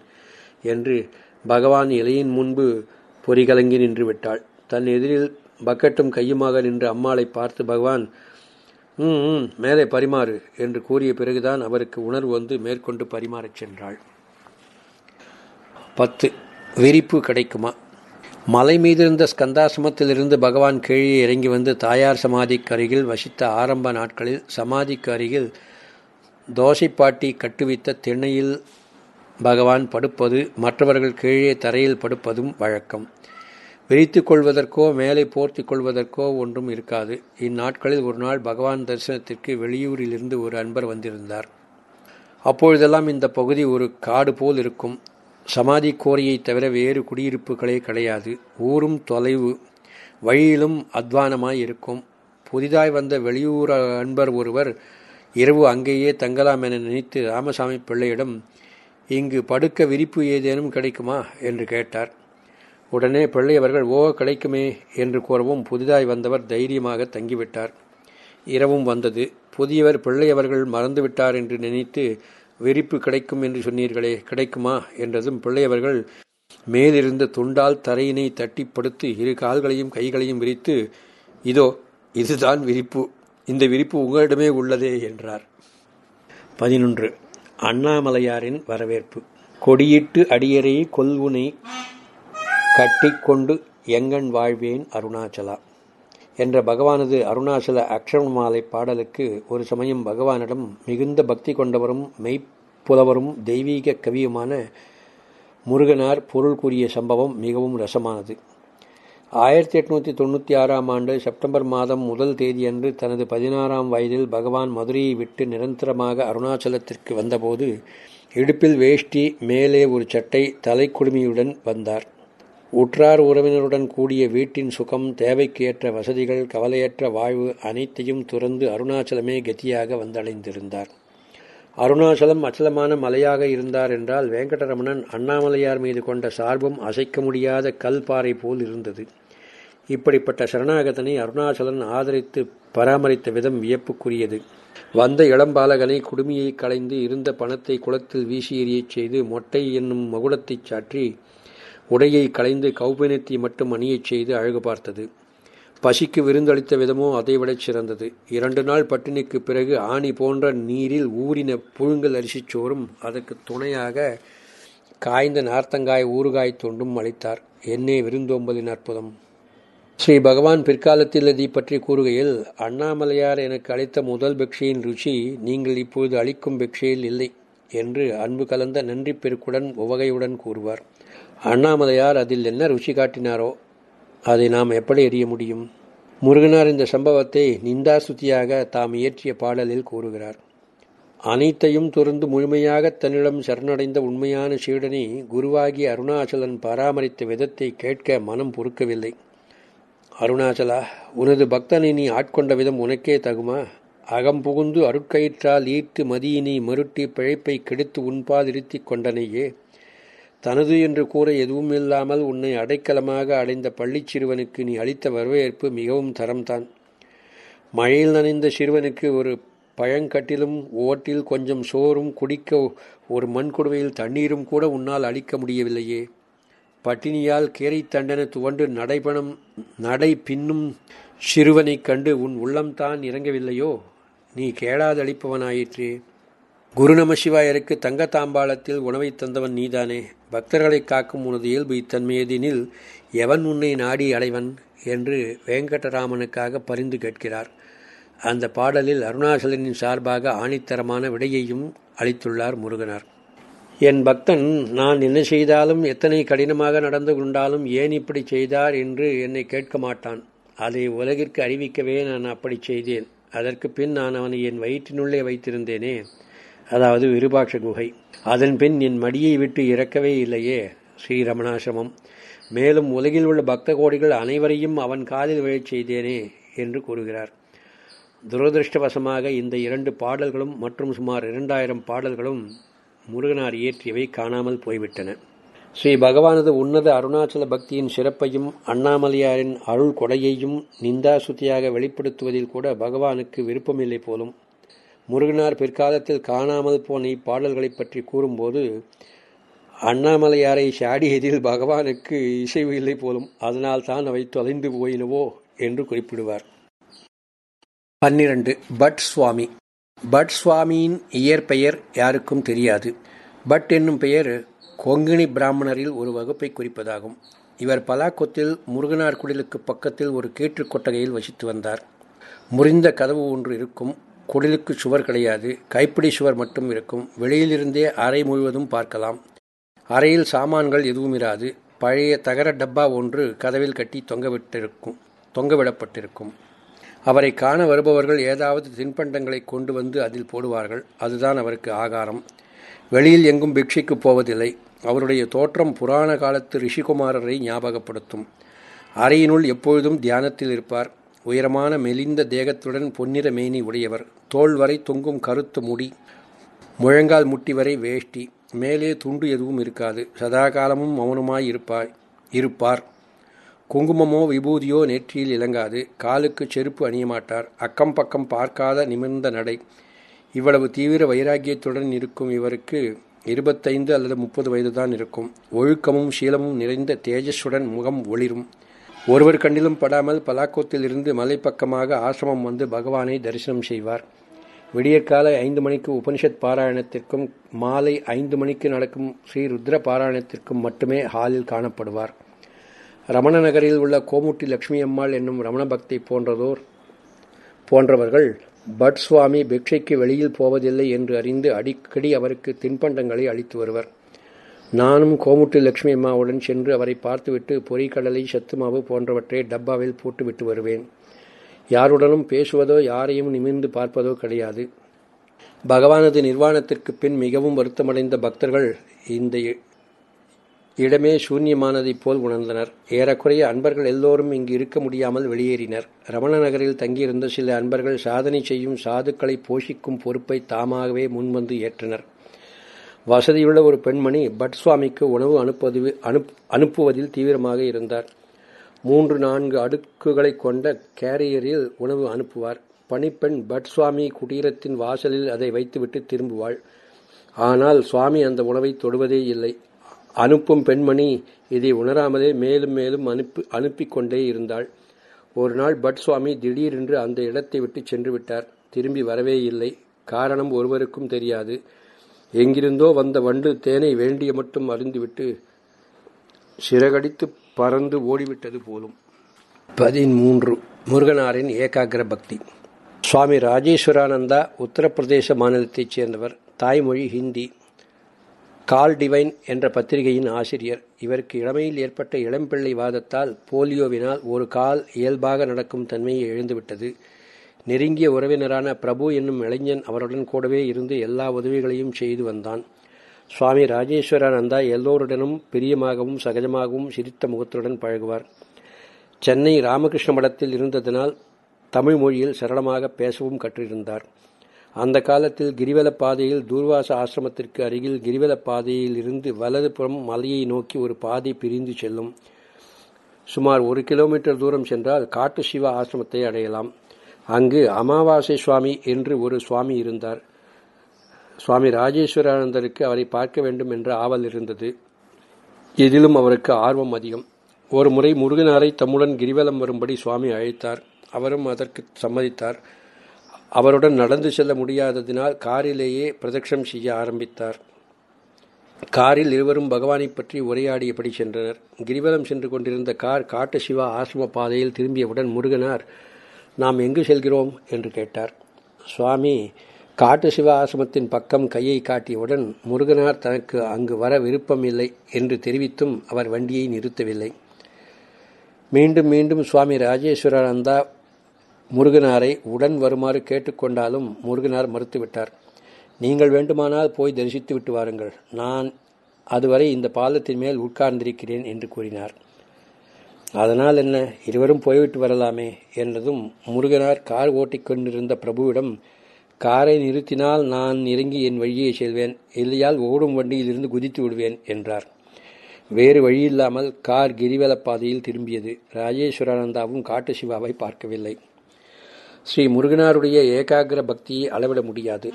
என்று பகவான் இலையின் முன்பு பொறிகலங்கி நின்று விட்டாள். தன் எதிரில் பக்கெட்டும் கையுமாக நின்று அம்மாளை பார்த்து பகவான் ம் ம் மேலே பரிமாறு என்று கூறிய பிறகுதான் அவருக்கு உணர்வு வந்து மேற்கொண்டு பரிமாறச் சென்றாள். பத்து. விரிப்பு கிடைக்குமா? மலை மீதிருந்த ஸ்கந்தாசிரமத்திலிருந்து பகவான் கீழே இறங்கி வந்து தாயார் சமாதிக்கு அருகில் வசித்த ஆரம்ப நாட்களில் சமாதிக்கு அருகில் தோசைப்பாட்டி கட்டுவித்த திண்ணையில் பகவான் படுப்பது மற்றவர்கள் கீழே தரையில் படுப்பதும் வழக்கம். விரித்து கொள்வதற்கோ மேலே போர்த்தி கொள்வதற்கோ ஒன்றும் இருக்காது. இந்நாட்களில் ஒரு நாள் பகவான் தரிசனத்திற்கு வெளியூரிலிருந்து ஒரு அன்பர் வந்திருந்தார். அப்பொழுதெல்லாம் இந்த பகுதி ஒரு காடு போல் இருக்கும். சமாதி கோரியை தவிர வேறு குடியிருப்புகளே கிடையாது. ஊரும் தொலைவு வழியிலும் அத்வானமாய் இருக்கும். புதிதாய் வந்த வெளியூர் அன்பர் ஒருவர் இரவு அங்கேயே தங்கலாம் என நினைத்து ராமசாமி பிள்ளையிடம் இங்கு படுக்க விரிப்பு ஏதேனும் கிடைக்குமா? என்று கேட்டார். உடனே பிள்ளையவர்கள் ஓ கிடைக்குமே என்று கூறவும் புதிதாய் வந்தவர் தைரியமாக தங்கிவிட்டார். இரவும் வந்தது. புதியவர் பிள்ளையவர்கள் மறந்துவிட்டார் என்று நினைத்து விரிப்பு கிடைக்கும் என்று சொன்னீர்களே கிடைக்குமா? என்றதும் பிள்ளையவர்கள் மேலிருந்த துண்டால் தரையினை தட்டிப்படுத்து இரு கால்களையும் கைகளையும் விரித்து இதோ இதுதான் விரிப்பு. இந்த விரிப்பு உங்களிடமே உள்ளதே என்றார். பதினொன்று. அண்ணாமலையாரின் வரவேற்பு. கொடியிட்டு அடியரை கொல்வுனை கட்டிக்கொண்டு எங்கன் வாழ்வேன் அருணாச்சலா. என்ற பகவானது அருணாச்சல அக்ஷரமாலை பாடலுக்கு ஒரு சமயம் பகவானிடம் மிகுந்த பக்தி கொண்டவரும் மெய்ப்புலவரும் தெய்வீக கவியுமான முருகனார் பொருள் கூறிய சம்பவம் மிகவும் ரசமானது. ஆயிரத்தி எட்நூற்றி தொண்ணூற்றி ஆறாம் ஆண்டு செப்டம்பர் மாதம் முதல் தேதியன்று தனது பதினாறாம் வயதில் பகவான் மதுரையை விட்டு நிரந்தரமாக அருணாச்சலத்திற்கு வந்தபோது இடுப்பில் வேஷ்டி மேலே ஒரு சட்டை தலைக்குடுமியுடன் வந்தார். உற்றார் உறவினருடன் கூடிய வீட்டின் சுகம் தேவைக்கு ஏற்ற வசதிகள் கவலையற்ற வாழ்வு அனைத்தையும் துறந்து அருணாச்சலமே கதியாக வந்தடைந்திருந்தார். அருணாச்சலம் அச்சலமான மலையாக இருந்தார் என்றால் வேங்கடரமணன் அண்ணாமலையார் மீது கொண்ட சார்பும் அசைக்க முடியாத கல்பாறை போல் இருந்தது. இப்படிப்பட்ட சரணாகதனை அருணாச்சலன் ஆதரித்து பராமரித்த விதம் வியப்புக்குரியது. வந்த இளம்பாலகனை குடுமியை களைந்து இருந்த பணத்தை குளத்தில் வீசி எறியச் செய்து மொட்டை என்னும் மகுடத்தைச் சாற்றி உடையை களைந்து கௌபினத்தை மட்டும் அணியச் செய்து அழகு பார்த்தது. பசிக்கு விருந்தளித்த விதமோ அதைவிடச் சிறந்தது. இரண்டு நாள் பட்டினிக்கு பிறகு ஆணி போன்ற நீரில் ஊறின புழுங்கல் அரிசிச்சோறும் அதற்கு துணையாக காய்ந்த நார்த்தங்காய் ஊறுகாய் தொண்டும் அளித்தார். என்னே விருந்தோம்பலின் அற்புதம். ஸ்ரீ பகவான் பிற்காலத்தில் இதை பற்றி கூறுகையில் அண்ணாமலையார் எனக்கு அளித்த முதல் பிக்ஷையின் ருச்சி நீங்கள் இப்பொழுது அளிக்கும் பிக்ஷையில் இல்லை என்று அன்பு கலந்த நன்றி பெருக்குடன் உவகையுடன் கூறுவார். அண்ணாமலையார் அதில் என்ன ருச்சி காட்டினாரோ அதை நாம் எப்படி அறிய முடியும்? முருகனார் இந்த சம்பவத்தை நிந்தாசுத்தியாக தாம் இயற்றிய பாடலில் கூறுகிறார். அனைத்தையும் துறந்து முழுமையாக தன்னிடம் சரணடைந்த உண்மையான சீடனை குருவாகி அருணாச்சலன் பராமரித்த விதத்தை கேட்க மனம் பொறுக்கவில்லை. அருணாச்சலா உனது பக்தனை நீ ஆட்கொண்ட விதம் உனக்கே தகுமா? அகம் புகுந்து அருட்கயிற்றால் ஈர்த்து மதியினை மருட்டி பிழைப்பை கெடுத்து உண்பாதிருத்தி கொண்டனையே. தனது என்று கூற எதுவும் இல்லாமல் உன்னை அடைக்கலமாக அடைந்த பள்ளிச் சிறுவனுக்கு நீ அளித்த வரவேற்பு மிகவும் தரம்தான். மழையில் நனைந்த சிறுவனுக்கு ஒரு பழங்கட்டிலும் ஓட்டில் கொஞ்சம் சோறும் குடிக்க ஒரு மண்குடுவையில் தண்ணீரும் கூட உன்னால் அளிக்க முடியவில்லையே. பட்டினியால் கேரை தண்டன துவண்டு நடைபணம் நடை பின்னும் சிறுவனைக் கண்டு உன் உள்ளம்தான் இறங்கவில்லையோ? நீ கேளாதளிப்பவனாயிற்றே குரு நமசிவாயருக்கு தங்க தாம்பாளத்தில் உணவை தந்தவன் நீதானே. பக்தர்களை காக்கும் உனது இயல்பு இத்தன்மையதெனில் எவன் உன்னை நாடி அடைவன் என்று வேங்கடராமனுக்காக பரிந்து கேட்கிறார். அந்த பாடலில் அருணாசலனின் சார்பாக ஆணித்தரமான விடையையும் அளித்துள்ளார் முருகனார். என் பக்தன் நான் என்ன செய்தாலும் எத்தனை கடினமாக நடந்து கொண்டாலும் ஏன் இப்படி செய்தார் என்று என்னை கேட்க மாட்டான். அதை உலகிற்கு அறிவிக்கவே நான் அப்படி செய்தேன். அதற்கு பின் நான் அவனை என் வயிற்றினுள்ளே வைத்திருந்தேனே. அதாவது விருபாட்ச குகை. அதன் பின் என் மடியை விட்டு இறக்கவே இல்லையே ஸ்ரீரமணாசிரமம். மேலும் உலகில் உள்ள பக்த கோடிகள் அனைவரையும் அவன் காதில் விழச் செய்தேனே என்று கூறுகிறார். துரதிருஷ்டவசமாக இந்த இரண்டு பாடல்களும் மற்றும் சுமார் இரண்டாயிரம் பாடல்களும் முருகனார் இயற்றியவை காணாமல் போய்விட்டன. ஸ்ரீ பகவானது உன்னத அருணாச்சல பக்தியின் சிறப்பையும் அண்ணாமலையாரின் அருள் கொடையையும் நிந்தாசுத்தியாக வெளிப்படுத்துவதில் கூட பகவானுக்கு விருப்பமில்லை போலும். முருகனார் பிற்காலத்தில் காணாமல் போன இப்பாடல்களைப் பற்றி கூறும்போது அண்ணாமலையாரை சாடியதில் பகவானுக்கு இசைவு இல்லை போலும் அதனால் தான் அவை தொலைந்து போயினவோ? என்று குறிப்பிடுவார். பன்னிரண்டு பட் சுவாமி. பட் சுவாமியின் இயற்பெயர் யாருக்கும் தெரியாது. பட் என்னும் பெயர் கொங்கிணி பிராமணரில் ஒரு வகுப்பை குறிப்பதாகும். இவர் பலாக்கொத்தில் முருகனார் குடிலுக்கு பக்கத்தில் ஒரு கேற்று கொட்டகையில் வசித்து வந்தார். முறிந்த கதவு ஒன்று இருக்கும். குடிலுக்கு சுவர் கிடையாது கைப்பிடி சுவர் மட்டும் இருக்கும். வெளியிலிருந்தே அறை முழுவதும் பார்க்கலாம். அறையில் சாமான்கள் எதுவும் இராது. பழைய தகர டப்பா ஒன்று கதவில் கட்டி தொங்கவிட்டிருக்கும் தொங்கவிடப்பட்டிருக்கும். அவரை காண வருபவர்கள் ஏதாவது தின்பண்டங்களை கொண்டு வந்து அதில் போடுவார்கள். அதுதான் அவருக்கு ஆகாரம். வெளியில் எங்கும் பிக்ஷைக்கு போவதில்லை. அவருடைய தோற்றம் புராண காலத்து ரிஷிகுமாரரை ஞாபகப்படுத்தும். அறையினுள் எப்பொழுதும் தியானத்தில் இருப்பார். உயரமான மெலிந்த தேகத்துடன் பொன்னிற மேனி உடையவர். தோல் வரை தொங்கும் கருத்து முடி. முழங்கால் முட்டி வரை வேஷ்டி. மேலே துண்டு எதுவும் இருக்காது. சதா காலமும் மௌனமாய் இருப்பார் இருப்பார். குங்குமமோ விபூதியோ நெற்றியில் இலங்காது காலுக்கு செருப்பு அணியமாட்டார். அக்கம் பக்கம் பார்க்காத நிமிர்ந்த நடை. இவ்வளவு தீவிர வைராக்கியத்துடன் இருக்கும் இவருக்கு இருபத்தைந்து அல்லது முப்பது வயதுதான் இருக்கும். ஒழுக்கமும் சீலமும் நிறைந்த தேஜஸுடன் முகம் ஒளிரும். ஒருவர் கண்ணிலும் படாமல் பலாக்கோத்தில் இருந்து மலைப்பக்கமாக ஆசிரமம் வந்து பகவானை தரிசனம் செய்வார். விடியற்காலை ஐந்து மணிக்கு உபனிஷத் பாராயணத்திற்கும் மாலை ஐந்து மணிக்கு நடக்கும் ஸ்ரீ ருத்ர பாராயணத்திற்கும் மட்டுமே ஹாலில் காணப்படுவார். ரமண நகரில் உள்ள கோமுட்டி லட்சுமி அம்மாள் என்னும் ரமண பக்தி போன்றதோர் போன்றவர்கள் பட் சுவாமி பிக்ஷைக்கு வெளியில் போவதில்லை என்று அறிந்து அடிக்கடி அவருக்கு தின்பண்டங்களை அளித்து வருவர். நானும் கோமுட்டி லட்சுமி அம்மாவுடன் சென்று அவரை பார்த்துவிட்டு பொறிக்கடலை சத்துமாவு போன்றவற்றை டப்பாவில் போட்டுவிட்டு வருவேன். யாருடனும் பேசுவதோ யாரையும் நிமிர்ந்து பார்ப்பதோ கிடையாது. பகவானது நிர்வாணத்திற்கு பின் மிகவும் வருத்தமடைந்த பக்தர்கள் இந்த இடமே சூன்யமானதைப் போல் உணர்ந்தனர். ஏறக்குறைய அன்பர்கள் எல்லோரும் இங்கு இருக்க முடியாமல் வெளியேறினர். ரமண நகரில் தங்கியிருந்த சில அன்பர்கள் சாதனை செய்யும் சாதுக்களை போஷிக்கும் பொறுப்பை தாமாகவே முன்வந்து ஏற்றனர். வசதியுள்ள ஒரு பெண்மணி பட் சுவாமிக்கு உணவு அனுப்புவது அனுப் அனுப்புவதில் தீவிரமாக இருந்தார். மூன்று நான்கு அடுக்குகளை கொண்ட கேரியரில் உணவு அனுப்புவார். பணிப்பெண் பட் சுவாமி குடீரத்தின் வாசலில் அதை வைத்துவிட்டு திரும்புவாள். ஆனால் சுவாமி அந்த உணவை தொடுவதே இல்லை. அனுப்பும் பெண்மணி இதை உணராமலே மேலும் மேலும் அனுப்பி அனுப்பி கொண்டே இருந்தாள். ஒரு நாள் பட் சுவாமி திடீரென்று அந்த இடத்தை விட்டு சென்று விட்டார். திரும்பி வரவே இல்லை. காரணம் ஒருவருக்கும் தெரியாது. எங்கிருந்தோ வந்த வண்டு தேனை வேண்டிய மட்டும் அறிந்துவிட்டு சிறகடித்து பறந்து ஓடிவிட்டது போலும். பதிமூன்று முருகனாரின் ஏகாகிர பக்தி. சுவாமி ராஜேஸ்வரானந்தா உத்தரப்பிரதேச மாநிலத்தைச் சேர்ந்தவர். தாய்மொழி ஹிந்தி. கால் டிவைன் என்ற பத்திரிகையின் ஆசிரியர். இவருக்கு இளமையில் ஏற்பட்ட இளம்பிள்ளை வாதத்தால் போலியோவினால் ஒரு கால் இயல்பாக நடக்கும் தன்மையை எழுந்துவிட்டது நெருங்கிய உறவினரான பிரபு என்னும் இளைஞன் அவருடன் கூடவே இருந்து எல்லா உதவிகளையும் செய்து வந்தான். சுவாமி ராஜேஸ்வரானந்தா எல்லோருடனும் பிரியமாகவும் சகஜமாகவும் சிரித்த முகத்துடன் பழகுவார். சென்னை ராமகிருஷ்ண மடத்தில் இருந்ததனால் தமிழ் மொழியில் சரளமாக பேசவும் கற்றிருந்தார். அந்த காலத்தில் கிரிவல பாதையில் தூர்வாச ஆசிரமத்திற்கு அருகில் கிரிவல பாதையில் இருந்து வலது புறம் மலையை நோக்கி ஒரு பாதை பிரிந்து செல்லும். சுமார் ஒரு கிலோமீட்டர் தூரம் சென்றால் காட்டு சிவ ஆசிரமத்தை அடையலாம். அங்கு அமாவாசை சுவாமி என்று ஒரு சுவாமி இருந்தார். சுவாமி ராஜேஸ்வரானந்தருக்கு அவரை பார்க்க வேண்டும் என்ற ஆவல் இருந்தது. இதிலும் அவருக்கு ஆர்வம் அதிகம். ஒரு முறை முருகனாரை தம்முடன் கிரிவலம் வரும்படி சுவாமி அழைத்தார். அவரும் அதற்கு சம்மதித்தார். அவருடன் நடந்து செல்ல முடியாததினால் காரிலேயே பிரதட்சம் செய்ய ஆரம்பித்தார். காரில் இருவரும் பகவானை பற்றி உரையாடியபடி சென்றனர். கிரிவலம் சென்று கொண்டிருந்த கார் காட்டு சிவா ஆசிரம பாதையில் திரும்பியவுடன் முருகனார் நாம் எங்கு செல்கிறோம்? என்று கேட்டார். சுவாமி காட்டு சிவ ஆசிரமத்தின் பக்கம் கையை காட்டியவுடன் முருகனார் தனக்கு அங்கு வர விருப்பம் இல்லை என்று தெரிவித்தும் அவர் வண்டியை நிறுத்தவில்லை. மீண்டும் மீண்டும் சுவாமி ராஜேஸ்வரானந்தா முருகனாரை உடன் வருமாறு கேட்டுக்கொண்டாலும் முருகனார் மறுத்துவிட்டார். நீங்கள் வேண்டுமானால் போய் தரிசித்து விட்டு வாருங்கள். நான் அதுவரை இந்த பாலத்தின் மேல் உட்கார்ந்திருக்கிறேன் என்று கூறினார். அதனால் என்ன? இருவரும் போய்விட்டு வரலாமே என்றதும் முருகனார் கார் ஓட்டிக்கொண்டிருந்த பிரபுவிடம் காரை நிறுத்தினால் நான் இறங்கி என் வழியை செல்வேன். இல்லையால் ஓடும் வண்டியிலிருந்து குதித்து விடுவேன் என்றார். வேறு வழியில்லாமல் கார் கிரிவல பாதையில் திரும்பியது. ராஜேஸ்வரானந்தாவும் காட்டு சிவாவை பார்க்கவில்லை. ஸ்ரீ முருகனாருடைய ஏகாகிர பக்தியை அளவிட முடியாது.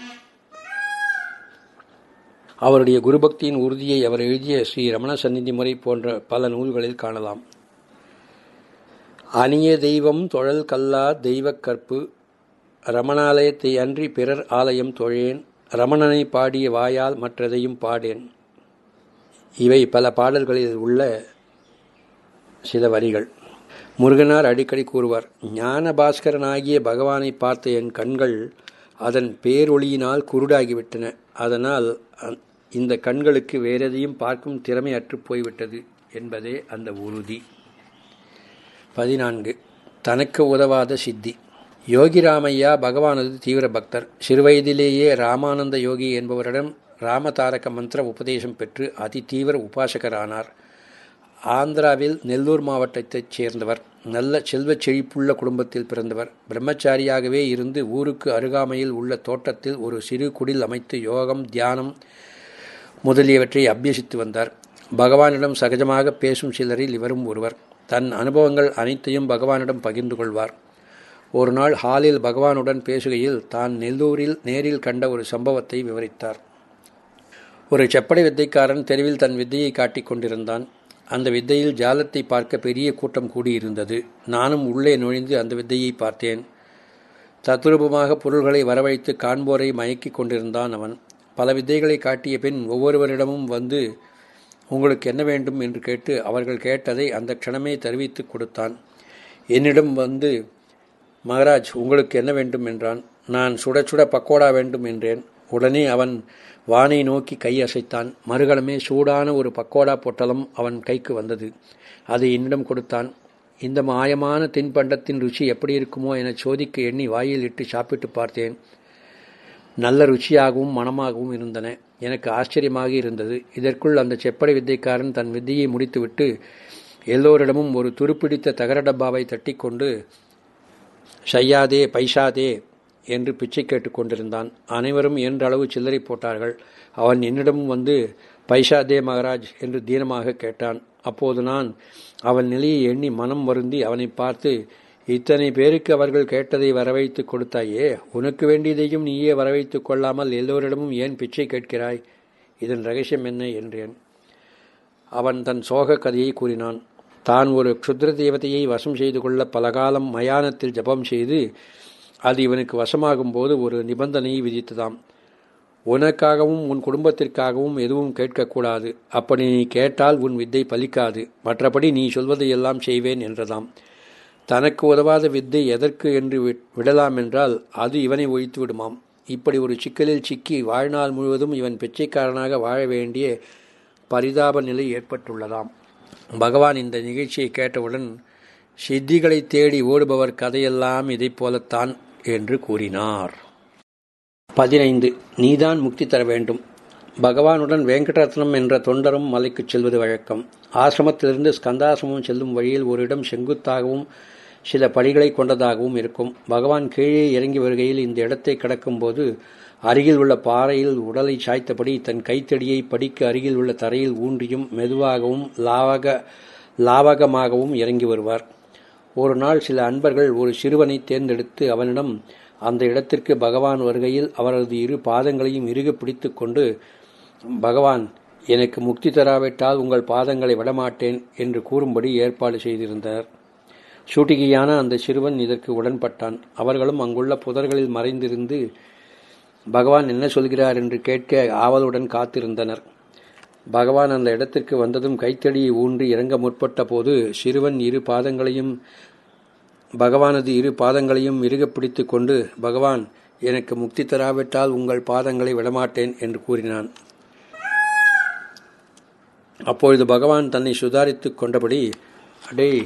அவருடைய குருபக்தியின் உறுதியை அவர் எழுதிய ஸ்ரீ ரமண சந்நிதி முறை போன்ற பல நூல்களில் காணலாம். அணிய தெய்வம் தொழல் கல்லா தெய்வக் கற்பு. ரமணாலயத்தை அன்றி பிறர் ஆலயம் தொழேன். ரமணனை பாடிய வாயால் மற்றதையும் பாடேன். இவை பல பாடல்களில் உள்ள சில வரிகள். முருகனார் அடிக்கடி கூறுவார் ஞான பாஸ்கரனாகிய பகவானை பார்த்த என் கண்கள் அதன் பேரொளியினால் குருடாகிவிட்டன. அதனால் இந்த கண்களுக்கு வேறெதையும் பார்க்கும் திறமை அற்றுப் போய்விட்டது என்பதே அந்த உறுதி. பதினான்கு. தனக்கு உதவாத சித்தி. யோகிராமையா பகவானது தீவிர பக்தர். சிறுவயதிலேயே ராமானந்த யோகி என்பவரிடம் ராமதாரக மந்திர உபதேசம் பெற்று அதி தீவிர உபாசகரானார். ஆந்திராவில் நெல்லூர் மாவட்டத்தைச் சேர்ந்தவர். நல்ல செல்வச் செழிப்புள்ள குடும்பத்தில் பிறந்தவர். பிரம்மச்சாரியாகவே இருந்து ஊருக்கு அருகாமையில் உள்ள தோட்டத்தில் ஒரு சிறு குடில் அமைத்து யோகம் தியானம் முதலியவற்றை அபியசித்து வந்தார். பகவானிடம் சகஜமாக பேசும் சிலரில் இவரும் ஒருவர். தன் அனுபவங்கள் அனைத்தையும் பகவானிடம் பகிர்ந்து கொள்வார். ஒரு நாள் ஹாலில் பகவானுடன் பேசுகையில் தான் நெல்லூரில் நேரில் கண்ட ஒரு சம்பவத்தை விவரித்தார். ஒரு செப்படை வித்தைக்காரன் தெருவில் தன் வித்தையை காட்டிக் கொண்டிருந்தான். அந்த வித்தையில் ஜாலத்தை பார்க்க பெரிய கூட்டம் கூடியிருந்தது. நானும் உள்ளே நுழைந்து அந்த வித்தையை பார்த்தேன். தத்ரூபமாக பொருள்களை வரவழைத்து காண்போரை மயக்கிக் கொண்டிருந்தான் அவன். பல வித்தைகளை காட்டிய பின் ஒவ்வொருவரிடமும் வந்து உங்களுக்கு என்ன வேண்டும் என்று கேட்டு அவர்கள் கேட்டதை அந்த க்ஷணமே தெரிவித்து கொடுத்தான். என்னிடம் வந்து மகராஜ் உங்களுக்கு என்ன வேண்டும்? என்றான். நான் சுட சுட பக்கோடா வேண்டும் என்றேன். உடனே அவன் வானை நோக்கி கை அசைத்தான். மறுகணமே சூடான ஒரு பக்கோடா பொட்டலம் அவன் கைக்கு வந்தது. அதை என்னிடம் கொடுத்தான். இந்த மாயமான தின்பண்டத்தின் ருச்சி எப்படி இருக்குமோ என சோதிக்க எண்ணி வாயில் இட்டு சாப்பிட்டு பார்த்தேன். நல்ல ருச்சியாகவும் மனமாகவும் இருந்தன. எனக்கு ஆச்சரியமாக இருந்தது. இதற்குள் அந்த செப்படை வித்தைக்காரன் தன் வித்தையை முடித்துவிட்டு எல்லோரிடமும் ஒரு துருப்பிடித்த தகர டப்பாவை தட்டிக்கொண்டு ஷையாதே பைசாதே என்று பிச்சை கேட்டுக்கொண்டிருந்தான் அனைவரும் அளவு சில்லறை போட்டார்கள். அவன் என்னிடமும் வந்து பைசா தே மகராஜ் என்று தீனமாக கேட்டான். அப்போது நான் அவன் நிலையை எண்ணி மனம் வருந்தி அவனை பார்த்து இத்தனை பேருக்கு அவர்கள் கேட்டதை வரவைத்து கொடுத்தாயே உனக்கு வேண்டியதையும் நீயே வரவைத்துக் கொள்ளாமல் எல்லோரிடமும் ஏன் பிச்சை கேட்கிறாய்? இதன் ரகசியம் என்ன? என்றேன். அவன் தன் சோக கதையை கூறினான். தான் ஒரு க்ஷுத்ர தேவதையை வசம் செய்து கொள்ள பலகாலம் மயானத்தில் ஜபம் செய்து அது இவனுக்கு வசமாகும் போது ஒரு நிபந்தனையை விதித்ததாம். உனக்காகவும் உன் குடும்பத்திற்காகவும் எதுவும் கேட்கக்கூடாது. அப்படி நீ கேட்டால் உன் வித்தை பலிக்காது. மற்றபடி நீ சொல்வதையெல்லாம் செய்வேன் என்றதாம். தனக்கு உதவாத வித்தை எதற்கு என்று விடலாம் என்றால் அது இவனை ஒழித்து விடுமாம். இப்படி ஒரு சிக்கலில் சிக்கி வாழ்நாள் முழுவதும் இவன் பிச்சைக்காரனாக வாழ வேண்டிய பரிதாப நிலை ஏற்பட்டுள்ளதாம். பகவான் இந்த நிகழ்ச்சியை கேட்டவுடன் சித்திகளை தேடி ஓடுபவர் கதையெல்லாம் இதைப் போலத்தான் என்று கூறினார். பதினைந்து. நீதான் முக்தி தர வேண்டும். பகவானுடன் வெங்கடரத்னம் என்ற தொண்டரும் மலைக்குச் செல்வது வழக்கம். ஆசிரமத்திலிருந்து ஸ்கந்தாசிரமம் செல்லும் வழியில் ஒரு இடம் செங்குத்தாகவும் சில படிகளை கொண்டதாகவும் இருக்கும். பகவான் கீழே இறங்கி வருகையில் இந்த இடத்தை கடக்கும்போது அருகில் உள்ள பாறையில் உடலை சாய்த்தபடி தன் கைத்தடியை படிக்கு அருகில் உள்ள தரையில் ஊன்றியும் மெதுவாகவும் லாவக லாவகமாகவும் இறங்கி வருவார். ஒரு நாள் சில அன்பர்கள் ஒரு சிறுவனை தேர்ந்தெடுத்து அவனிடம் அந்த இடத்திற்கு பகவான் வருகையில் அவரது இரு பாதங்களையும் இறுக பிடித்து கொண்டு பகவான் எனக்கு முக்தி தராவிட்டால் உங்கள் பாதங்களை விடமாட்டேன் என்று கூறும்படி ஏற்பாடு செய்திருந்தார். சூட்டிகையான அந்த சிறுவன் இதற்கு உடன்பட்டான். அவர்களும் அங்குள்ள புதர்களில் மறைந்திருந்து பகவான் என்ன சொல்கிறார்? என்று கேட்க ஆவலுடன் காத்திருந்தனர். பகவான் அந்த இடத்திற்கு வந்ததும் கைத்தடியை ஊன்றி இறங்க முற்பட்ட போது சிறுவன் இரு பாதங்களையும் பகவானது இரு பாதங்களையும் இறுக பிடித்து கொண்டு பகவான் எனக்கு முக்தி தராவிட்டால் உங்கள் பாதங்களை விடமாட்டேன் என்று கூறினான். அப்பொழுது பகவான் தன்னை சுதாரித்துக் கொண்டபடி அடே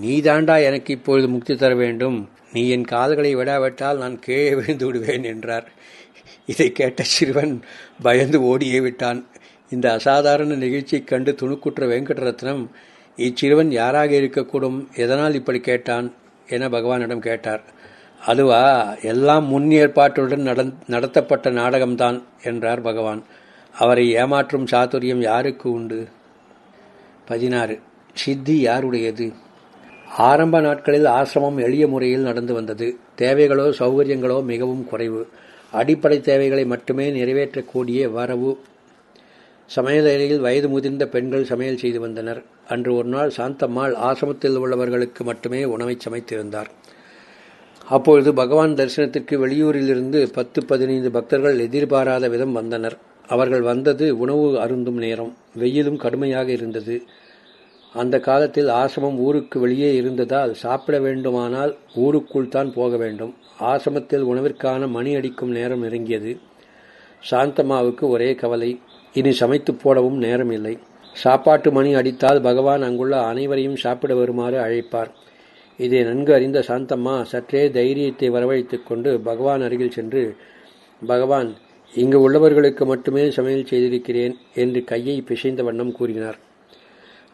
நீதாண்டா எனக்கு இப்பொழுது முக்தி தர வேண்டும். நீ என் கால்களை விடாவிட்டால் நான் கீழே விழுந்து விடுவேன் என்றார். இதை கேட்ட சிறுவன் பயந்து ஓடியே விட்டான். இந்த அசாதாரண நிகழ்ச்சியைக் கண்டு துணுக்குற்ற வெங்கடரத்னம் இச்சிறுவன் யாராக இருக்கக்கூடும்? எதனால் இப்படி கேட்டான்? என பகவானிடம் கேட்டார். அதுவா எல்லாம் முன் ஏற்பாட்டுடன் நடத்தப்பட்ட நாடகம்தான் என்றார் பகவான். அவரை ஏமாற்றும் சாதுரியம் யாருக்கு உண்டு? பதினாறு. சித்தி யாருடையது? ஆரம்ப நாட்களில் ஆசிரமம் எளிய முறையில் நடந்து வந்தது. தேவைகளோ சௌகரியங்களோ மிகவும் குறைவு. அடிப்படை தேவைகளை மட்டுமே நிறைவேற்றக்கூடிய வரவு சமையலறையில் வயது முதிர்ந்த பெண்கள் சமையல் செய்து வந்தனர். அன்று ஒரு நாள் சாந்தம்மாள் ஆசிரமத்தில் உள்ளவர்களுக்கு மட்டுமே உணவை சமைத்திருந்தார். அப்பொழுது பகவான் தரிசனத்திற்கு வெளியூரிலிருந்து பத்து பதினைந்து பக்தர்கள் எதிர்பாராத விதம் வந்தனர். அவர்கள் வந்தது உணவு அருந்தும் நேரம். வெயிலும் கடுமையாக இருந்தது. அந்த காலத்தில் ஆசிரமம் ஊருக்கு வெளியே இருந்ததால் சாப்பிட வேண்டுமானால் ஊருக்குள் தான் போக வேண்டும். ஆசிரமத்தில் உணவிற்கான மணி அடிக்கும் நேரம் நெருங்கியது. சாந்தம்மாவுக்கு ஒரே கவலை இனி சமைத்து போடவும் நேரம் இல்லை சாப்பாட்டு மணி அடித்தால் பகவான் அங்குள்ள அனைவரையும் சாப்பிட வருமாறு அழைப்பார். இதை நன்கு அறிந்த சாந்தம்மா சற்றே தைரியத்தை வரவழைத்துக் கொண்டு பகவான் அருகில் சென்று பகவான் இங்கு உள்ளவர்களுக்கு மட்டுமே சமையல் செய்திருக்கிறேன் என்று கையை பிசைந்த வண்ணம் கூறினார்.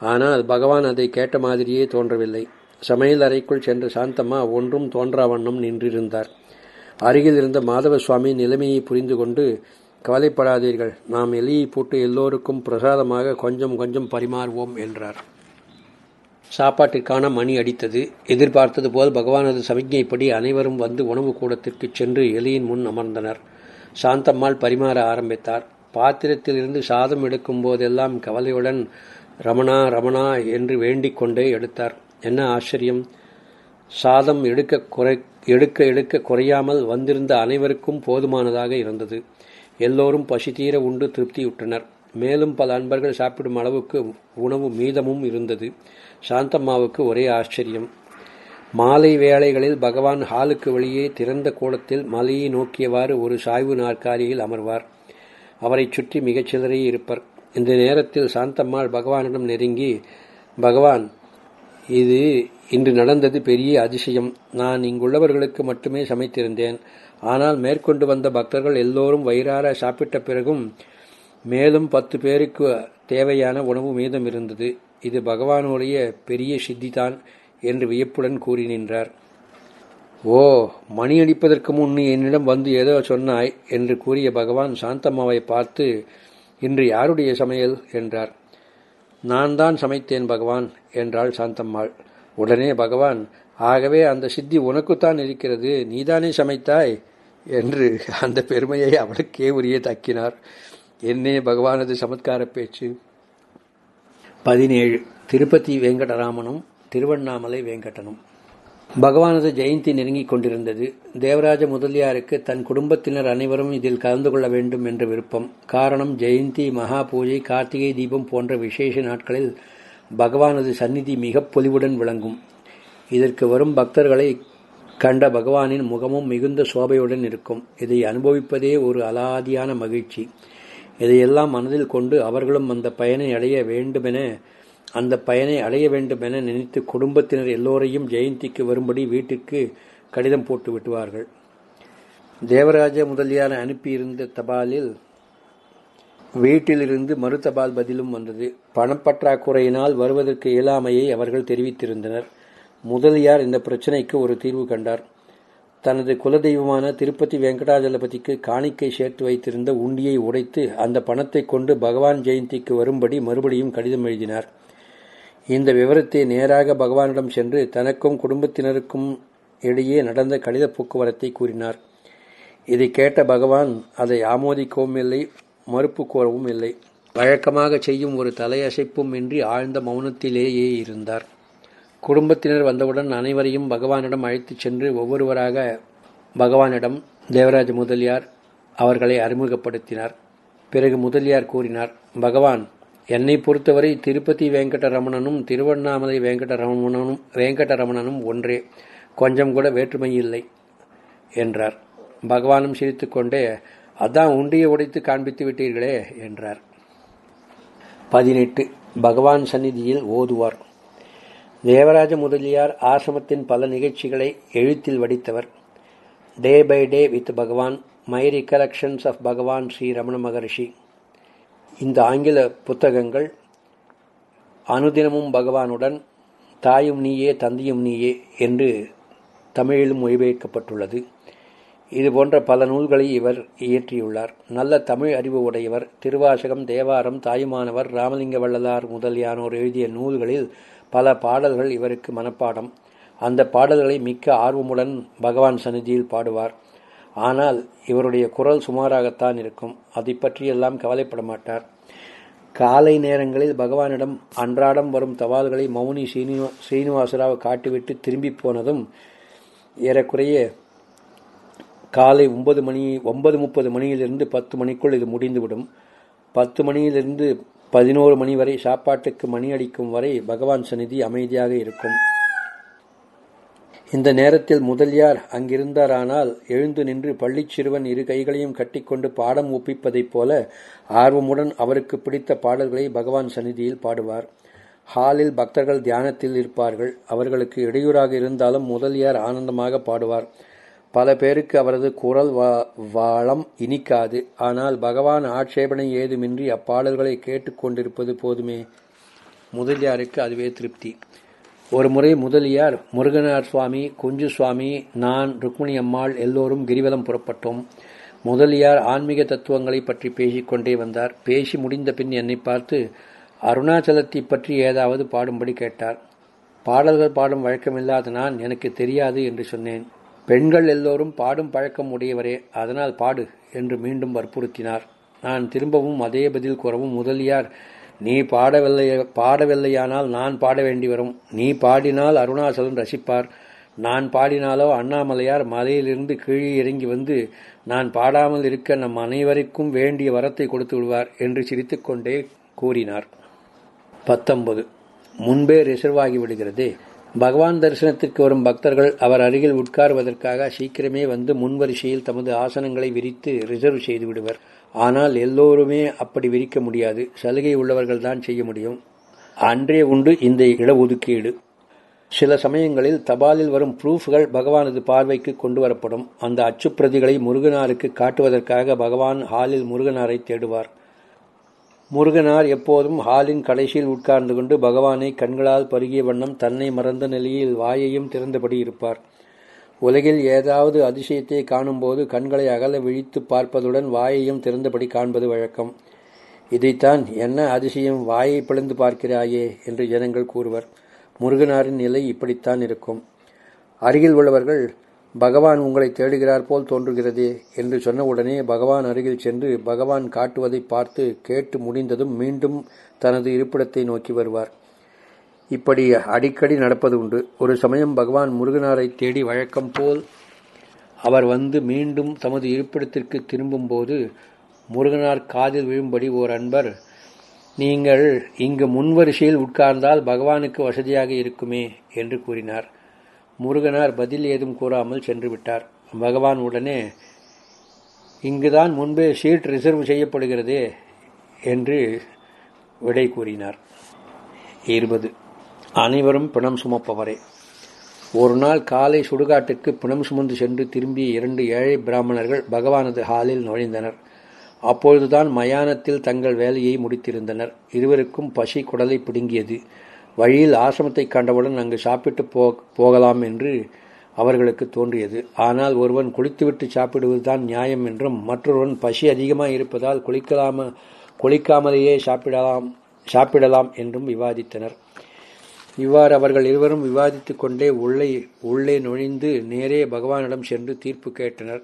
ஆனால் பகவான் அதை கேட்ட மாதிரியே தோன்றவில்லை. சமையல் அறைக்குள் சென்ற சாந்தம்மா ஒன்றும் தோன்றா வண்ணம் நின்றிருந்தார். அருகில் இருந்த மாதவ சுவாமி நிலைமையை புரிந்து கொண்டு கவலைப்படாதீர்கள் நாம் எலியை போட்டு எல்லோருக்கும் பிரசாதமாக கொஞ்சம் கொஞ்சம் பரிமாறுவோம் என்றார். சாப்பாட்டிற்கான மணி அடித்தது. எதிர்பார்த்தது போல் பகவானது சமிக்ஞைப்படி அனைவரும் வந்து உணவு கூடத்திற்கு சென்று எலியின் முன் அமர்ந்தனர். சாந்தம்மாள் பரிமாற ஆரம்பித்தார். பாத்திரத்தில் இருந்து சாதம் எடுக்கும் போதெல்லாம் கவலையுடன் ரமணா ரமணா என்று வேண்டிக் கொண்டே எடுத்தார். என்ன ஆச்சரியம்? சாதம் எடுக்க குறை எடுக்க எடுக்க குறையாமல் வந்திருந்த அனைவருக்கும் போதுமானதாக இருந்தது. எல்லோரும் பசி தீர உண்டு திருப்தியுற்றனர். மேலும் பல அன்பர்கள் சாப்பிடும் அளவுக்கு உணவு மீதமும் இருந்தது. சாந்தம்மாவுக்கு ஒரே ஆச்சரியம். மாலை வேளைகளில் பகவான் ஹாலுக்கு வெளியே திறந்த கோலத்தில் மலையை நோக்கியவாறு ஒரு சாய்வு நாற்காலியில் அமர்வார். அவரை சுற்றி மிகச் சிலரே இருப்பர். இந்த நேரத்தில் சாந்தம்மாள் பகவானிடம் நெருங்கி பகவான் இது இன்று நடந்தது பெரிய அதிசயம். நான் இங்குள்ளவர்களுக்கு மட்டுமே சமைத்திருந்தேன். ஆனால் மேற்கொண்டு வந்த பக்தர்கள் எல்லோரும் வயிறார சாப்பிட்ட பிறகும் மேலும் பத்து பேருக்கு தேவையான உணவு மீதம் இருந்தது. இது பகவானுடைய பெரிய சித்திதான் என்று வியப்புடன் கூறி நின்றார். ஓ மணி அடிப்பதற்கு முன் என்னிடம் வந்து ஏதோ சொன்னாய் என்று கூறிய பகவான் சாந்தம்மாவை பார்த்து இன்று யாருடைய சமையல்? என்றார். நான் தான் சமைத்தேன் பகவான் என்றாள் சாந்தம்மாள். உடனே பகவான் ஆகவே அந்த சித்தி உனக்குத்தான் இருக்கிறது நீதானே சமைத்தாய்? என்று அந்த பெருமையை அவளுக்கே உரிய தக்கினார். என்னே பகவானது சமத்கார பேச்சு. பதினேழு. திருப்பதி வெங்கடராமனும் திருவண்ணாமலை வெங்கடனும். பகவானது ஜெயந்தி நெருங்கிக் கொண்டிருந்தது. தேவராஜ முதலியாருக்கு தன் குடும்பத்தினர் அனைவரும் இதில் கலந்து கொள்ள வேண்டும் என்ற விருப்பம். காரணம் ஜெயந்தி மகா பூஜை கார்த்திகை தீபம் போன்ற விசேஷ நாட்களில் பகவானது சந்நிதி மிக பொலிவுடன் விளங்கும். இதற்கு வரும் பக்தர்களை கண்ட பகவானின் முகமும் மிகுந்த சோபையுடன் இருக்கும். இதை அனுபவிப்பதே ஒரு அலாதியான மகிழ்ச்சி. இதையெல்லாம் மனதில் கொண்டு அவர்களும் அந்த பயனை அடைய வேண்டுமென அந்த பயனை அடைய வேண்டுமென நினைத்து குடும்பத்தினர் எல்லோரையும் ஜெயந்திக்கு வரும்படி வீட்டிற்கு கடிதம் போட்டு விட்டுவார்கள். தேவராஜ முதலியார் அனுப்பியிருந்த தபாலில் வீட்டிலிருந்து மறு தபால் பதிலும் வந்தது. பணப்பற்றாக்குறையினால் வருவதற்கு இயலாமையை அவர்கள் தெரிவித்திருந்தனர். முதலியார் இந்த பிரச்சினைக்கு ஒரு தீர்வு கண்டார். தனது குலதெய்வமான திருப்பதி வெங்கடாஜலபதிக்கு காணிக்கை சேர்த்து வைத்திருந்த உண்டியை உடைத்து அந்த பணத்தை கொண்டு பகவான் ஜெயந்திக்கு வரும்படி மறுபடியும் கடிதம் எழுதினார். இந்த விவரத்தை நேராக பகவானிடம் சென்று தனக்கும் குடும்பத்தினருக்கும் இடையே நடந்த கடித போக்குவரத்தை கூறினார். இதை கேட்ட பகவான் அதை ஆமோதிக்கவும் இல்லை மறுப்பு கோரவும் இல்லை. வழக்கமாக செய்யும் ஒரு தலையசைப்பும் இன்றி ஆழ்ந்த மௌனத்திலேயே இருந்தார். குடும்பத்தினர் வந்தவுடன் அனைவரையும் பகவானிடம் அழைத்துச் சென்று ஒவ்வொருவராக பகவானிடம் தேவராஜ முதலியார் அவர்களை அறிமுகப்படுத்தினார். பிறகு முதலியார் கூறினார் பகவான் என்னை பொறுத்தவரை திருப்பதி வெங்கடரமணனும் திருவண்ணாமலை வெங்கடரமணனும் வெங்கடரமணனும் ஒன்றே. கொஞ்சம் கூட வேற்றுமை இல்லை என்றார். பகவானும் சிரித்துக்கொண்டே அதான் உண்டியை உடைத்து காண்பித்து விட்டீர்களே என்றார். பதினெட்டு. பகவான் சந்நிதியில் ஓதுவார். தேவராஜ முதலியார் ஆசிரமத்தின் பல நிகழ்ச்சிகளை எழுத்தில் வடித்தவர். Day by day with Bhagavan my recollections of Bhagavan Sri Ramana மகர்ஷி இந்த ஆங்கில புத்தகங்கள் அனுதினமும் பகவானுடன் தாயும் நீயே தந்தையும் நீயே என்று தமிழிலும் மொழிபெயர்க்கப்பட்டுள்ளது. இது போன்ற பல நூல்களை இவர் இயற்றியுள்ளார். நல்ல தமிழ் அறிவு உடையவர் திருவாசகம் தேவாரம் தாயுமானவர் ராமலிங்க வள்ளலார் முதலியானோர் எழுதிய நூல்களில் பல பாடல்கள் இவருக்கு மனப்பாடம். அந்த பாடல்களை மிக்க ஆர்வமுடன் பகவான் சந்நிதியில் பாடுவார். ஆனால் இவருடைய குரல் சுமாராகத்தான் இருக்கும். அதை பற்றியெல்லாம் கவலைப்பட மாட்டார் காலை நேரங்களில் பகவானிடம் அன்றாடம் வரும் தவால்களை மௌனி ஸ்ரீனிவா ஸ்ரீனிவாசராவ் காட்டிவிட்டு திரும்பி போனதும் ஏறக்குறைய காலை ஒன்பது மணி ஒன்பது முப்பது மணியிலிருந்து பத்து மணிக்குள் இது முடிந்துவிடும். பத்து மணியிலிருந்து பதினோரு மணி வரை சாப்பாட்டுக்கு மணி அடிக்கும் வரை பகவான் சந்நிதி அமைதியாக இருக்கும். இந்த நேரத்தில் முதலியார் அங்கிருந்தாரானால் எழுந்து நின்று பள்ளிச் சிறுவன் இரு கைகளையும் கட்டிக்கொண்டு பாடம் ஒப்பிப்பதைப் போல ஆர்வமுடன் அவருக்கு பிடித்த பாடல்களை பகவான் சந்நிதியில் பாடுவார். ஹாலில் பக்தர்கள் தியானத்தில் இருப்பார்கள். அவர்களுக்கு இடையூறாக இருந்தாலும் முதலியார் ஆனந்தமாக பாடுவார். பல பேருக்கு அவரது குரல் வாளம் இனிக்காது. ஆனால் பகவான் ஆட்சேபனை ஏதுமின்றி அப்பாடல்களை கேட்டுக்கொண்டிருப்பது போதுமே. முதலியாருக்கு அதுவே திருப்தி. ஒரு முறை முதலியார் முருகனார் சுவாமி குஞ்சு சுவாமி நான் ருக்மிணி அம்மாள் எல்லோரும் கிரிவலம் புறப்பட்டோம். முதலியார் ஆன்மீக தத்துவங்களை பற்றி பேசிக்கொண்டே வந்தார். பேசி முடிந்த பின் என்னை பார்த்து அருணாச்சலத்தை பற்றி ஏதாவது பாடும்படி கேட்டார். பாடல்கள் பாடும் வழக்கமில்லாத நான் எனக்கு தெரியாது என்று சொன்னேன். பெண்கள் எல்லோரும் பாடும் பழக்கம் உடையவரே அதனால் பாடு என்று மீண்டும் வற்புறுத்தினார். நான் திரும்பவும் அதே பதில் கூறவும் முதலியார் நீ பாடவில்லை பாடவில்லையானால் நான் பாட வேண்டி வரும் நீ பாடினால் அருணாசலன் ரசிப்பார். நான் பாடினாலோ அண்ணாமலையார் மலையிலிருந்து கீழே இறங்கி வந்து நான் பாடாமல் இருக்க நம் அனைவருக்கும் வேண்டிய வரத்தை கொடுத்து விடுவார் என்று சிரித்துக்கொண்டே கூறினார். பத்தொன்பது. முன்பே ரிசர்வ் ஆகி விடுகிறதே. பகவான் தரிசனத்திற்கு வரும் பக்தர்கள் அவர் அருகில் உட்காருவதற்காக சீக்கிரமே வந்து முன்வரிசையில் தமது ஆசனங்களை விரித்து ரிசர்வ் செய்து விடுவர். ஆனால் எல்லோருமே அப்படி விரிக்க முடியாது. சலுகை உள்ளவர்கள் தான் செய்ய முடியும். அன்றே உண்டு இந்த இடஒதுக்கீடு. சில சமயங்களில் தபாலில் வரும் ப்ரூஃப்கள் பகவானது பார்வைக்கு கொண்டு வரப்படும். அந்த அச்சுப்பிரதிகளை முருகனாருக்கு காட்டுவதற்காக பகவான் ஹாலில் முருகனாரை தேடுவார். முருகனார் எப்போதும் ஹாலின் கடைசியில் உட்கார்ந்து கொண்டு பகவானை கண்களால் பருகிய வண்ணம் தன்னை மறந்த நிலையில் வாயையும் திறந்தபடி இருப்பார். உலகில் ஏதாவது அதிசயத்தை காணும்போது கண்களை அகல விழித்து பார்ப்பதுடன் வாயையும் திறந்தபடி காண்பது வழக்கம். இதைத்தான் என்ன அதிசயம் வாயை பிளந்து பார்க்கிறாயே என்று ஜனங்கள் கூறுவர். முருகனாரின் நிலை இப்படித்தான் இருக்கும். அருகில் உள்ளவர்கள் பகவான் உங்களை தேடுகிறார் போல் தோன்றுகிறதே என்று சொன்னவுடனே பகவான் அருகில் சென்று பகவான் காட்டுவதை பார்த்து கேட்டு முடிந்ததும் மீண்டும் தனது இருப்பிடத்தை நோக்கி வருவார். இப்படி அடிக்கடி நடப்பது உண்டு. ஒரு சமயம் பகவான் முருகனாரை தேடி வழக்கம் போல் அவர் வந்து மீண்டும் தமது இருப்பிடத்திற்கு திரும்பும்போது முருகனார் காதில் விழும்படி ஓர் அன்பர் நீங்கள் இங்கு முன்வரிசையில் உட்கார்ந்தால் பகவானுக்கு வசதியாக இருக்குமே என்று கூறினார். முருகனார் பதில் ஏதும் கூறாமல் சென்று விட்டார். பகவான் உடனே இங்குதான் முன்பே சீட் ரிசர்வ் செய்யப்படுகிறதே என்று விடை கூறினார். இருபது. அனைவரும் பிணம் சுமப்பவரே. ஒரு நாள் காலை சுடுகாட்டுக்கு பிணம் சுமந்து சென்று திரும்பிய இரண்டு ஏழை பிராமணர்கள் பகவானது ஹாலில் நுழைந்தனர். அப்பொழுதுதான் மயானத்தில் தங்கள் வேலையை முடித்திருந்தனர். இருவருக்கும் பசி குடலை பிடுங்கியது. வழியில் ஆசிரமத்தை கண்டவுடன் அங்கு சாப்பிட்டு போ போகலாம் என்று அவர்களுக்கு தோன்றியது. ஆனால் ஒருவன் குளித்துவிட்டு சாப்பிடுவதுதான் நியாயம் என்றும் மற்றொருவன் பசி அதிகமாக இருப்பதால் குளிக்கலாம குளிக்காமலேயே சாப்பிடலாம் சாப்பிடலாம் என்றும் விவாதித்தனர். இவ்வாறு அவர்கள் இருவரும் விவாதித்துக் கொண்டே உள்ளே உள்ளே நுழைந்து நேரே பகவானிடம் சென்று தீர்ப்பு கேட்டனர்.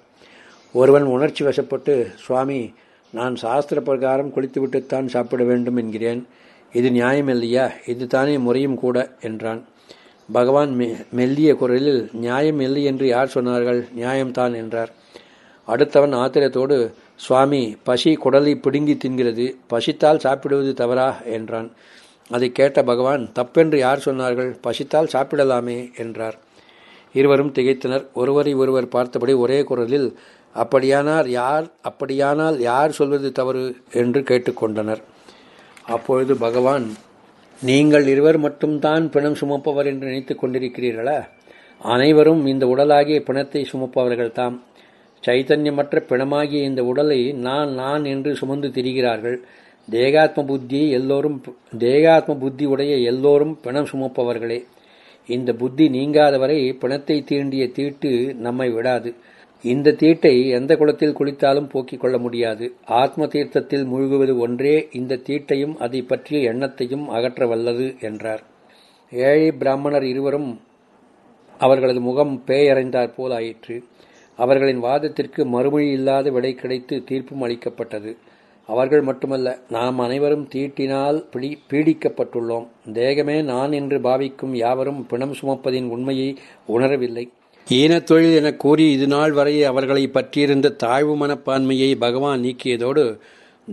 ஒருவன் உணர்ச்சி வசப்பட்டு சுவாமி நான் சாஸ்திர பிரகாரம் குளித்துவிட்டுத்தான் சாப்பிட வேண்டும் என்கிறேன். இது நியாயம் இல்லையா? இது தானே முறையும் கூட என்றான். பகவான் மெல்லிய குரலில் நியாயம் இல்லை என்று யார் சொன்னார்கள்? நியாயம்தான் என்றார். அடுத்தவன் ஆத்திரத்தோடு சுவாமி பசி குடலை பிடுங்கி தின்கிறது. பசித்தால் சாப்பிடுவது தவறா? என்றான். அதை கேட்ட பகவான் தப்பென்று யார் சொன்னார்கள்? பசித்தால் சாப்பிடலாமே என்றார். இருவரும் திகைத்தனர். ஒருவரை ஒருவர் பார்த்தபடி ஒரே குரலில் அப்படியானால் யார்? அப்படியானால் யார் சொல்வது தவறு? என்று கேட்டுக்கொண்டனர். அப்பொழுது பகவான் நீங்கள் இருவர் மட்டும்தான் பிணம் சுமப்பவர் என்று நினைத்து கொண்டிருக்கிறீர்களா? அனைவரும் இந்த உடலாகிய பிணத்தை சுமப்பவர்கள் தாம் சைத்தன்யமற்ற பிணமாகிய இந்த உடலை நான் நான் என்று சுமந்து திரிகிறார்கள். தேகாத்ம புத்தி எல்லோரும் தேகாத்ம புத்தி உடைய எல்லோரும் பிணம் சுமப்பவர்களே. இந்த புத்தி நீங்காதவரை பிணத்தை தீண்டிய தீட்டு நம்மை விடாது. இந்த தீட்டை எந்த குளத்தில் குளித்தாலும் போக்கிக் கொள்ள முடியாது. ஆத்ம தீர்த்தத்தில் மூழ்குவது ஒன்றே இந்த தீட்டையும் அதை பற்றிய எண்ணத்தையும் அகற்ற வல்லது என்றார். ஏழை பிராமணர் இருவரும் அவர்களது முகம் பேயறைந்தார் போல் ஆயிற்று அவர்களின் வாதத்திற்கு மறுமொழி இல்லாத விடை கிடைத்து தீர்ப்பும் அளிக்கப்பட்டது. அவர்கள் மட்டுமல்ல நாம் அனைவரும் தீட்டினால் பிடி பீடிக்கப்பட்டுள்ளோம். தேகமே நான் என்று பாவிக்கும் யாவரும் பிணம் சுமப்பதின் உண்மையை உணரவில்லை. ஈனத்தொழில் என கூறி இதுநாள் வரை அவர்களை பற்றியிருந்த தாழ்வு மனப்பான்மையை பகவான் நீக்கியதோடு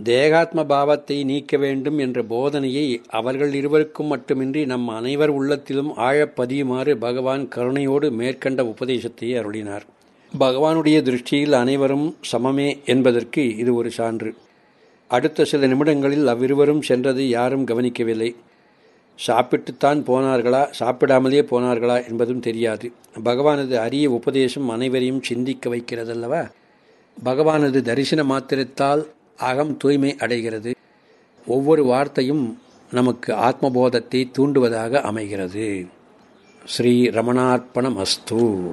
தேகாத்ம பாவத்தை நீக்க வேண்டும் என்ற போதனையை அவர்கள் இருவருக்கும் மட்டுமின்றி நம் அனைவர் உள்ளத்திலும் ஆழப்பதியுமாறு பகவான் கருணையோடு மேற்கண்ட உபதேசத்தை அருளினார். பகவானுடைய திருஷ்டியில் அனைவரும் சமமே என்பதற்கு இது ஒரு சான்று. அடுத்த சில நிமிடங்களில் அவ்விருவரும் சென்றதை யாரும் கவனிக்கவில்லை. சாப்பிட்டுத்தான் போனார்களா? சாப்பிடாமலே போனார்களா என்பதும் தெரியாது. பகவானது அரிய உபதேசம் அனைவரையும் சிந்திக்க வைக்கிறதல்லவா? பகவானது தரிசன மாத்திரத்தால் அகம் தூய்மை அடைகிறது. ஒவ்வொரு வார்த்தையும் நமக்கு ஆத்மபோதத்தை தூண்டுவதாக அமைகிறது. ஸ்ரீ ரமணார்ப்பணம் அஸ்து